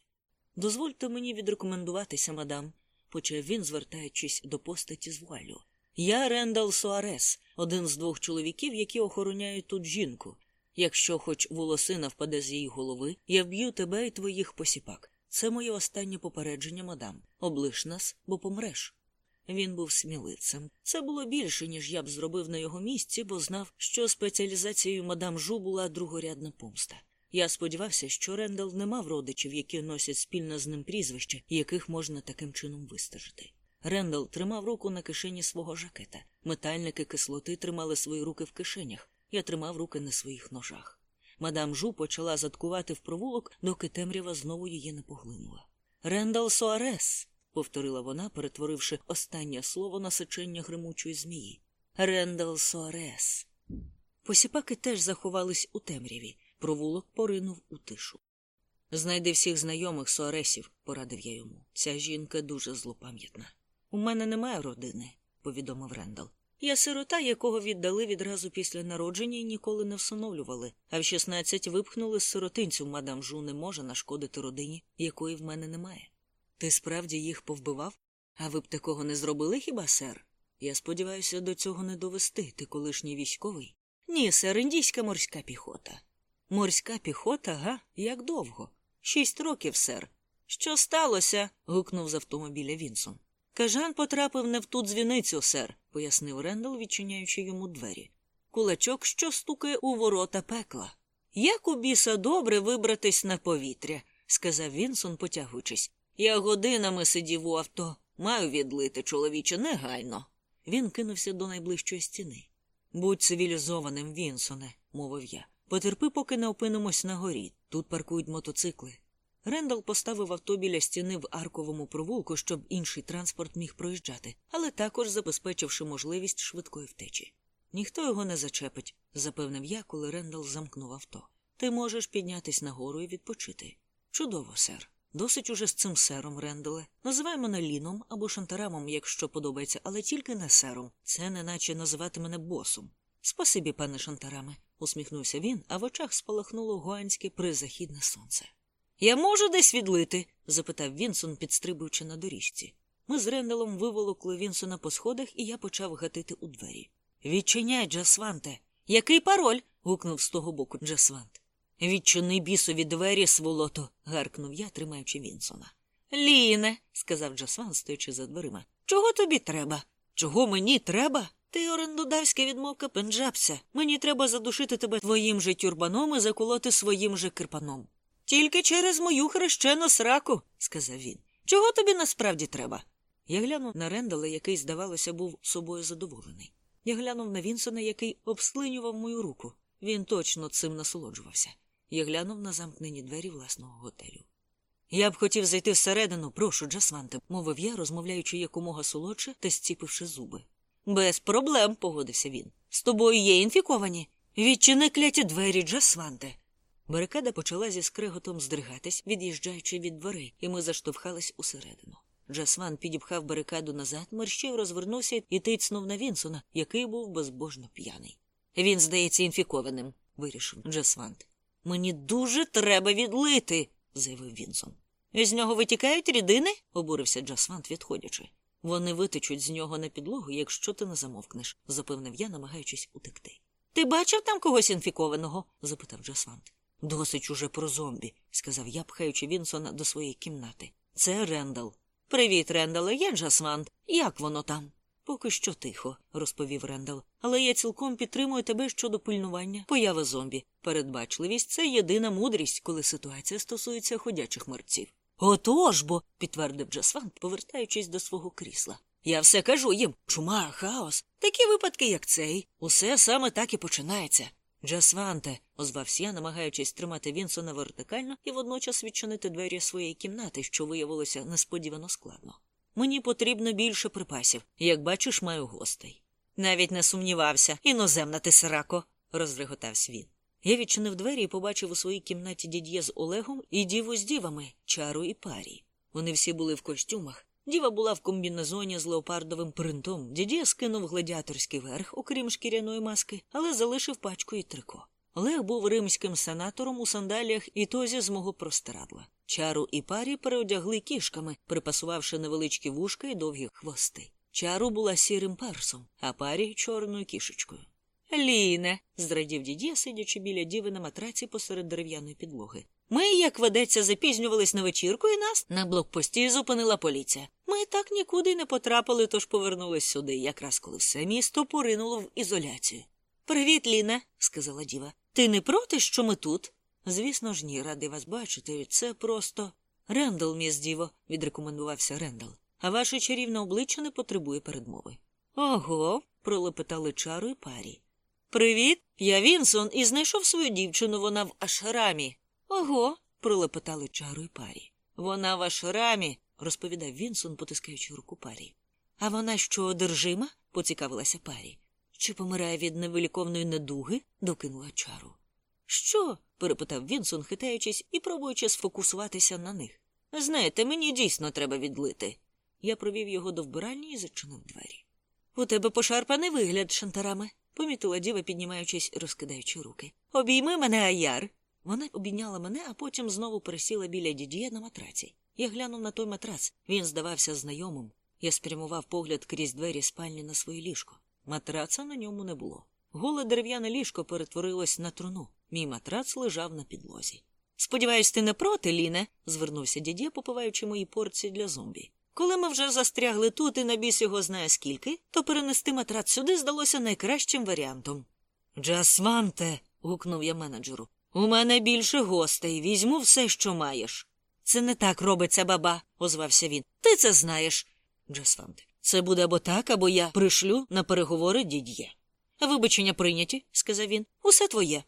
Дозвольте мені відрекомендуватися, мадам, почав він, звертаючись до постаті з вуалю. Я Рендал Суарес, один з двох чоловіків, які охороняють тут жінку. Якщо хоч волосина впаде з її голови, я вб'ю тебе і твоїх посіпак. Це моє останнє попередження, мадам. Облиш нас, бо помреш. Він був сміливцем. Це було більше, ніж я б зробив на його місці, бо знав, що спеціалізацією мадам Жу була другорядна помста. Я сподівався, що Рендал не мав родичів, які носять спільне з ним прізвище, яких можна таким чином вистежити. Рендал тримав руку на кишені свого жакета. Метальники кислоти тримали свої руки в кишенях. Я тримав руки на своїх ножах. Мадам Жу почала заткувати в провулок, доки темрява знову її не поглинула. Рендал Суарес повторила вона, перетворивши останнє слово на сечення гримучої змії. Рендал Суарес. Посіпаки теж заховались у темряві. Провулок поринув у тишу. Знайди всіх знайомих Суаресів, порадив я йому. Ця жінка дуже злопам'ятна. У мене немає родини, повідомив Рендал. Я сирота, якого віддали відразу після народження і ніколи не всиновлювали, а в 16 випхнули з сиротинцю, мадам Жу не може нашкодити родині, якої в мене немає. Ти справді їх повбивав? А ви б такого не зробили хіба, сер? Я сподіваюся до цього не довести, ти колишній військовий? Ні, сер, індійська морська піхота. Морська піхота, га? Як довго? Шість років, сер. Що сталося? гукнув з автомобіля Вінсон. Кажан потрапив не в ту дзвіницю, сер, пояснив Рендал, відчиняючи йому двері. Кулачок, що стукає у ворота пекла. Як у біса добре вибратись на повітря, сказав Вінсон, потягуючись. Я годинами сидів у авто. Маю відлити, чоловіче, негайно. Він кинувся до найближчої стіни. Будь цивілізованим, Вінсоне, мовив я. Потерпи, поки не опинимось на горі. Тут паркують мотоцикли. Рендал поставив авто біля стіни в арковому провулку, щоб інший транспорт міг проїжджати, але також забезпечивши можливість швидкої втечі. Ніхто його не зачепить, запевнив я, коли Рендал замкнув авто. Ти можеш піднятись нагору і відпочити. Чудово, сер. Досить уже з цим сером, Рендале. Називай мене Ліном або Шантарамом, якщо подобається, але тільки не сером. Це неначе називати мене босом. Спасибі, пане Шантараме, усміхнувся він, а в очах спалахнуло гуанське призахідне сонце. Я можу десь відлити? запитав Вінсон, підстрибуючи на доріжці. Ми з Рендалом виволокли Вінсона по сходах, і я почав гатити у двері. Відчиняй, Джасванте. Який пароль? гукнув з того боку Джасвант. Відчини бісові двері, сволото. гаркнув я, тримаючи Вінсона. Ліне, сказав Джасван, стоячи за дверима. Чого тобі треба? Чого мені треба? Ти орендодавська відмовка пенджабця. Мені треба задушити тебе твоїм же тюрбаном і заколоти своїм же кирпаном. Тільки через мою хрещену сраку, сказав він. Чого тобі насправді треба? Я глянув на Рендала, який, здавалося, був собою задоволений. Я глянув на Вінсона, який обслинював мою руку. Він точно цим насолоджувався. Я глянув на замкнені двері власного готелю. Я б хотів зайти всередину, прошу, Джасванте, мовив я, розмовляючи якомога солодше та зціпивши зуби. Без проблем, погодився він. З тобою є інфіковані. Відчини кляті двері, Джасванте. Барикада почала зі скриготом здригатись, від'їжджаючи від дверей, і ми заштовхались усередину. Джасван підіпхав барикаду назад, мерщив розвернувся і тицнув на Вінсона, який був безбожно п'яний. Він, здається, інфікованим, вирішив Джасвант. Мені дуже треба відлити, заявив Вінсон. З нього витікають рідини? обурився Джасвант, відходячи. Вони витечуть з нього на підлогу, якщо ти не замовкнеш, запевнив я, намагаючись утекти. Ти бачив там когось інфікованого? запитав Джасвант. Досить уже про зомбі, сказав я, пхаючи Вінсона до своєї кімнати. Це Рендал. Привіт, Рендале, я Джасвант. Як воно там? Поки що тихо, розповів Рендал. Але я цілком підтримую тебе щодо пильнування появи зомбі. Передбачливість це єдина мудрість, коли ситуація стосується ходячих мерців. Отож бо, підтвердив Джасвант, повертаючись до свого крісла. Я все кажу їм чума, хаос. Такі випадки, як цей, усе саме так і починається. Джасванте, озвався я, намагаючись тримати Вінсона вертикально і водночас відчинити двері своєї кімнати, що виявилося несподівано складно. Мені потрібно більше припасів. Як бачиш, маю гостей. Навіть не сумнівався. Іноземна ти сирако, розреготався він. Я відчинив двері і побачив у своїй кімнаті дід'є з Олегом і діву з дівами, чару і парі. Вони всі були в костюмах. Діва була в комбінезоні з леопардовим принтом. Дід'є скинув гладіаторський верх, окрім шкіряної маски, але залишив пачку і трико. Олег був римським сенатором у сандаліях і тозі з мого простирадла. Чару і парі переодягли кішками, припасувавши невеличкі вушка і довгі хвости. Чару була сірим персом, а парі чорною кішечкою. Ліне, зрадів дідє, сидячи біля діви на матраці посеред дерев'яної підлоги. Ми, як ведеться, запізнювались на вечірку, і нас на блокпості зупинила поліція. Ми так нікуди не потрапили, тож повернулись сюди, якраз коли все місто поринуло в ізоляцію. Привіт, Ліне, сказала діва. Ти не проти, що ми тут? Звісно ж, ні, радий вас бачити. Це просто. Рендал, міс діво, відрекомендувався Рендал. А ваше чарівне обличчя не потребує передмови. Ого, пролепетали чару і парі. Привіт, я Вінсон і знайшов свою дівчину, вона в ашрамі. Ого, пролепетали чару і парі. Вона в ашрамі, розповідав Вінсон, потискаючи руку парі. А вона що одержима? поцікавилася парі. Чи помирає від невиліковної недуги? докинула чару. Що? перепитав Вінсон, хитаючись і пробуючи сфокусуватися на них. Знаєте, мені дійсно треба відлити. Я провів його до вбиральні і зачинив двері. У тебе пошарпаний вигляд, шантарами, помітила діва, піднімаючись, розкидаючи руки. Обійми мене, аяр. Вона обійняла мене, а потім знову пересіла біля дідія на матраці. Я глянув на той матрац. Він здавався знайомим. Я спрямував погляд крізь двері спальні на своє ліжко. Матраца на ньому не було. Голе дерев'яне ліжко перетворилось на труну. Мій матрац лежав на підлозі. Сподіваюсь, ти не проти, Ліне, звернувся дідє, попиваючи мої порції для зомбі. Коли ми вже застрягли тут і набіс його знає скільки, то перенести матрац сюди здалося найкращим варіантом. Джасванте. гукнув я менеджеру. У мене більше гостей. Візьму все, що маєш. Це не так робиться, баба, озвався він. Ти це знаєш. Джасванте. Це буде або так, або я пришлю на переговори дід'є. Вибачення прийняті, сказав він. Усе твоє.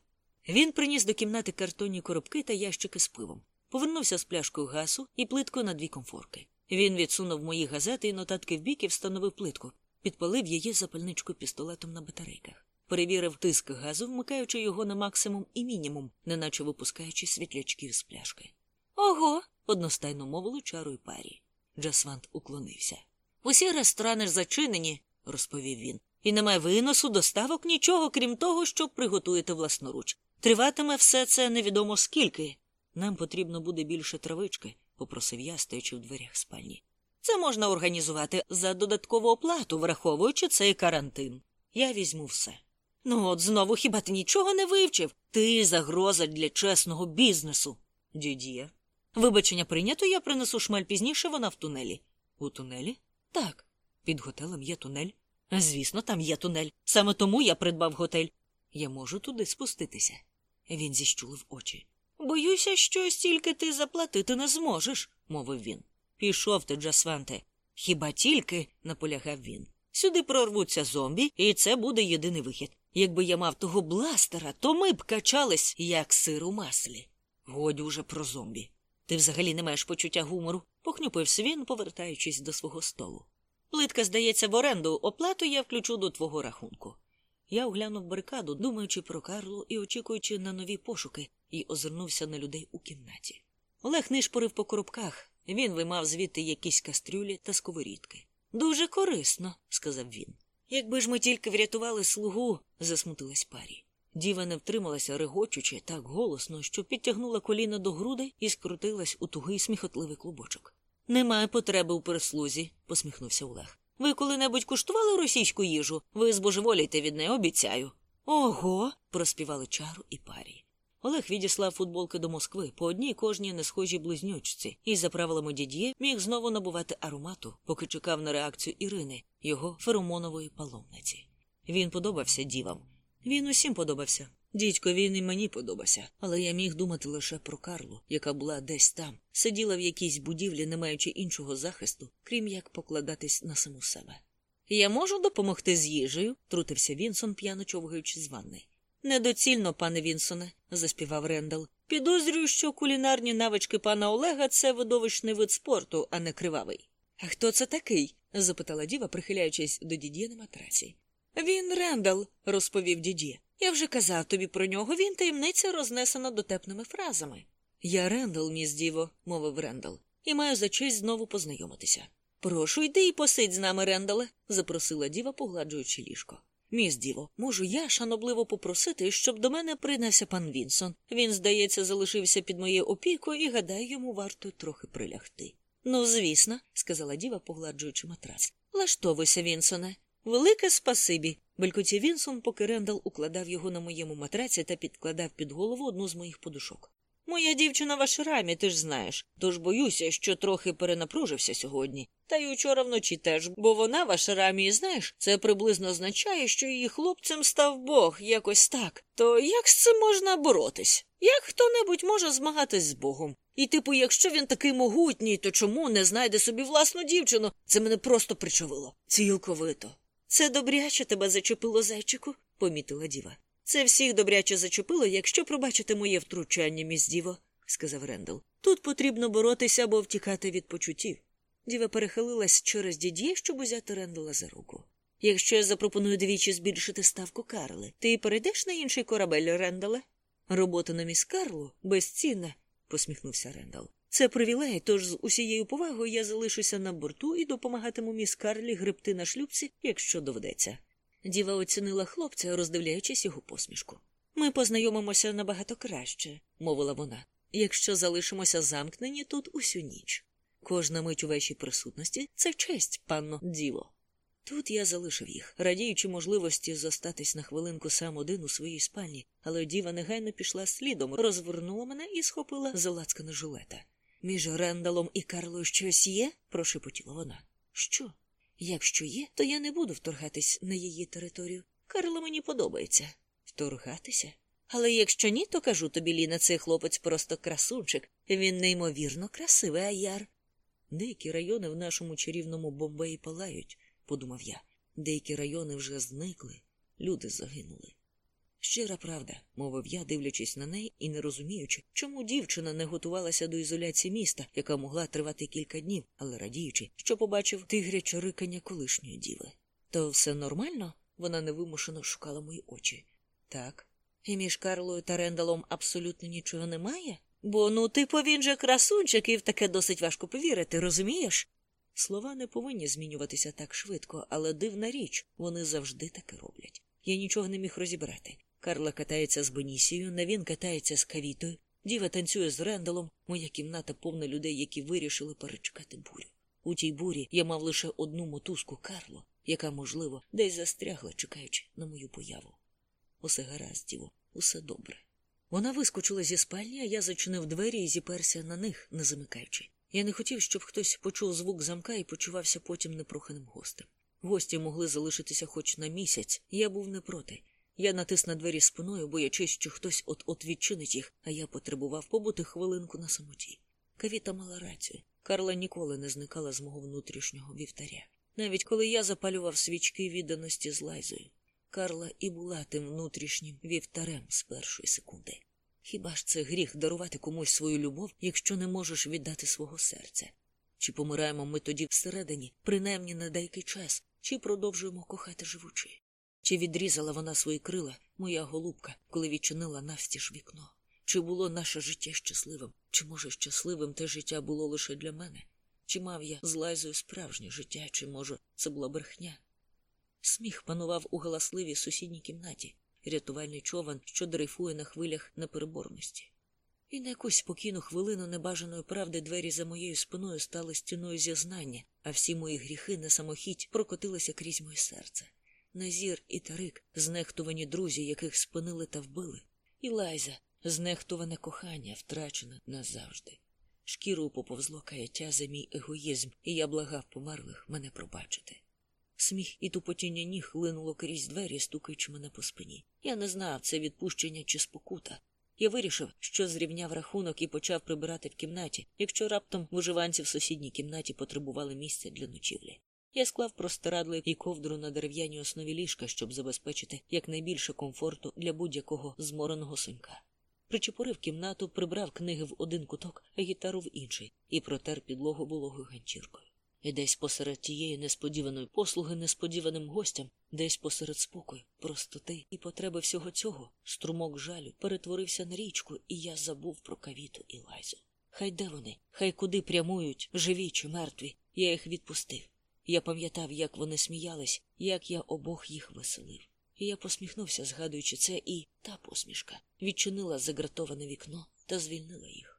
Він приніс до кімнати картонні коробки та ящики з пивом. Повернувся з пляшкою гасу і плиткою на дві комфорки. Він відсунув мої газети і нотатки вбік і встановив плитку, підпалив її запальничкою пістолетом на батарейках, перевірив тиск газу, вмикаючи його на максимум і мінімум, неначе випускаючи світлячків з пляшки. Ого. одностайно мовили чару парі. Джасвант уклонився. Усі ресторани ж зачинені, розповів він, і немає виносу, доставок нічого, крім того, що приготуєте власноруч. Триватиме все це невідомо скільки. Нам потрібно буде більше травички, попросив я, стоячи в дверях спальні. Це можна організувати за додаткову оплату, враховуючи цей карантин. Я візьму все. Ну от знову хіба ти нічого не вивчив? Ти загроза для чесного бізнесу. Дідія. Вибачення прийнято, я принесу шмаль пізніше, вона в тунелі. У тунелі? Так. Під готелем є тунель. Звісно, там є тунель. Саме тому я придбав готель. Я можу туди спуститися. Він зіщулив очі. Боюся, що стільки ти заплатити не зможеш, мовив він. Пішов ти, Джасванте. Хіба тільки, наполягав він. Сюди прорвуться зомбі, і це буде єдиний вихід. Якби я мав того бластера, то ми б качались, як сир у маслі. Годі уже про зомбі. Ти взагалі не маєш почуття гумору, похнюпився він, повертаючись до свого столу. Плитка здається в оренду, оплату я включу до твого рахунку. Я оглянув барикаду, думаючи про Карлу і очікуючи на нові пошуки, і озирнувся на людей у кімнаті. Олег нишпорив по коробках. Він виймав звідти якісь кастрюлі та сковорідки. Дуже корисно, сказав він. Якби ж ми тільки врятували слугу, засмутилась парі. Діва не втрималася, регочучи так голосно, що підтягнула коліна до груди і скрутилась у тугий сміхотливий клубочок. Немає потреби у прислузі, посміхнувся Олег. Ви коли-небудь куштували російську їжу? Ви збожеволієте від неї, обіцяю. Ого. проспівали чару і парі. Олег відіслав футболки до Москви по одній кожній не схожій близнючці, і за правилами дід'є міг знову набувати аромату, поки чекав на реакцію Ірини, його феромонової паломниці. Він подобався дівам. Він усім подобався. Дідько, він і мені подобався, але я міг думати лише про Карлу, яка була десь там, сиділа в якійсь будівлі, не маючи іншого захисту, крім як покладатись на саму себе. Я можу допомогти з їжею, трутився Вінсон, п'яно човгаючи з ванни. Недоцільно, пане Вінсоне, заспівав Рендал. Підозрюю, що кулінарні навички пана Олега це видовищний вид спорту, а не кривавий. А хто це такий? запитала діва, прихиляючись до дідє матраці. Він Рендал, розповів дідє. Я вже казав тобі про нього, він таємниця рознесена дотепними фразами. Я Рендал, міс діво, мовив Рендал, і маю за честь знову познайомитися. Прошу, йди і посидь з нами, Рендале, запросила діва, погладжуючи ліжко. Міс діво, можу я шанобливо попросити, щоб до мене принесся пан Вінсон. Він, здається, залишився під моєю опікою і гадаю, йому варто трохи прилягти. Ну, звісно, сказала діва, погладжуючи матрац. Лаштовуйся, Вінсоне. Велике спасибі. Белькотів Вінсон, поки Рендал укладав його на моєму матраці та підкладав під голову одну з моїх подушок. Моя дівчина в ашрамі, ти ж знаєш, тож боюся, що трохи перенапружився сьогодні. Та й учора вночі теж, бо вона в ашрамі, знаєш, це приблизно означає, що її хлопцем став Бог якось так. То як з цим можна боротись? Як хто небудь може змагатись з Богом? І, типу, якщо він такий могутній, то чому не знайде собі власну дівчину? Це мене просто причавило. Цілковито. Це добряче тебе зачепило, зайчику, помітила діва. Це всіх добряче зачепило, якщо пробачите моє втручання, міс діво, сказав Рендал. Тут потрібно боротися або втікати від почуттів. Діва перехилилась через дід'є, щоб узяти Рендала за руку. Якщо я запропоную двічі збільшити ставку Карли, ти перейдеш на інший корабель, Рендале? Робота на міс Карлу безцінна, посміхнувся Рендал. Це привілей, тож з усією повагою я залишуся на борту і допомагатиму міс Карлі гребти на шлюбці, якщо доведеться. Діва оцінила хлопця, роздивляючись його посмішку. Ми познайомимося набагато краще, мовила вона, якщо залишимося замкнені тут усю ніч. Кожна мить у вашій присутності це честь, панно діло. Тут я залишив їх, радіючи можливості зостатись на хвилинку сам один у своїй спальні, але діва негайно пішла слідом, розвернула мене і схопила залацкане жилета. Між Рендалом і Карлою щось є? прошепотіла вона. Що? Якщо є, то я не буду вторгатись на її територію. Карла мені подобається. Вторгатися? Але якщо ні, то кажу тобі, Ліна, цей хлопець просто красунчик. Він неймовірно красивий аяр. Деякі райони в нашому чарівному Бомбеї палають, подумав я. Деякі райони вже зникли, люди загинули. Щира правда, мовив я, дивлячись на неї і не розуміючи, чому дівчина не готувалася до ізоляції міста, яка могла тривати кілька днів, але радіючи, що побачив тигряче рикання колишньої діви. То все нормально? Вона невимушено шукала мої очі. Так. І між Карлою та Рендалом абсолютно нічого немає? Бо ну, типу, він же красунчик, і в таке досить важко повірити, розумієш? Слова не повинні змінюватися так швидко, але дивна річ, вони завжди таке роблять. Я нічого не міг розібрати. Карла катається з Бенісією, Навін катається з кавітою, діва танцює з Рендалом, моя кімната повна людей, які вирішили перечекати бурю. У тій бурі я мав лише одну мотузку Карло, яка, можливо, десь застрягла, чекаючи на мою появу. Усе гаразд, діво, усе добре. Вона вискочила зі спальні, а я зачинив двері і зіперся на них, не замикаючи. Я не хотів, щоб хтось почув звук замка і почувався потім непроханим гостем. Гості могли залишитися хоч на місяць, я був не проти. Я натис на двері спиною, боячись, що хтось от-от відчинить їх, а я потребував побути хвилинку на самоті. Кавіта мала рацію. Карла ніколи не зникала з мого внутрішнього вівтаря. Навіть коли я запалював свічки відданості з лайзою. Карла і була тим внутрішнім вівтарем з першої секунди. Хіба ж це гріх дарувати комусь свою любов, якщо не можеш віддати свого серця? Чи помираємо ми тоді всередині, принаймні на деякий час, чи продовжуємо кохати живучи? Чи відрізала вона свої крила, моя голубка, коли відчинила навстіж вікно? Чи було наше життя щасливим? Чи, може, щасливим те життя було лише для мене? Чи мав я з Лайзою справжнє життя, чи, може, це була брехня? Сміх панував у галасливій сусідній кімнаті, рятувальний човен, що дрейфує на хвилях непереборності. І на якусь спокійну хвилину небажаної правди двері за моєю спиною стали стіною зізнання, а всі мої гріхи на самохідь прокотилися крізь моє серце. Назір і Тарик, знехтувані друзі, яких спинили та вбили, і Лайза, знехтуване кохання, втрачене назавжди. Шкірою поповзло каяття за мій егоїзм, і я благав померлих мене пробачити. Сміх і тупотіння ніг линуло крізь двері, стукаючи мене по спині. Я не знав, це відпущення чи спокута. Я вирішив, що зрівняв рахунок і почав прибирати в кімнаті, якщо раптом виживанці в сусідній кімнаті потребували місця для ночівлі. Я склав простирадли і ковдру на дерев'яній основі ліжка, щоб забезпечити якнайбільше комфорту для будь-якого змореного сонька. Причепурив кімнату, прибрав книги в один куток, а гітару в інший, і протер підлогу вологою ганчіркою. І десь посеред тієї несподіваної послуги несподіваним гостям, десь посеред спокою, простоти і потреби всього цього, струмок жалю перетворився на річку, і я забув про кавіту і лайзу. Хай де вони, хай куди прямують, живі чи мертві, я їх відпустив. Я пам'ятав, як вони сміялись, як я обох їх веселив. Я посміхнувся, згадуючи це, і та посмішка відчинила загратоване вікно та звільнила їх.